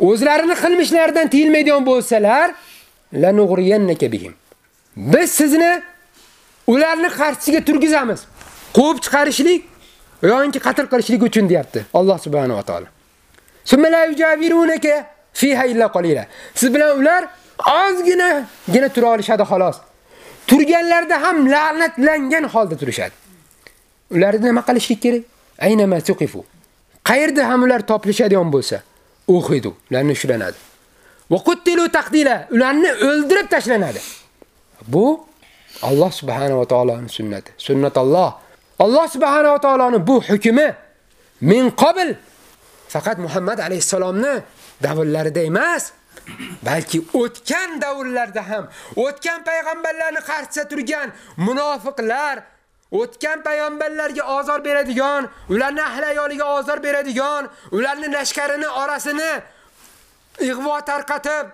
O'zlarini qilmishlaridan tiyilmaydigan bo'lsalar, lanug'riyannaka bihim. Biz sizni ularni qarshisiga turgizamiz. Quvib chiqarishlik yoki qatl qilishlik uchun deyapti Alloh subhanahu va taolo. Summa la yujavirunaka fiha illa qalila. Siz bilan ular ozgina gina tura olishadi xolos. Turganlarda ham la'natlangan holda turishadi. Ularni nima qilishlik kerak? aynama suqifu Qayerda ham ular topilishadigan bo'lsa, o'xidu, ularni ushlanadi. Va quttilu taqdila, ularni o'ldirib tashlanadi. Bu Alloh subhanahu va taoloning sunnati. Sunnatulloh. Alloh subhanahu va taoloning bu hukmi min qabl faqat Muhammad alayhisalomni davrlarida emas, balki o'tgan davrlarda ham, o'tgan payg'ambarlarni qarshisida turgan munofiqlar o'tgan payg'ambarlarga ozor beradigan, ularni ahli ayoliga ozor beradigan, ularni lashkarini orasini ig'vo tarqatib,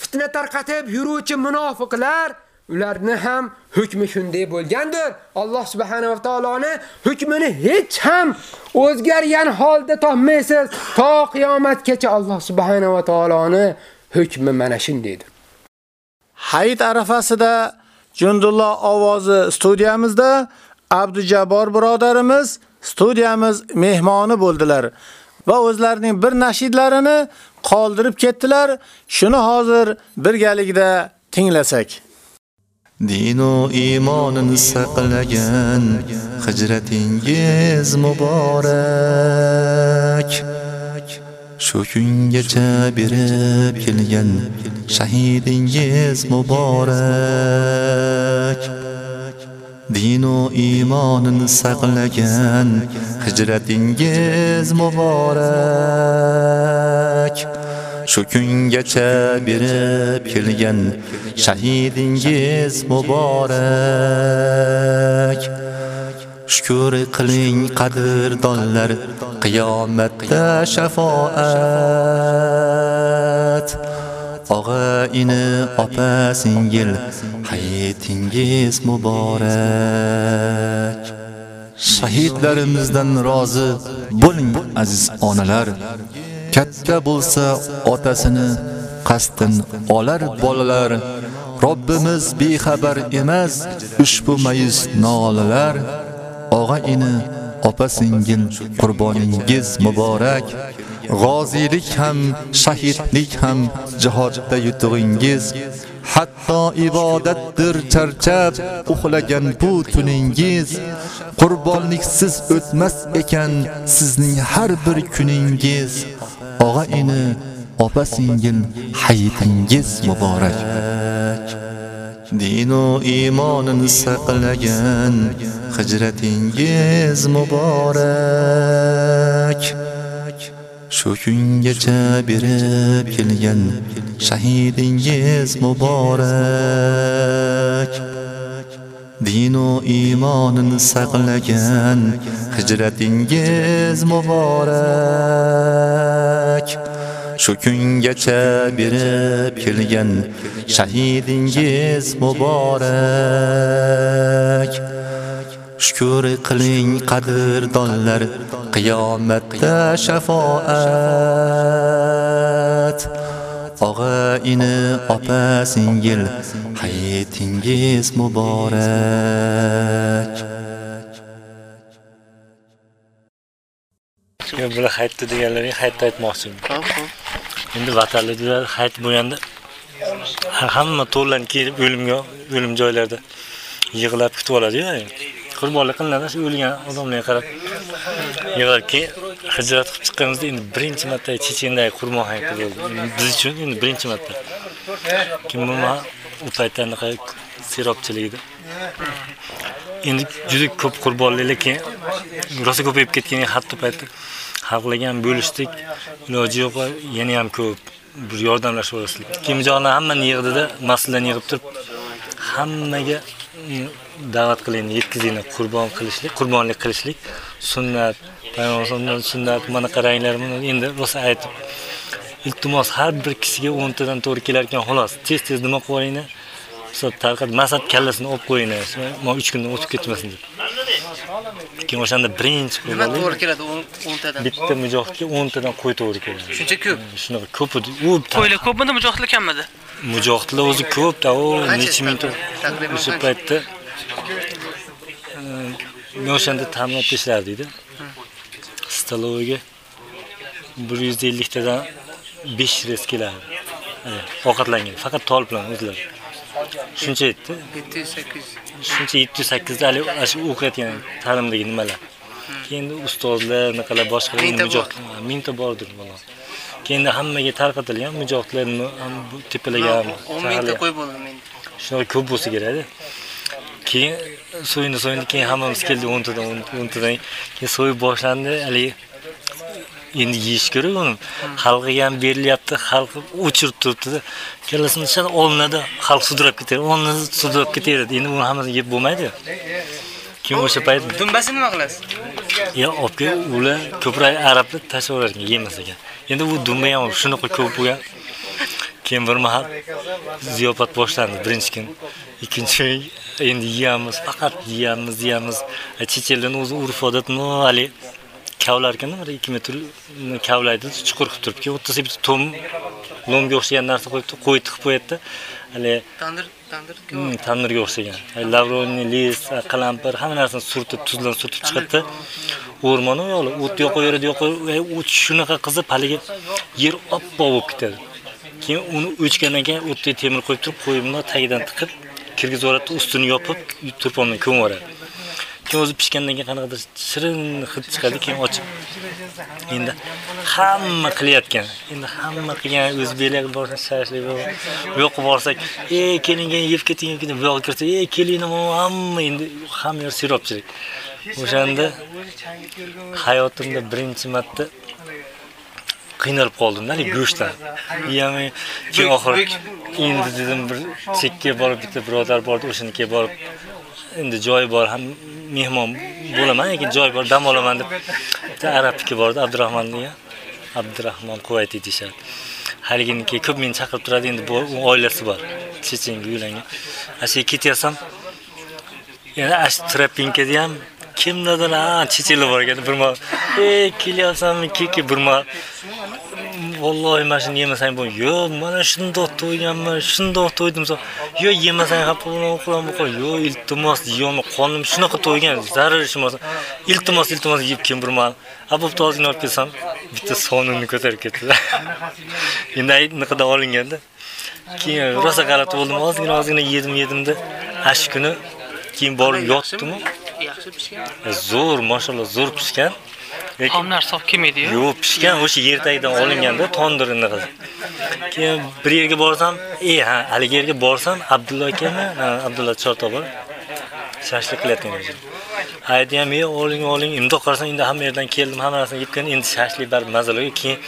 fitna tarqatib yuruvchi munofiqlar ularni ham hukmi shunday bo'lgandir. Alloh subhanahu va taoloni hukmini hech ham o'zgargan holda topmaysiz. To qiyomatgacha Alloh subhanahu va taoloni hukmi mana shundaydir. Hayit arafasida Jundulloh ovozi studiyamizda Abdujabbor birodarimiz studiyamiz mehmoni bo'ldilar va o'zlarining bir nashidlarini qoldirib ketdilar. Shuni hozir birgalikda tinglasak. Dino iymonini saqlagan hijratingiz muborak. Shu kungacha berib kelgan shahidingiz muborak. Dinu iymonini saqlagan hijratingiz muborak. Shu kungacha berib kelgan shahidingiz muborak. Shukr qiling qadrdonlar qiyomatda shafoat. Og'a ini opa singil hayitingiz muborak. Shahidlarimizdan rozi bo'ling aziz onalar. Katta bo'lsa otasini qasdin olar bolalar. Robbimiz bexabar emas ushbu mayus nolalar. Og'a ini opa singil qurboningiz muborak. G'ozilik ham, shahidlik ham jihodda yutug'ingiz. Hatto ibodatdir charchab uxlagan bu tuningiz. Qurbonliksiz o'tmas ekan sizning har bir kuningiz. Og'a ini, opa singil hayitingiz muborak. Dinu iymonini saqlagan hijratingiz muborak. Shu kungacha berib kelgan shahidingiz muborak. Dinu iymonini saqlagan hijratingiz muborak. shu kungacha berib kelgan shahidingiz muborak Shukr qiling qadrdonlar qiyomatda shafoat Og'a ini opa singil hayitingiz muborak Yo bular hayitdi deganlaring hayitni aytmoqchiman. Endi vatanliklar hayt bo'lganda hamma to'rlanib kelib o'limga o'lim joylarida yig'lab kutib oladi-ku. Qurbonlik qilinadi shu o'lgan odamlarga qarab yig'lab keyin hijrat qilib chiqqanimizda endi birinchi marta Chechendagi qurbon hayiti bo'ldi. Biz uchun endi birinchi marta. Kim nima u paytda anaqa serobchilik edi. Endi juda ko'p qurbonliklar keyin rosa ko'payib ketgan hatto paytda xalqlarga ham bo'lishdik. Iloji yo'q, yana ham ko'p bir yordamlashib olasizlar. Kimjonni hammani yig'dida, mas'ullarni yig'ib turib hammaga da'vat qiling, yetkazinglar, qurbon qilishlik, qurbonlik qilishlik sunnat, payg'ambarning sunnat, mana qaranglar, buni endi rosa aytib iltimos har bir kishiga 10 tadan to'g'ri kelar ekan, xolos, tez-tez nima qilib olinglar. Misol tarqat masad kallasini olib qo'yinglar, mo 3 kundan o'tib ketmasin deb. Keyin o'shanda birinchi Nima to'g'ri keladi 10 tadan? Bitta mujohidga 10 tadan qo'y to'g'ri keladi. Shuncha ko'p. Shunaqa ko'p edi. U Qo'ylar ko'pmidi, mujohidlar kammidi? mujohidlar o'zi ko'p-da, u necha ming Taqriban o'sha paytda men o'shanda ta'minotda ishlardik-da. Stoloviga 150 tadan 5 res keladi. Hani, Ovqatlangan, faqat tol bilan o'zlari. Shuncha aytdi. 700-800. Shuncha 700-800 ali shu o'qiyotgan ta'limdagi nimalar. Keyin ustozlar, naqalar boshqa Mingta bordir valloh. Keyin hammaga tarqatilgan mujohidlar ham 10 mingta qo'y bo'ldi men. Shunaqa ko'p bo'lsa kerak-da. Keyin so'yindi so'yindi keyin hammamiz keldi 10 tadan 10 tadan keyin so'yib boshlandi haligi endi yeyish kerak uni. Xalqiga ham berilyapti xalq o'chirib turibdida. Kallasini ishada olinadi xalq sudrab ketadi olinadi sudrab ketaveradi endi uni hammasini yeb bo'lmaydi. Keyin o'sha payt Dumbasini nima qilasiz? yo olib kelib ular ko'proq arablar tashlab yuborar ekan. Yemas ekan endi u dumba ham shunaqa ko'p bo'lgan keyin bir mahal ziyofat boshlandi birinchi kun ikkinchi endi yeyamiz faqat yeyamiz yeyamiz chechenlarni o'zi urf odat no haligi kavlar ekanda bir 2 metr kavlaydi chuqur qilib turib keyin o'rtasiga bitta tom lomga o'xshagan narsa qo'yib qo'y tiqib qo'yadi hali Tandir, tandir. Hmm, tandirga o'xshagan. Lavroniy lis, qalampir, hamma narsani surtib, tuzdan surtib chiqadi. O'rmon u yo'li, o't yoqaveradi, yoqaveradi, o't shunaqa qizib, haligi yer oppoq bo'lib ketadi. Keyin uni o'chgandan keyin o'tga temir qo'yib turib, qo'yimni tagidan tiqib, kirgizib yuboradi, ustini yopib, turpondan ko'mib yuboradi. Keyin o'zi pishgandan keyin qanaqadir shirin hid chiqadi, keyin ochib. Endi hamma qilayotgan. Endi hamma qilgan o'zbeklar borsa shashlik bu yoqqa borsak, "Ey, keling, yeb keting, yeb keting." Bu yoqqa kirsa, "Ey, keling, hamma endi hamma yer sirobchilik." O'shanda hayotimda birinchi marta qiynalib qoldimda haligi go'shtdan. Ya'ni keyin oxiri endi dedim bir chekka borib bitta birodar bordi, o'shanikiga borib endi joyi bor, ham mehmon bo'laman, lekin joy bor, dam olaman deb bitta arabniki bordi, Abdurahmon degan. Abdurahmon Quvaytiy deyishadi Haliginiki ko'p meni chaqirib turadi, endi bu oilasi bor. Chechenga uylangan. Asha ketyapsam, yana ash trapinkada ham kimnidir ha chechenlar borgan ekan. Bir ey kelyapsanmi? Keki bir mal Vallohi mana shuni yemasang bu yo'q mana shundoq to'yganman shundoq to'ydim. Yo yo'q yemasang xafa bo'laman qilaman qo'y yo'q iltimos yeyolmay qonim shunaqa to'ygan zarar ishim bo'lsa iltimos iltimos yeb keyin bir a bo'pti ozgina olib kelsam bitta sonini ko'tarib ketdi. Endi aytniqida olinganda. Keyin rosa g'alati bo'ldim. Ozgina ozgina yedim yedimda. Ash kuni keyin borib yotdim Yaxshi pishgan. zo'r mashalloh zo'r pishgan. Lekin Xomlar sof kelmaydi-yu. yo'q pishgan o'sha yer tagidan olinganda tondirini qilib keyin bir yerga borsam e ha haligi yerga borsam abdulla akami abdulla chortoq bor shashlik qilayotgan o'zi aytdiyam ey oling oling mundoq qarasan endi hamma yerdan keldim hamma narsani yebgan endi shashlik baribir mazali keyin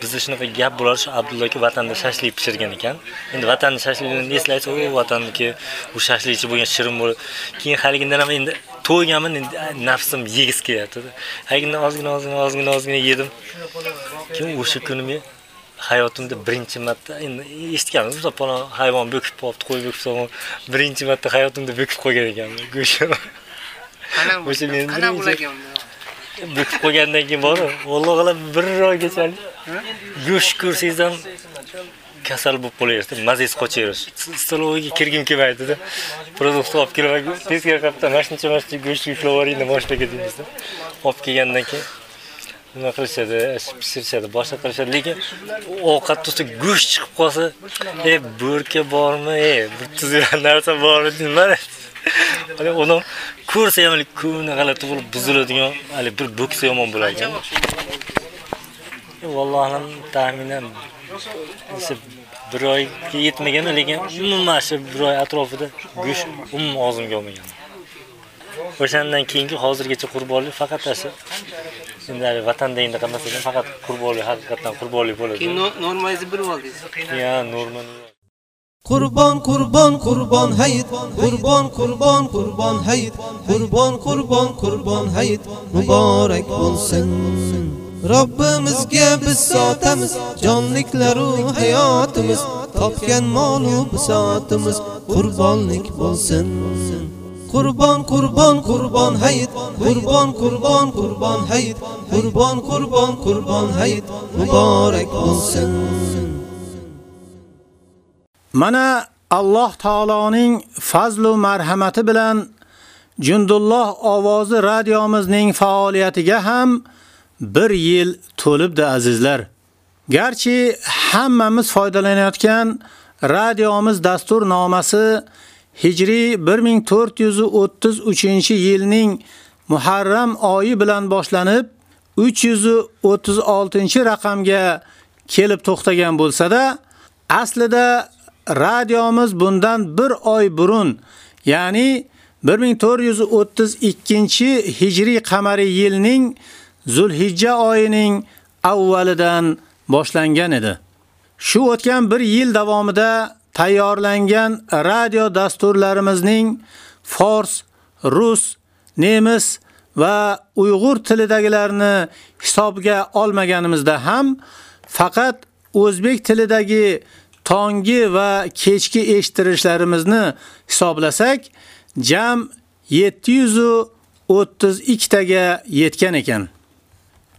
bizda shunaqa gap bo'lar shu abdulla aka vatanda shashlik pishirgan ekan. Endi vatanni shashligini eslaysiz u vatanniki u shashlikchi bo'lgan shirin bo'lib. Keyin haligindan ham endi to'yganman endi nafsim yegisi kelyapti haligindan ozgina ozgina ozgina ozgina yedim. Keyin o'sha kuni men hayotimda birinchi marta endi eshitganmiz palon hayvon bo'kib qolibdi qo'y bo'kib birinchi marta hayotimda bo'kib qo'ygan ekanman go'sht o'sha men qanaqa birinchi bo'lagan bo'kib qo'ygandan keyin bor. Alloh g'alab bir oygacha go'sht ko'rsangiz ham kasal bo'lib qolaverasiz mazangiz qochaverasiz. Stoloviga kirgim kelmaydida produkt olib kelib tezkor qilibdi mana shuncha mana shuncha go'sht ushlab yuboring moshinaga deymizda olib kelgandan keyin nima qilishadi? Pishirishadi boshqa qilishadi. Lekin ovqat tursa go'sht chiqib qolsa e bo'rka bormi? E bir tuzgan narsa bormi? deyman Hali uni ko'rsa ham ko'ngli g'alati bo'lib buziladigan hali bir bo'ksa yomon bo'ladi vallohu alam taxminan o'sha bir oyga yetmagan lekin umuman shu bir oy atrofida go'sht umuman og'zimga olmagan o'shandan keyingi hozirgacha qurbonlik faqat shu endi hali vatanda endi qilmasadan faqat qurbonlik haqiqatdan qurbonlik bo'ladi keyin no- normangizni bilib oldingiz ya normal Qurbon qurbon qurbon hayit. Qurbon qurbon qurbon hayit. Qurbon qurbon qurbon hayit. Muborak bo'lsin. Robbimizga biz sotamiz jonliklaru hayotimiz. Topgan molu bisotimiz qurbonlik bo'lsin. Qurbon qurbon qurbon hayit. Qurbon qurbon qurbon hayit. Qurbon qurbon qurbon hayit. Muborak bo'lsin. Mana Alloh taoloning fazlu va marhamati bilan Jundulloh ovozi radiomizning faoliyatiga ham 1 yil to'libdi azizlar. Garchi hammamiz foydalanayotgan radiomiz dastur nomasi Hijriy 1433-yilning Muharram oyi bilan boshlanib 336-raqamga kelib to'xtagan bo'lsa-da, aslida radiomiz bundan bir oy burun, ya'ni 1432-hijriy qamariy yilning Zulhijja oyining avvalidan boshlangan edi. Shu o'tgan 1 yil davomida tayyorlangan radio dasturlarimizning fors, rus, nemis va uyg'ur tilidagilarni hisobga olmaganimizda ham faqat o'zbek tilidagi tongi va kechki eshitirishlarimizni hisoblasak, jam 732 taga yetgan ekan.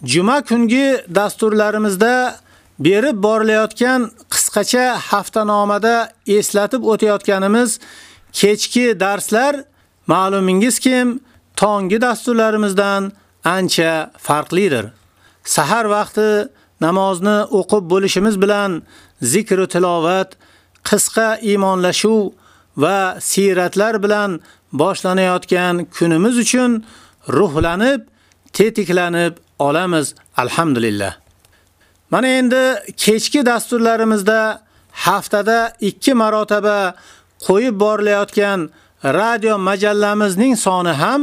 Juma kungi dasturlarimizda berib borilayotgan qisqacha haftanomada eslatib o'tayotganimiz kechki darslar ma'lumingiz kim tongi dasturlarimizdan ancha farqlidir. Sahar vaqti namozni o'qib bo'lishimiz bilan zikr va tilovat, qisqa iymonlashuv va siratlar bilan boshlanayotgan kunimiz uchun ruhlanib, tetiklanib olamiz alhamdulillah. Mana endi kechki dasturlarimizda haftada 2 marotaba qo'yib borilayotgan radio majallamizning soni ham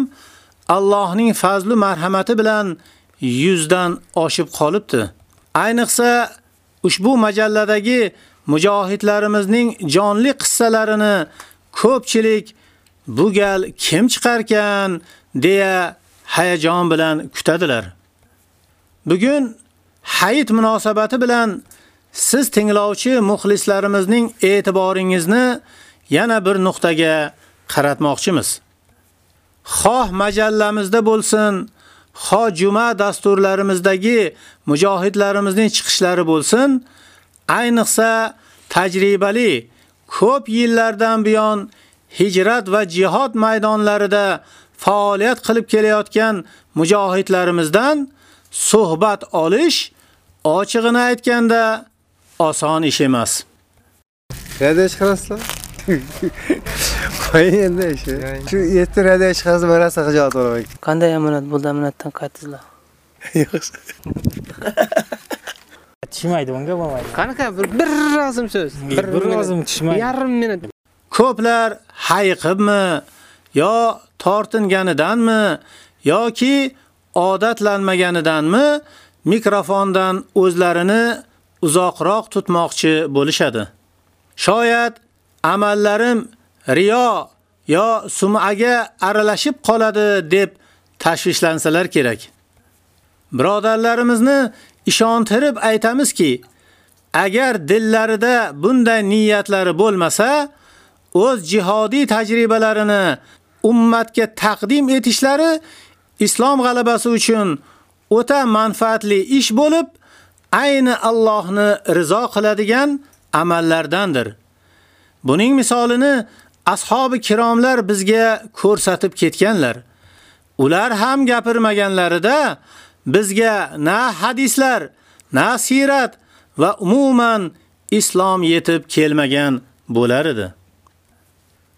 Allohning fazli marhamati bilan 100 dan oshib qolibdi. Ayniqsa ushbu majalladagi mujohidlarimizning jonli qissalarini ko'pchilik bu gal kim chiqarkan deya hayajon bilan kutadilar. Bugun hayit munosabati bilan siz tinglovchi muxlislarimizning e'tiboringizni yana bir nuqtaga qaratmoqchimiz. Xoh majallamizda bo'lsin, xo juma dasturlarimizdagi mujohidlarimizning chiqishlari bo'lsin, ayniqsa tajribali ko'p yillardan buyon hijrat va jihad maydonlarida faoliyat qilib kelayotgan mujohidlarimizdan suhbat olish ochig'ini aytganda oson ish emas. Radio chiqarasizlar? Qo'ying endi shu. Shu yetti radio chiqarsa barasa hijolat olaman. Qanday amonat bo'ldi amonatdan qaytdingizlar? Tushmaydi bunga bo'lmaydi. Qanaqa bir bir rozim so'z. Bir rozim tushmaydi. Yarim minut. Ko'plar hayiqibmi yo tortinganidanmi yoki odatlanmaganidanmi mikrofondan o'zlarini uzoqroq tutmoqchi bo'lishadi. Shoyat amallarim riyo yo sum'aga aralashib qoladi deb tashvishlansalar kerak. Birodarlarimizni ishontirib aytamizki, agar dillarida bunday niyatlari bo'lmasa, o'z jihodiy tajribalarini ummatga taqdim etishlari islom g'alabasi uchun o'ta manfaatli ish bo'lib, ayni Allohni rizo qiladigan amallardandir. Buning misolini ashabi kiromlar bizga ko'rsatib ketganlar. Ular ham gapirmaganlarida bizga na hadislar, na sirat va umuman islom yetib kelmagan bo'lar edi.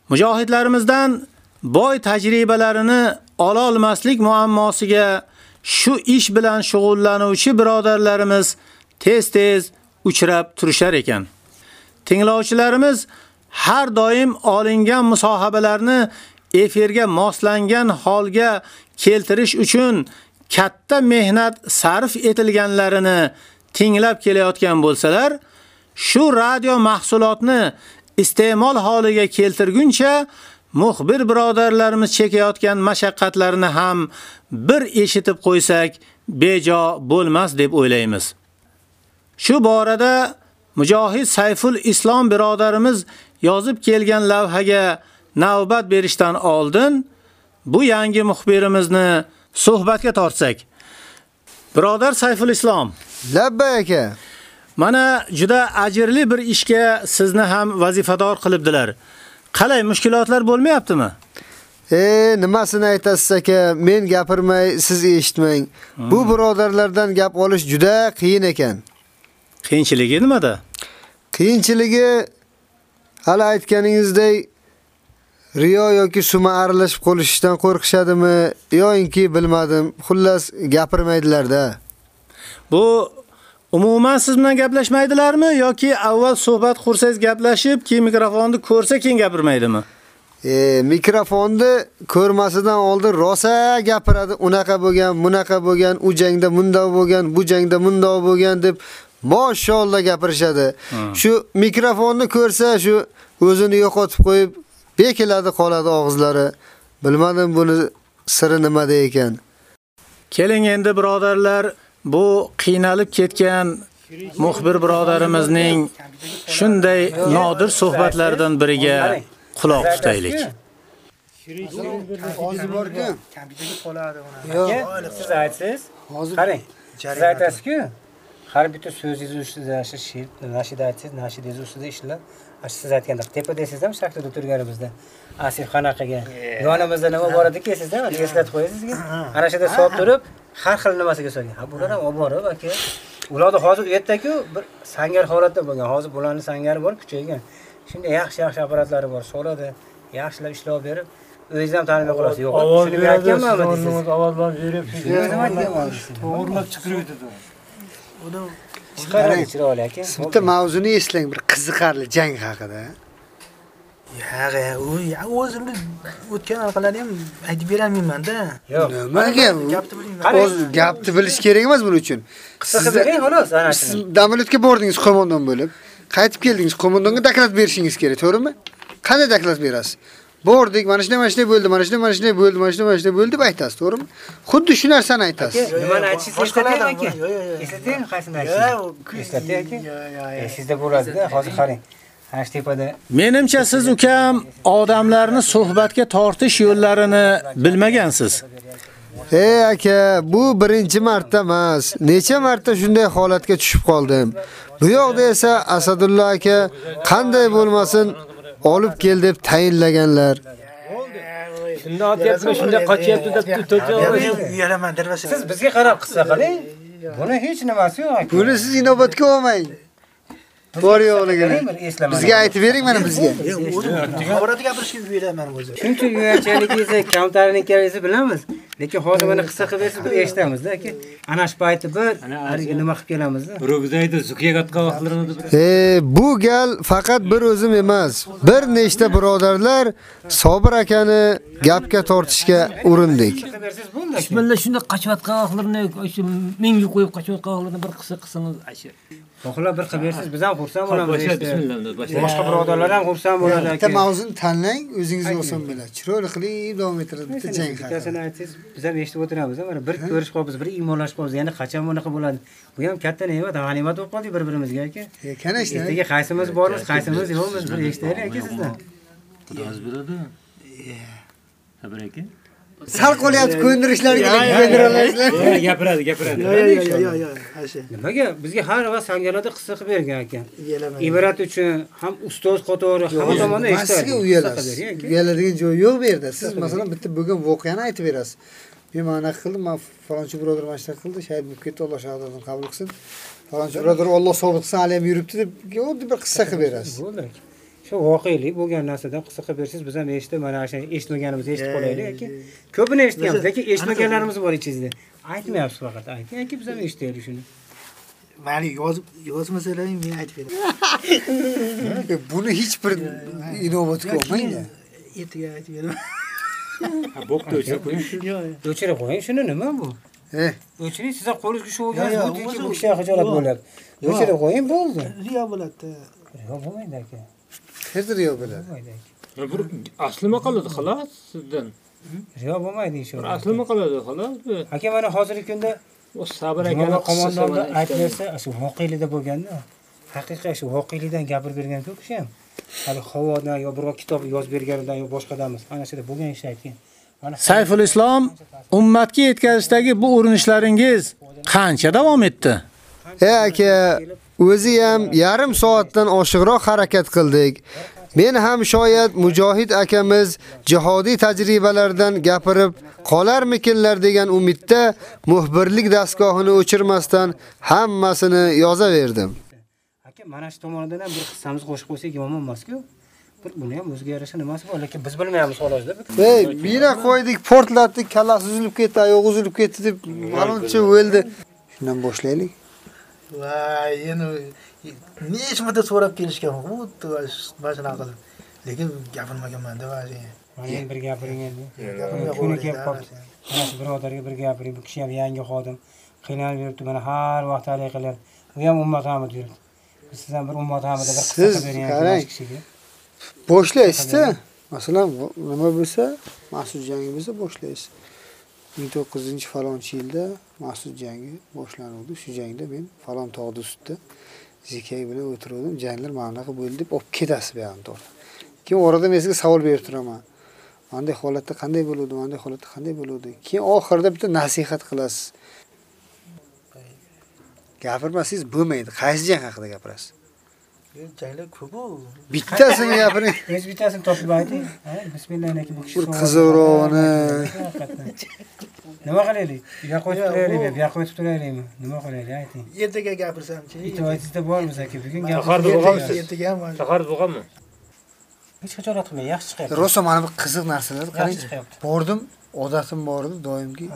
Mujohidlarimizdan boy tajribalarini ola olmaslik muammosiga shu ish bilan shug'ullanuvchi birodarlarimiz tez-tez uchrab turishar ekan. Tinglovchilarimiz har doim olingan musohabalarni efirga moslangan holga keltirish uchun katta mehnat sarf etilganlarini tinglab kelayotgan bo'lsalar, shu radio mahsulotni iste'mol holiga keltirguncha muxbir birodarlarimiz chekayotgan mashaqqatlarni ham bir eshitib qo'ysak bejo bo'lmas deb o'ylaymiz. Shu borada Mujohid Sayful Islom birodarimiz yozib kelgan lavhaga navbat berishdan oldin bu yangi muxbirimizni suhbatga tortsak. Birodar Sayful Islom, labbay aka. Mana juda ajrli bir ishga sizni ham vazifador qilibdilar. Qalay, mushkulotlar bo'lmayaptimi? E, nimasini aytasiz aka? Men gapirmay, siz eshitmang. Bu birodarlardan gap olish juda qiyin ekan. Qiyinchiligi nimada? Qiyinchiligi hali aytganingizdek riyo yoki suma aralashib qolishidan qo'rqishadimi yoinki bilmadim. Xullas gapirmaydilar-da. Bu umuman siz bilan gaplashmaydilarmi yoki avval suhbat qursangiz gaplashib, keyin mikrofonni ko'rsa keyin gapirmaydimi? E, mikrofonni ko'rmasidan oldin rosa gapiradi. Unaqa bo'lgan, bunaqa bo'lgan, u jangda mundoq bo'lgan, bu jangda mundoq bo'lgan deb Mashallah gapirishadi. Shu mikrofonni ko'rsa, shu o'zini yo'qotib qo'yib, bekiladi qoladi og'izlari. Bilmadim buni siri nimada ekan. Keling endi birodarlar, bu qiynalib ketgan muxbir birodarimizning shunday nodir suhbatlaridan biriga quloq tutaylik. Hozir borku. Kompyuterga qoladi uni. Siz aytsiz. Hozir qarang. Siz aytasiz-ku, har bitta so'zingiz ustida shu she'r, nashida aytsangiz, nashidangiz ustida ishlar. Siz aytganda tepada sizdan shaklda turganimizda asir qanaqaga yonimizda nima bor edi-ki sizda mana eslatib qo'yasiz sizga. Ana shunda solib turib, har xil nimasiga solgan. Ha, bular ham olib borib aka. Ularda hozir u yerda-ku bir sangar holatda bo'lgan. Hozir bularning sangari bor, kuchaygan. Shunda yaxshi-yaxshi apparatlari bor, soladi. Yaxshilab ishlab berib, o'zingiz ham tanimay qolasiz. Yo'q, shuni men aytganmanmi deysiz. Avvaldan berib, O'zim aytganman. to'g'irlab chiqarib Chiqaradi chiroyli aka. Bitta mavzuni eslang, bir qiziqarli jang haqida. Yag'a, u ya o'zimni o'tgan orqalarni ham aytib berolmayman-da. Yo'q. Nimaga? O'z gapni bilish kerak emas buning uchun. Qisqa xolos, ana Siz bordingiz qo'mondon bo'lib, qaytib keldingiz, qo'mondonga doklad berishingiz kerak, to'g'rimi? Qanday doklad berasiz? Bordik, mana shunday, mana shunday bo'ldi, mana shunday, mana shunday bo'ldi, mana shunday, mana shunday bo'ldi deb aytasiz, to'g'rimi? Xuddi shu narsani aytasiz. Nimani aytishingiz eslating aka. Eslating, qaysini aytishingiz? Eslating aka. E, Sizda bo'ladi-da, hozir qarang. Hashtepada Menimcha siz ukam odamlarni suhbatga tortish yo'llarini bilmagansiz. Ey aka, bu birinchi marta emas. Necha marta shunday holatga tushib qoldim. Bu yoqda esa Asadulla aka qanday bo'lmasin olib kel deb tayinlaganlar. Shunda otyapti, shunda qochyapti deb to'tib Uyalaman. Siz bizga qarab qissa qiling. Buni hech nimasi yo'q. Buni siz inobatga olmang. Bor yo'qligini. Bizga aytib bering mana bizga. Orada gapirishga uyalaman o'zi. Shuncha uyatchaligingizni, kamtarligingizni bilamiz. Lekin hozir mana qissa qilib bersiz, bir eshitamiz-da aka. Ana shu payti bir haligi nima qilib kelamiz-da. Qatqa vaqtlarida E, bu gal faqat bir o'zim emas, bir nechta birodarlar Sobir akani gapga tortishga urindik. Bismillah shunda qachvatqa vaqtlarini shu menga qo'yib qachvatqa vaqtlarini bir qissa qilsangiz Xohlab bir qilib bersiz, biz ham xursand bo'lamiz. Boshqa birodarlar ham xursand bo'ladi Bitta mavzuni tanlang, o'zingiz oson bo'ladi. Chiroyli qilib davom ettiradi bitta jang haqida. Bittasini aytsangiz biz ham eshitib o'tiramiz mana bir ko'rishib qolibmiz bir iymonlashib qolibmiz yana qachon bunaqa bo'ladi? Bu ham katta ne'mat g'animat bo'lib qoldik bir birimizga aka конечно. ertaga qaysimiz bormiz qaysimiz yo'qmiz bir eshitaylik aka sizdan xudoz biladi sabr aka Sal qolyapti ko'ndirishlari kerak ko'ndira olasizlar. Gapiradi gapiradi Yo, yo, yo, yo, yo, Asha. nimaga bizga har vaqt sangarlarda qissa qilib bergan Uyalaman. ibrat uchun ham ustoz qatori hamma tomondan Sizga uyalasiz. Uyaladigan joyi yo'q bu yerda. Siz masalan bitta bo'lgan voqeani aytib berasiz. Men mana anaqa qildim, men falonchi birodar mana shunaqa qildi, shahid bo'lib ketdi, Alloh shahodatini qabul qilsin. Falonchi birodar Alloh sobit qilsin, hali ham yuribdi deb oddiy bir qissa qilib berasiz. bo'ldi. Shu voqelik bo'lgan narsadan qissa qilib bersangiz biz ham eshitib mana shu eshitmaganimizni eshitib qolaylik aka ko'pini eshitganmiz lekin eshitmaganlarimiz bor ichingizda aytmayapsiz faqat ayting aka biz ham eshitaylik shuni Mani yozib yozmasalaring men aytib beraman. Buni hech bir inobatga olmangda. Ertaga aytib beraman. Bo'pti o'chirib qo'ying. O'chirib qo'ying shuni nima bu? Eh. O'chiring sizlar qo'lingizga shu bo'lgan bu xijolat bo'ladi. O'chirib qo'ying bo'ldi. Riyo bo'ladi. Riyo bo'lmaydi aka. Hozir yo'q bo'ladi. bir aslima qoladi xolos sizdan Riyo bo'lmaydi inshaalloh. aslima qoladi xolos Aka mana hozirgi kunda sabr akani qo'mondonda aytmasa shu voqelikda bo'lganda haqiqiy shu voqelikdan gapirib bergan ku kishi ham. Hali havodan yo biror kitob yozib berganidan yo boshqadanmas. Ana shunda bo'lgan ishni aytgan. Mana Sayful Islom ummatga yetkazishdagi bu urinishlaringiz qancha davom etdi? Ey aka, o'zi ham yarim soatdan oshiqroq harakat qildik. Men ham shoyat Mujohid akamiz jihodiy tajribalardan gapirib qolarmikinlar degan umidda muxbirlik dastgohini o'chirmasdan hammasini yozaverdim. aka mana shu tomonidan ham bir qissamiz qo'shib qo'ysak yomon emas-ku. Bir buni ham o'ziga yarasha nimasi bor, lekin biz bilmaymiz xolosda. Ey, bina qo'ydik, portlatdik, kallasi uzilib ketdi, oyog'i uzilib ketdi deb malumcha o'ldi. Shundan boshlaylik. Voy, endi necha marta so'rab kelishgan, xuddi mana shunaqa qilib. Lekin gapirmaganman deb Mana endi bir gapiring endi. Kuni kelib qolibdi. Mana shu birodarga bir gapiring. Bu kishi ham yangi xodim. Qiynalib yuribdi, mana har vaqt hali qilyapti. U ham ummat hamid yuribdi. Biz sizdan bir ummat hamida bir Siz qarang. kishiga. Boshlaysiz-da. Masalan, nima bo'lsa, Mas'ud jangi bo'lsa boshlaysiz. 1900 falonchi yilda Mas'ud jangi boshlanuvdi. Shu jangda men falon tog'da ustida Zikay bilan o'tirdim. Janglar mana bunaqa bo'ldi deb olib ketasiz bu yoqni to'g'ri. Keyin orada men sizga savol berib turaman. Manday holatda qanday bo'ladi, manday holatda qanday bo'ladi? Keyin oxirida bitta nasihat qilasiz. Gapirmasangiz bo'lmaydi. Qaysi jang haqida gapirasiz? Janglar ko'p-ku. Bittasini gapiring. O'z bittasini topib ayting. Bismillah bu kishi. Bir qiziqroqni. Nima qilaylik? Bu yoqqa o'tib turaylikmi? Bu yoqqa o'tib turaylikmi? Nima qilaylik ayting. Ertaga gapirsamchi. Itoatingizda bormiz aka. Bugun Saharda. Ertaga ham. Saharda bo'lganmi? Hech xijolat qilmang, yaxshi chiqyapti. Rosa mana bu qiziq narsalar qarang. Bordim, odatim bor edi doimgi.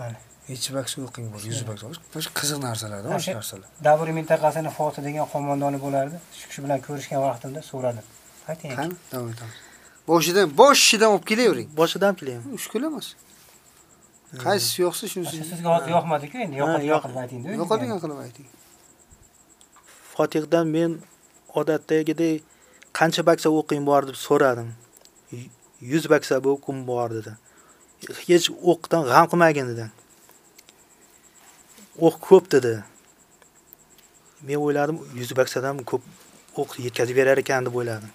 Hech baksa o'qing bor, yuz baksa. Shu qiziq narsalar, o'sha narsalar. Davr mintaqasini Foti degan qo'mondoni bo'lardi. Shu kishi bilan ko'rishgan vaqtimda so'radim. Ayting. Qani, davom etamiz. Boshidan, boshidan olib kelavering. Boshidan olib kelaman. Mushkul emas. Qaysisi yoqsa shunisi. Sizga hozir yoqmadi-ku endi, yoqadi yoqib ayting-da. Yoqadigan qilib ayting. Fotihdan men odatdagidek qancha baksa o'qing bor deb so'radim. 100 baksa o'qim bor dedi. Hech o'qdan g'am qilmagin dedi. O'q ko'p dedi. Men o'yladim 100 baksadan ko'p o'q yetkazib berar ekan deb o'yladim.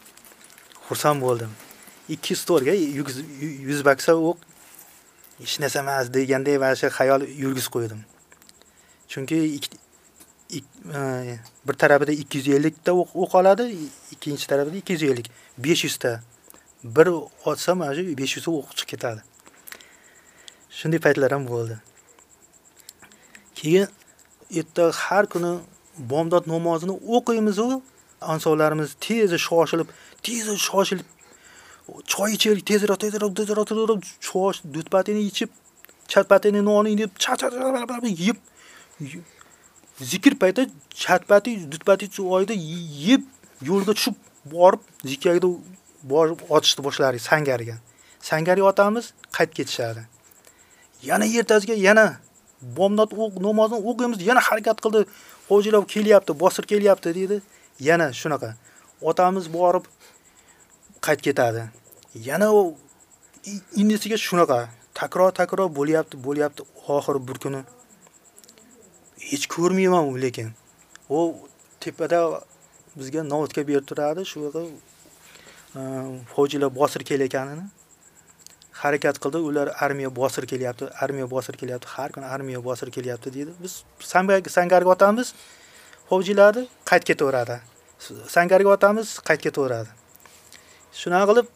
Xursand bo'ldim. 200 torga 100 baksa o'q hech narsa emas degandek va shu xayol yurgizib qo'ydim. Chunki e, bir tarafida 250 ta o'q o'q oladi, ikkinchi tarafida 250, 500 ta. Bir otsa mana shu 500 ta o'q chiqib ketadi. Shunday paytlar ham bo'ldi. Keyin erta har kuni bomdod namozini o'qiymiz u ansonlarimiz tez shoshilib, tez shoshilib choy ichaylik tezroq, tezroq, tezroq, tezroq chosh dutpatini ichib, chatpatini nonini yeb, cha cha cha yeb zikr payti chatpati, dutpati choyda yeb yo'lga tushib borib zikrga borib otishni boshlari sangariga. Sangariga otamiz, qaytib ketishadi. Yana ertasiga yana bomdod o'q namozni o'qiymiz, yana harakat qildi. Hojilar kelyapti, bosir kelyapti dedi. Yana shunaqa. Otamiz borib qaytib ketadi. Yana u indisiga shunaqa takror takror bo'lyapti bo'lyapti Oxir bir kuni. Hech ko'rmayman u lekin u tepada bizga noutga berib turadi shu yerda hojilar bosir kelayotganini. Harakat qildi ular armiya bosir kelyapti armiya bosir kelyapti har kuni armiya bosir kelyapti deydi. Biz sangarga otamiz hojilarni qaytib ketaveradi. Sangarga otamiz qaytib ketaveradi. Shunaqa qilib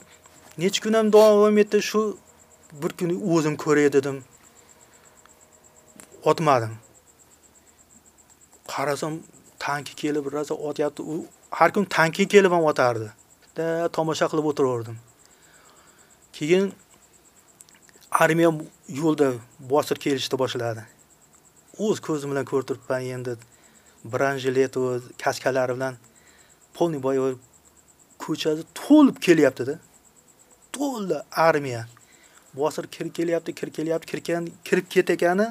necha kun ham davom etdi. Shu bir kuni o'zim ko'ray dedim. Otmadim. Qarasam tanki kelib rosa otyapti. U har kun tanki kelib ham otardi. Da tomosha qilib o'tiraverdim keyin armiya yo'lda bosib kelishni boshladi. O'z ko'zim bilan ko'rib turibman endi branjilet kaskalari bilan полный boy ko'chasi to'lib kelyaptida. To'la armiya. Bosir kirib kelyapti kirib kelyapti kirgan kirib ketekani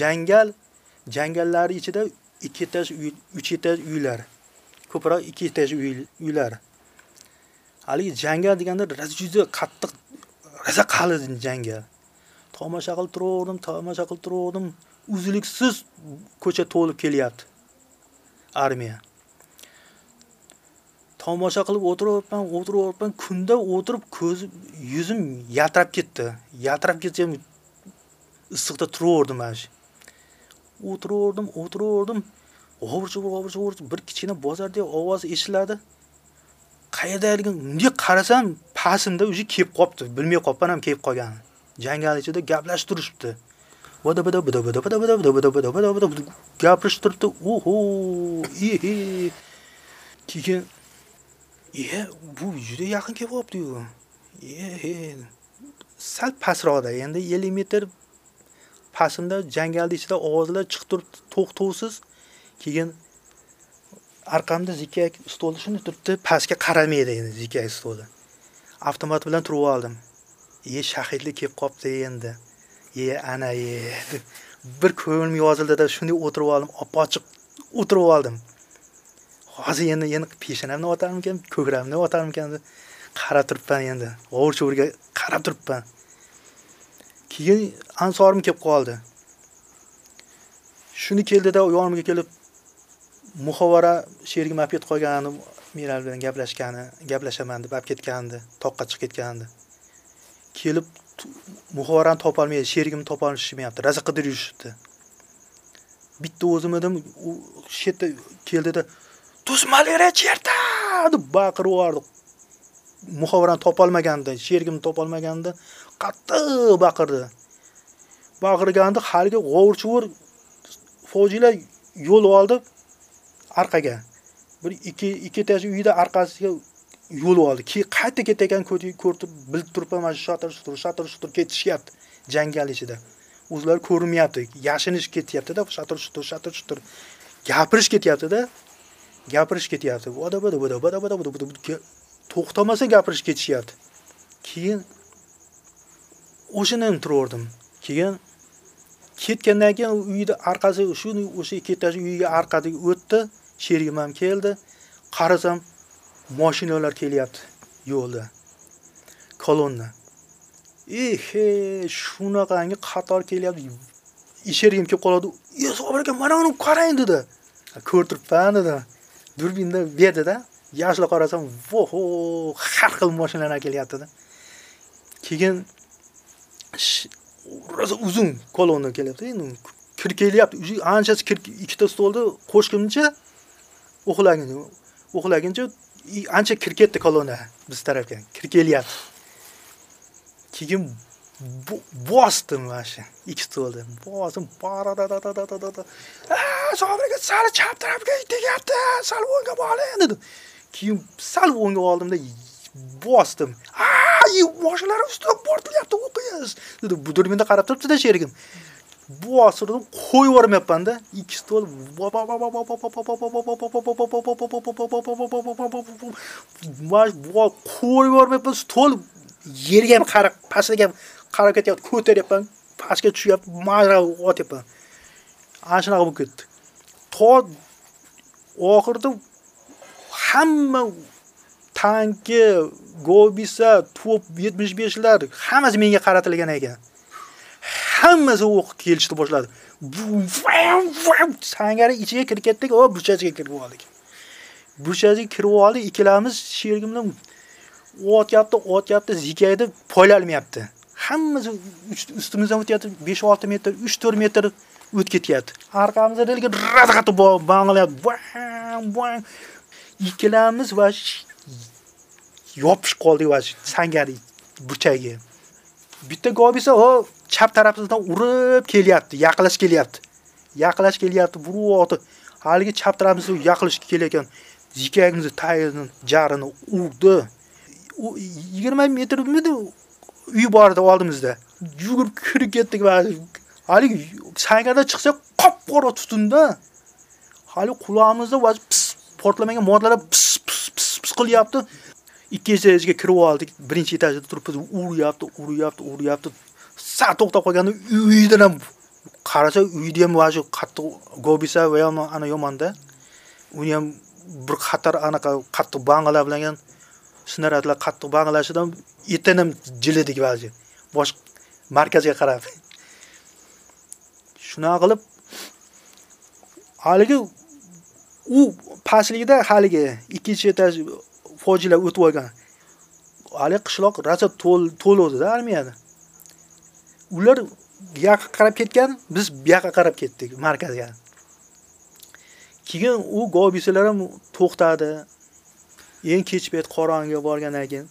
jangal jangallar ichida 2 etaj uy uch etaj uylar. Ko'proq 2 etaj uylar. Haligi jangal deganda juda qattiq raza qalin jangal. Tomosha qilib turaverdim tomosha qilib turaverdim uzluksiz ko'cha to'lib kelyapti. Armiya. Tomosha qilib o'tiribman o'tiribman kunda o'tirib ko'zim yuzim yaltirab ketdi yaltirab ketsa ham issiqda turaverdim mana shu o'tiraverdim o'tiraverdim g'ovur g'ovur bir kichkina bozorda ovoz eshitiladi qayerdaligini bunday qarasam pastimda уже kelib qolibdi bilmay qolibman ham kelib qolganini jangal ichida gaplashib turishibdi vada vada vada vada vada vada vada vada vada vada vada gapirishib turibdi oho ehe keyin iye bu juda yaqin kelib iye he. Sal pastroqda endi ellik metr pastimda jangalni ichida ovozlar chiqib turibdi to'xtovsiz keyin orqamda zikak stoli shunday turibdi pastga qaramaydi endi zikak stoli avtomat bilan turib oldim. Ye shahidlik kelib qolibdi endi. Ye ana ye bir ko'nglim yozildida shunday o'tirib oldim ochiq o'tirib oldim. Hozir endi endi peshanamni otarmikan ko'kramni otarmikan deb qarab turibman endi. G'ovur cho'vurga qarab turibman. Keyin ansorim kelib qoldi. Shuni keldida yonimga kelib muhovara sherigim olib ketib qolgani bilan gaplashgani gaplashaman deb olib ketgandi toqqa chiqib ketgandi. Kelib muhovarani topolmaydi sherigimni topolishmayapti rosa qidirib yurishibdi. Bitta o'zim edim u shu yerda keldida tusmalera cherta! Deb baqirib yubordi muhovarani topolmaganda sherigimni topolmaganda qattiq baqirdi. Baqirganda haligi g'ovur fojilar yo'l oldi orqaga bir ikki ikki etaj uyda orqasiga yo'l oldi. Keyin qayta ketayotgan ko'rib bilib turibman mana shu shatir shutur shatir shutur ketishyapti jangal ichida. O'zlari ko'rinmayapti yashinish ketyaptida shatir shutur shatir shutur gapirish ketyaptida gapirish ketyapti. Vada vada vada vada vada vada to'xtamasa gapirish ketishyapti. Keyin o'shini turaverdim keyin ketgandan keyin uyni orqasi shu o'sha ikki uyiga orqadagi o'tdi. Sherigim ham keldi. Qarasam mashinalar kelyapti yo'lda. Kolonna. Ehe shunaqangi qator kelyapti. Ishergim kelib qoladi. Yo sobir ekan, mana uni qarang dedi. Ko'rtiribman dedi. Durbinda berdida yoshlar qarasam voho har xil mashinalar kelyaptida. Keyin rosa uzun kolonna kelyapti endi kir kelyapti уже anchasi kir ikkita stolni qo'shguncha uxlaguncha uxlaguncha ancha kir ketdi kolonna biz tarafga kir kelyapti keyin bosdim mana ikki stolni bosdim sobirga sal chap tarafga tegyapti sal o'ngga boring dedim keyin sal o'ngga oldimda bosdim mashinalar ustida portlayapti o'qingiz dedi bu qarab turibdida sherigim bostirdim qo'yib yubormayapmanda ikki stol qo'yib yubormayapman stol yerga ham qarab pastga ham qarab ketyapti ko'taryapman pastga tushyapti mana otyapman ana shunaqa bo'lib ketdi to oxirida hamma tanki gobisa to'p yetmish beshlar hammasi menga qaratilgan ekan hammasi o'q kelishni boshladi sangari ichiga kirib ketdik o burchachiga kirib oldik burchachiga kirib oldik ikkalamiz sherigim bilan o'tyapti o'tyapti zikaydi poylalmayapti hammasi ustimizdan o'tyapti 5-6 metr 3-4 metr o'tib ketyapti. Orqamizda religga razg'ati banglayapti bang ikkalamiz va yopishib qoldik va sangari burchagiga. Bitta gobisa o chap tarafimizdan urib kelyapti yaqinlash kelyapti. Yaqinlash kelyapti buryapti. Haligi chap tarafimizga yaqinlashib kelayotgan zikagimizni tagini jarini urdi. 20 metrmidi uy bor edi oldimizda. Yugurib kirib ketdik va haligi sangarda chiqsa qop qora tutunda hali qulog'imizda va pis portlamagan moddalar pis pis pis pis qilyapti. Ikkinchi etajga kirib oldik. Birinchi etajda turibmiz uryapti uryapti uryapti sal to'xtab qolganda uydan ham qarasa uyda ham shu qattiq gobisa va ana yomonda. Uni ham bir qator anaqa qattiq bang'alar bilan snaradlar qattiq bang'lashidan etinim jilidik ba'zi bosh markazga qarab. Shunaqa qilib haligi u pastligida haligi ikkinchi etaj fojialar o'tib olgan. Haligi qishloq rosa to'luvdida armiyada. Ular bu yoqqa qarab ketgan biz bu yoqqa qarab ketdik markazga keyin u gobisalar ham to'xtadi. Eng kech payt qorong'i borgandan keyin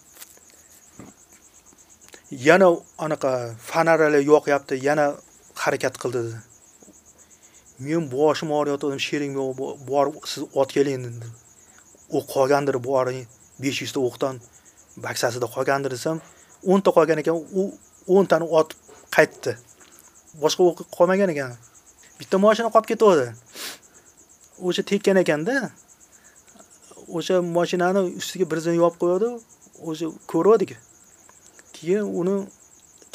yana anaqa fonarlar yoqyapti yana harakat qildi. Dedi men boshim og'riyotgandim shering borib siz ot keling dedi u qolgandir boring 500 ta o'qdan baksasida qolgandir desam 10 ta qolgan ekan u 10 tani otib qaytdi. Boshqa o'q qolmagan ekan. Bitta mashina qolib ketdi o'sha tekkan ekanda o'sha mashinani ustiga bir zin yopib qo'yadi o'sha ko'rdik keyin uni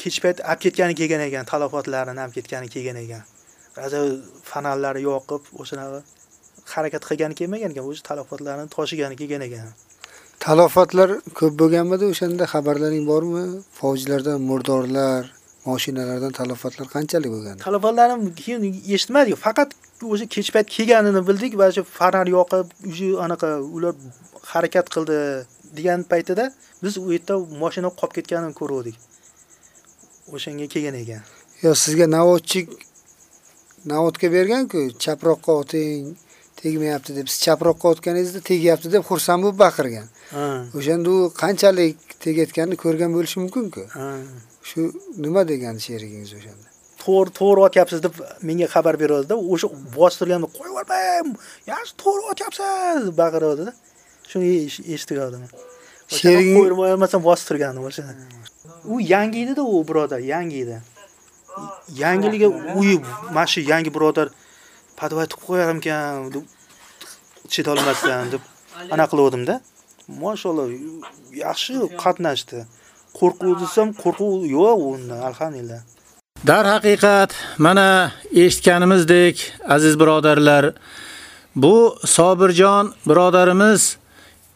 kech payt olib ketgani kelgan ekan talafotlarini olib ketgani kelgan ekan aza fonarlari yoqib o'shanaqa harakat qilgani kelmagan ekan o'sha talafotlarni toshigani kelgan ekan Talafotlar ko'p bo'lganmidi o'shanda xabarlaring bormi? Fojlardan murdorlar, mashinalardan talafotlar qanchalik bo'lgan? Talafotlarni keyin eshitmadik, faqat o'sha kech payt kelganini bildik va o'sha fonar yoqib, o'sha anaqa ular harakat qildi degan paytida biz u yerda mashina qolib ketganini ko'rdik. O'shanga kelgan ekan. Yo sizga navodchik navodga bergan-ku, chaproqqa oting, tegmayapti deb. Siz chaproqqa otganingizda tegyapti deb xursand bo'lib baqirgan. O'shanda u qanchalik tegayotganini ko'rgan bo'lishi mumkin-ku. Shu nima degan sherigingiz o'shanda? To'g'ri to'g'ri otyapsiz deb menga xabar beradi o'sha bostirganda qo'yib yubormang yaxshi to'g'ri otyapsiz baqiradi shuni eshitib qoldim Sherigi- qo'yib yubormasam bostirgandi o'sha u yangi edi-da u birodar yangi edi. Yangiligi uyi mana shu yangi birodar подвайтib qo'yarmikan deb chidolmasdan deb ana qiluvdimda mashalloh yaxshi qatnashdi. Qo'rquv desam qo'rquv yo'q unda alhamdulillah Dar haqiqat mana eshitganimizdek aziz birodarlar bu Sobirjon birodarimiz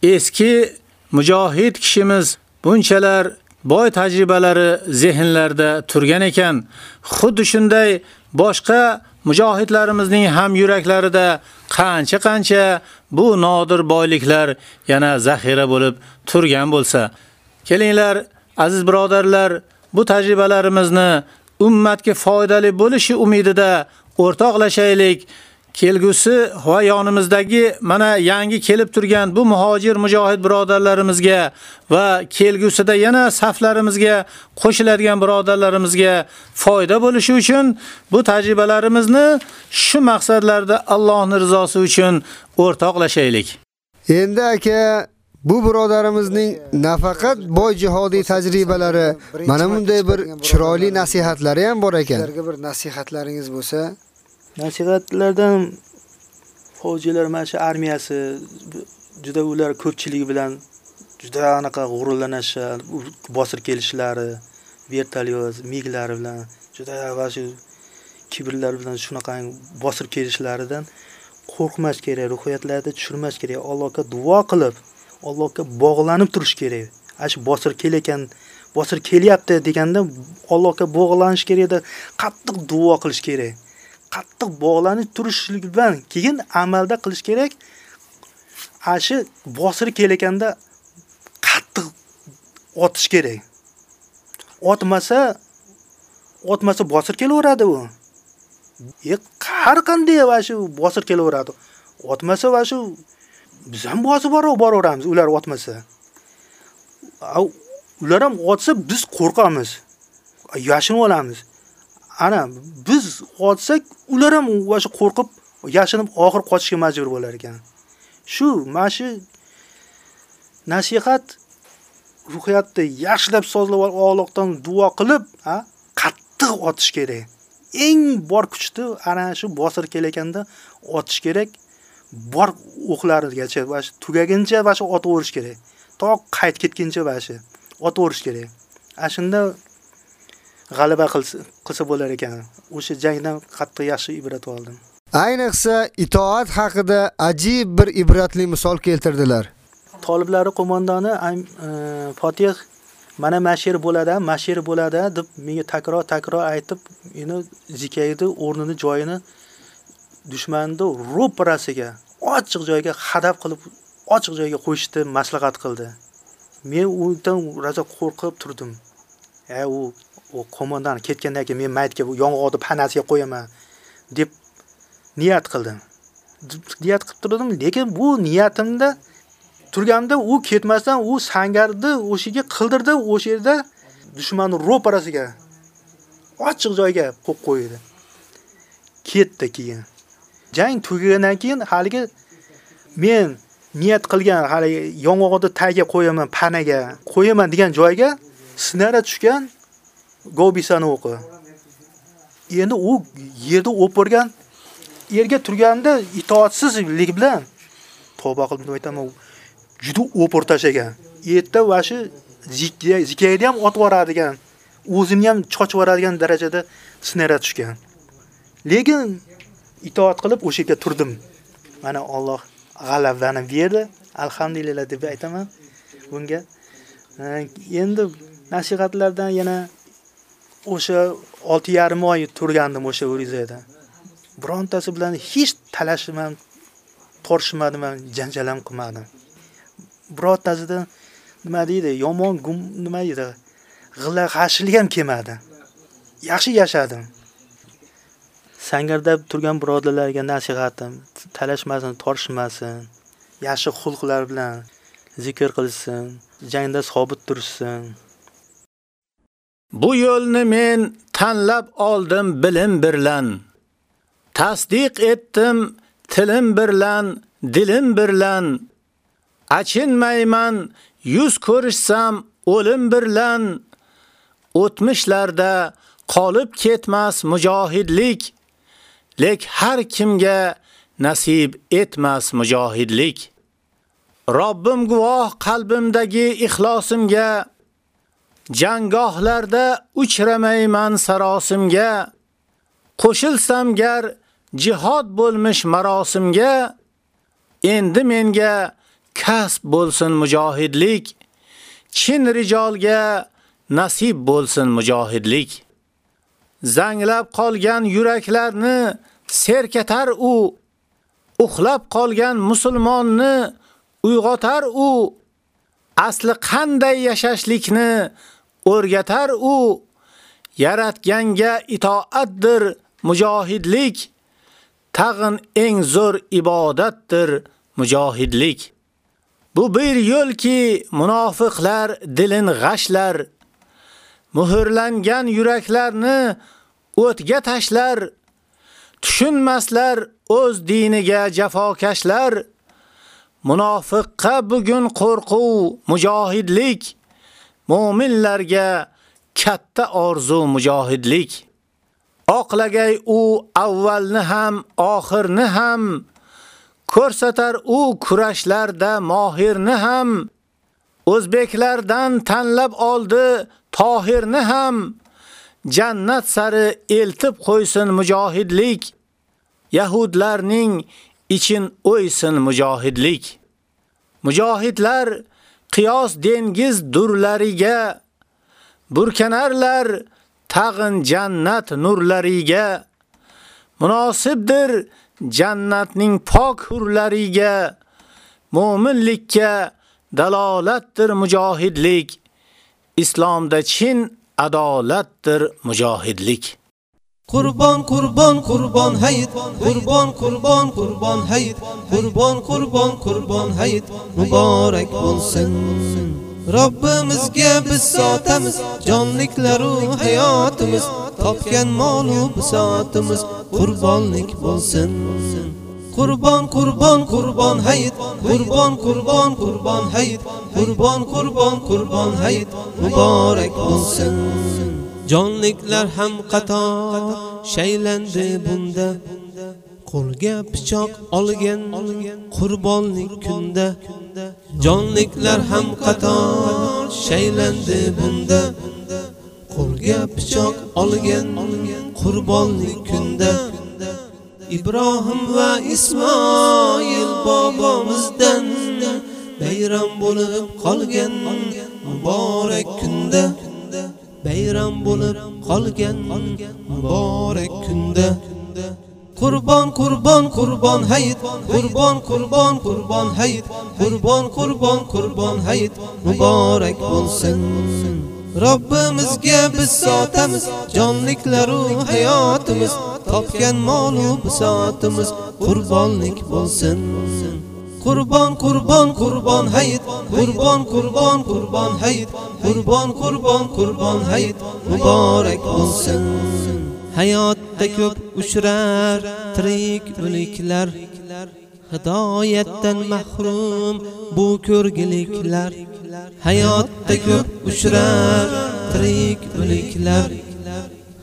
eski mujohid kishimiz bunchalar boy tajribalari zehnlarda turgan ekan. Xuddi shunday boshqa mujohidlarimizning ham yuraklarida qancha-qancha bu nodir boyliklar yana zaxira bo'lib turgan bo'lsa. Kelinglar aziz birodarlar, bu tajribalarimizni ummatga foydali bo'lishi umidida o'rtoqlashaylik. Kelgusi va yonimizdagi mana yangi kelib turgan bu muhojir mujohid birodarlarimizga va kelgusida yana saflarimizga qo'shiladigan birodarlarimizga foyda bo'lishi uchun bu tajribalarimizni shu maqsadlarda Allohning rizosi uchun o'rtoqlashaylik. Endi aka bu birodarimizning nafaqat boy jihodiy tajribalari, mana bunday bir chiroyli nasihatlari ham bor ekan. Ularga bir nasihatlaringiz bo'lsa, nasihatlardan fojiylar mana shu armiyasi juda ular ko'pchiligi bilan juda anaqa g'ururlanishadi bosir kelishlari vertolyot miglari bilan juda va shu kibrlar bilan shunaqa bosir kelishlaridan qo'rqmas kerak ruhiyatlarni tushirmas kerak allohga duo qilib allohga bog'lanib turish kerak Ash bosir kelayotgan bosir kelyapti deganda Allohga bog'lanish kerak qattiq duo qilish kerak. Qattiq bog'lanib turishlik bilan keyin amalda qilish kerak. Ashi bosir kelayotganda qattiq otish kerak. Otmasa otmasa bosir kelaveradi u. E har qanday va shu bosir kelaveradi. Otmasa va shu biz ham bosib boraveramiz, ular otmasa. ular ham otsa biz qo'rqamiz. Yashinib olamiz. Ana biz otsak, ular ham o'sha qo'rqib, yashinib oxir qochishga majbur bo'lar ekan. Shu mana shu nasihat ruhiyatni yaxshilab sozlab Allohdan duo qilib, ha, qattiq otish kerak. Eng bor kuchni ana shu bosir kelganda otish kerak. Bor o'qlarigacha va shu tugaguncha va shu otaverish kerak. To qayt ketguncha va shu otaverish kerak. A shunda g'alaba qilsa bo'lar ekan. O'sha jangdan qattiq yaxshi ibrat oldim. Ayniqsa itoat haqida ajib bir ibratli misol keltirdilar. Toliblari qo'mondoni Fotih mana mashir bo'ladi, mashir bo'ladi deb menga takror-takror aytib, meni zikaydi o'rnini, joyini dushmanni ro'parasiga, ochiq joyga hadaf qilib, ochiq joyga qo'yishni maslahat qildi. Men undan raza qo'rqib turdim. Ha u u qo'mondan ketgandan keyin men maytga yong'oqni panasiga qo'yaman deb niyat qildim. Niyat qilib turdim, lekin bu niyatimda turganda u ketmasdan u sangarni o'shiga qildirdi, o'sha yerda dushmanning ro'parasiga ochiq joyga qo'yib qo'ydi. Ketdi keyin. Jang tugagandan keyin haligi men niyat qilgan hali yong'oqni tagiga qo'yaman, panaga qo'yaman degan joyga sinara tushgan Gobisani o'qi. Endi u yerda o'pirgan yerga turganda itoatsizlik bilan tavba qilib aytaman, juda o'pir tashlagan Yerda va shu zikayni ham otib yuboradigan, o'zini ham chochib yuboradigan darajada sinara tushgan. Lekin itoat qilib o'sha yerga turdim. Mana Alloh g'alabani berdi. Alhamdulillah deb aytaman bunga. E, endi nasihatlardan yana o'sha 6,5 oy turgandim o'sha Urizada. Birontasi bilan hech talashmam, tortishmadim, janjal ham qilmadim. birontasidan nima deydi, yomon gum nima deydi, g'illa qarshilik ham kelmadi. Yaxshi yashadim. Sangarda turgan birodarlarga nasihatim, talashmasin, tortishmasin, yaxshi xulqlar bilan zikr qilsin, jangda sobit tursin. Bu yo'lni men tanlab oldim bilim bilan. Tasdiq etdim tilim bilan, dilim bilan. Achinmayman yuz ko'rishsam o'lim bilan. O'tmishlarda qolib ketmas mujohidlik. Lek har kimga nasib etmas mujohidlik. Robbim guvoh qalbimdagi ixlosimga Jangohlarda uchramayman sarosimga, qo'shilsam gar jihad bo'lmish marosimga, endi menga kasb bo'lsin mujohidlik, chin rijolga nasib bo'lsin mujohidlik. Zanglab qolgan yuraklarni serkatar u, uxlab qolgan musulmonni uyg'otar u, asli qanday yashashlikni o'rgatar u yaratganga itoatdir mujohidlik tag'in eng zo'r ibodatdir mujohidlik. Bu bir yo'lki munofiqlar dilin g'ashlar muhrlangan yuraklarni o'tga tashlar tushunmaslar o'z diniga jafokashlar munofiqqa bugun qo'rquv mujohidlik mu'minlarga katta orzu mujohidlik. Oqlagay u avvalni ham, oxirni ham, ko'rsatar u kurashlarda mohirni ham. O'zbeklardan tanlab oldi tohirni ham, jannat sari eltib qo'ysin mujohidlik. Yahudlarning ichin o'ysin mujohidlik. Mujohidlar qiyos dengiz durlariga burkanarlar tag'in jannat nurlariga. Munosibdir jannatning pok hurlariga. Mo'minlikka dalolatdir mujohidlik. Islomda chin adolatdir mujohidlik. Qurbon qurbon qurbon hayit. Qurbon qurbon qurbon hayit. Qurbon qurbon qurbon hayit. Muborak bo'lsin. Robbimizga biz sotamiz jonliklaru hayotimiz. Topgan molu bisotimiz qurbonlik bo'lsin. Qurbon qurbon qurbon hayit. Qurbon qurbon qurbon hayit. Qurbon qurbon qurbon hayit. Muborak bo'lsin. Jonliklar ham qator. Shaylandi bunda. Qo'lga pichoq olgan qurbonlik kunda. Jonliklar ham qator. Shaylandi bunda. Qo'lga pichoq olgan qurbonlik kunda. Ibrohim va Ismoil bobomizdan bayram bo'lib qolgan muborak kunda. Bayram bo'lib qolgan muborak kunda. Qurban qurban qurban hayit qurban qurban qurban hayit qurban qurban qurban hayit muborak bo'lsin. Robbimizga biz sotamiz jonliklaru hayotimiz. Topgan molu bisotimiz qurbonlik bo'lsin. Qurbon qurbon qurbon hayit qurbon qurbon qurbon hayit. Qurbon qurbon qurbon hayit muborak bo'lsin. Hayotda ko'p uchrar tirik o'liklar. Hidoyatdan mahrum bu ko'rgiliklar. Hayotda ko'p uchrar tirik o'liklar.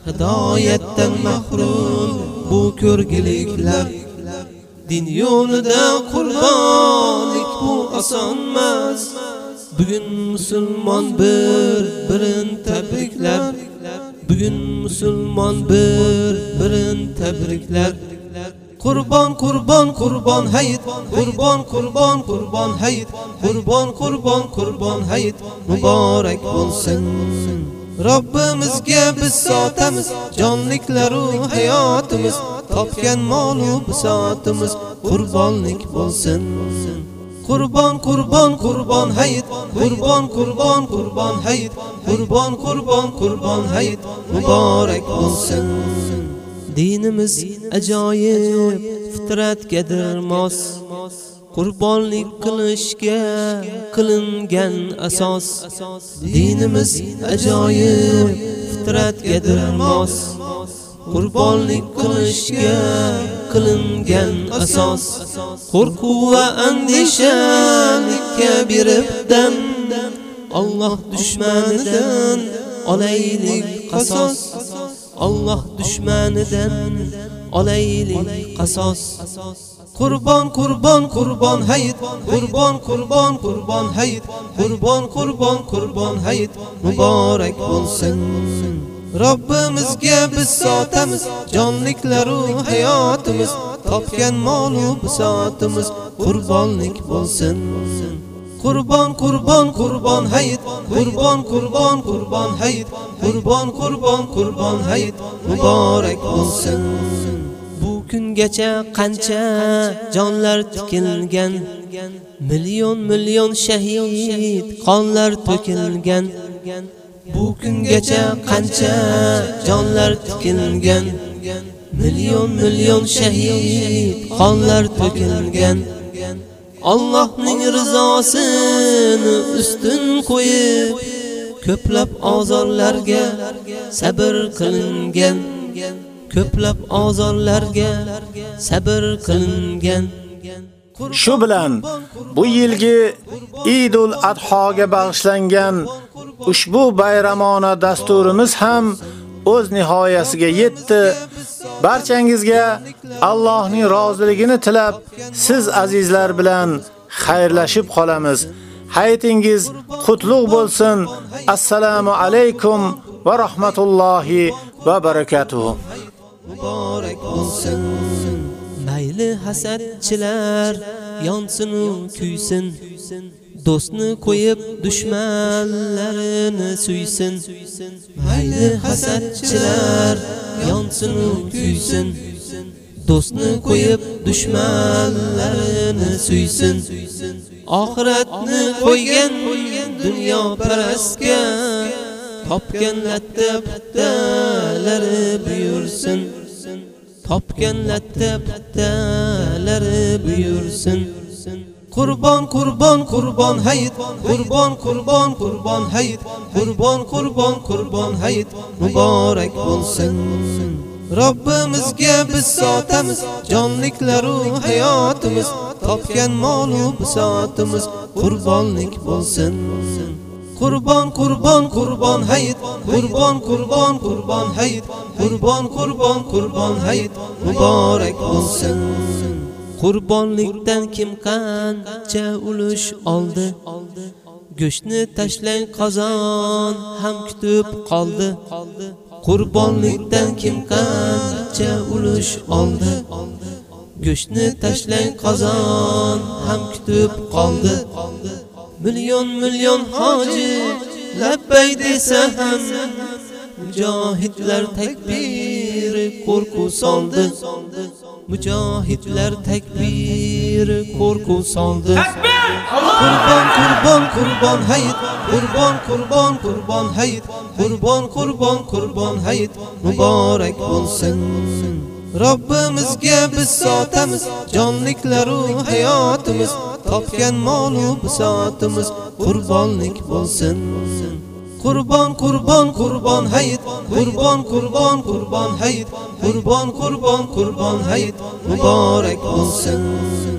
Hidoyatdan mahrum bu ko'rgiliklar. Din yo'lida qurbonlik bu osonmas. Bugun musulmon bir birin tabriklar. Bugun musulmon bir birin tabriklar. Qurbon qurbon qurbon hayit. Qurbon qurbon qurbon hayit. Qurbon qurbon qurbon hayit. Muborak bo'lsin. Robbimizga biz sotamiz jonliklaru hayotimiz. Topgan molu bisotimiz qurbonlik bo'lsin. Qurbon qurbon qurbon hayit. Qurbon qurbon qurbon hayit. Qurbon qurbon qurbon hayit. Muborak bo'lsin. Dinimiz ajoyib fitratgadir mos. Qurbonlik qilishga qilingan asos. Dinimiz ajoyib fitratgadir mos. Qurbonlik qilishga qilingan asos. Qo'rquv va andishalikka beribdan Alloh dushmanidan olaylik qasos. Alloh dushmanidan olaylik qasos. Qurbon qurbon qurbon hayit. Qurbon qurbon qurbon hayit. Qurbon qurbon qurbon hayit. Muborak bo'lsin. Robbimizga biz sotamiz jonliklar u hayotimiz. Topgan mol u bisotimiz qurbonlik bo'lsin. Qurbon qurbon qurbon hayit. Qurbon qurbon qurbon hayit. Qurbon qurbon qurbon hayit. Muborak bo'lsin. Bu kungacha qancha jonlar tikilgan. Million million shahid qonlar to'kilgan. Bu kungacha qancha jonlar tikilgan. Million million shahid qonlar to'kilgan. Allohning rizosini ustun qo'yib ko'plab azorlarga sabr qilingan ko'plab azorlarga sabr qilingan. Shu bilan bu yilgi Idul Adhoga bag'ishlangan ushbu bayramona dasturimiz ham o'z nihoyasiga yetdi. Barchangizga Allohning roziligini tilab, siz azizlar bilan xayrlashib qolamiz. Hayitingiz qutlug' bo'lsin. Assalomu alaykum va rahmatullohi va barakatuh. muborak bo'lsin mayli hasadchilar yonsin u kuysin do'stni qo'yib dushmanlarini suysin. Mayli hasadchilar yonsin u kuysin. Do'stni qo'yib dushmanlarini suysin. Oxiratni qo'ygan dunyo parastga topgan latta pattalari buyursin. Topgan latta pattalari buyursin. Qurbon qurbon qurbon hayit. Qurbon qurbon qurbon hayit. Qurbon qurbon qurbon hayit. Muborak bo'lsin. Robbimizga biz sotamiz jonliklaru hayotimiz. Topgan molu bisotimiz qurbonlik bo'lsin. Qurbon qurbon qurbon hayit. Qurbon qurbon qurbon hayit. Qurbon qurbon qurbon hayit. Muborak bo'lsin. Qurbonlikdan kim qancha ulush oldi Go'shtni tashlang qozon ham kutib qoldi Qurbonlikdan kim qancha ulush oldi Go'shtni tashlang qozon ham kutib qoldi Million million hoji labbay desa ham. Mujohidlar takbiri qo'rquv soldi Mujohidlar takbiri qo'rquv soldi. Qurbon qurbon qurbon hayit. Qurbon qurbon qurbon hayit. Qurbon qurbon qurbon hayit. Muborak bo'lsin. Robbimizga biz sotamiz. Jonliklaru hayotimiz. Topgan molu bisotimiz qurbonlik bo'lsin. Qurbon qurbon qurbon hayit. Qurbon qurbon qurbon hayit qurbon qurbon qurbon hayit muborak bo'lsin.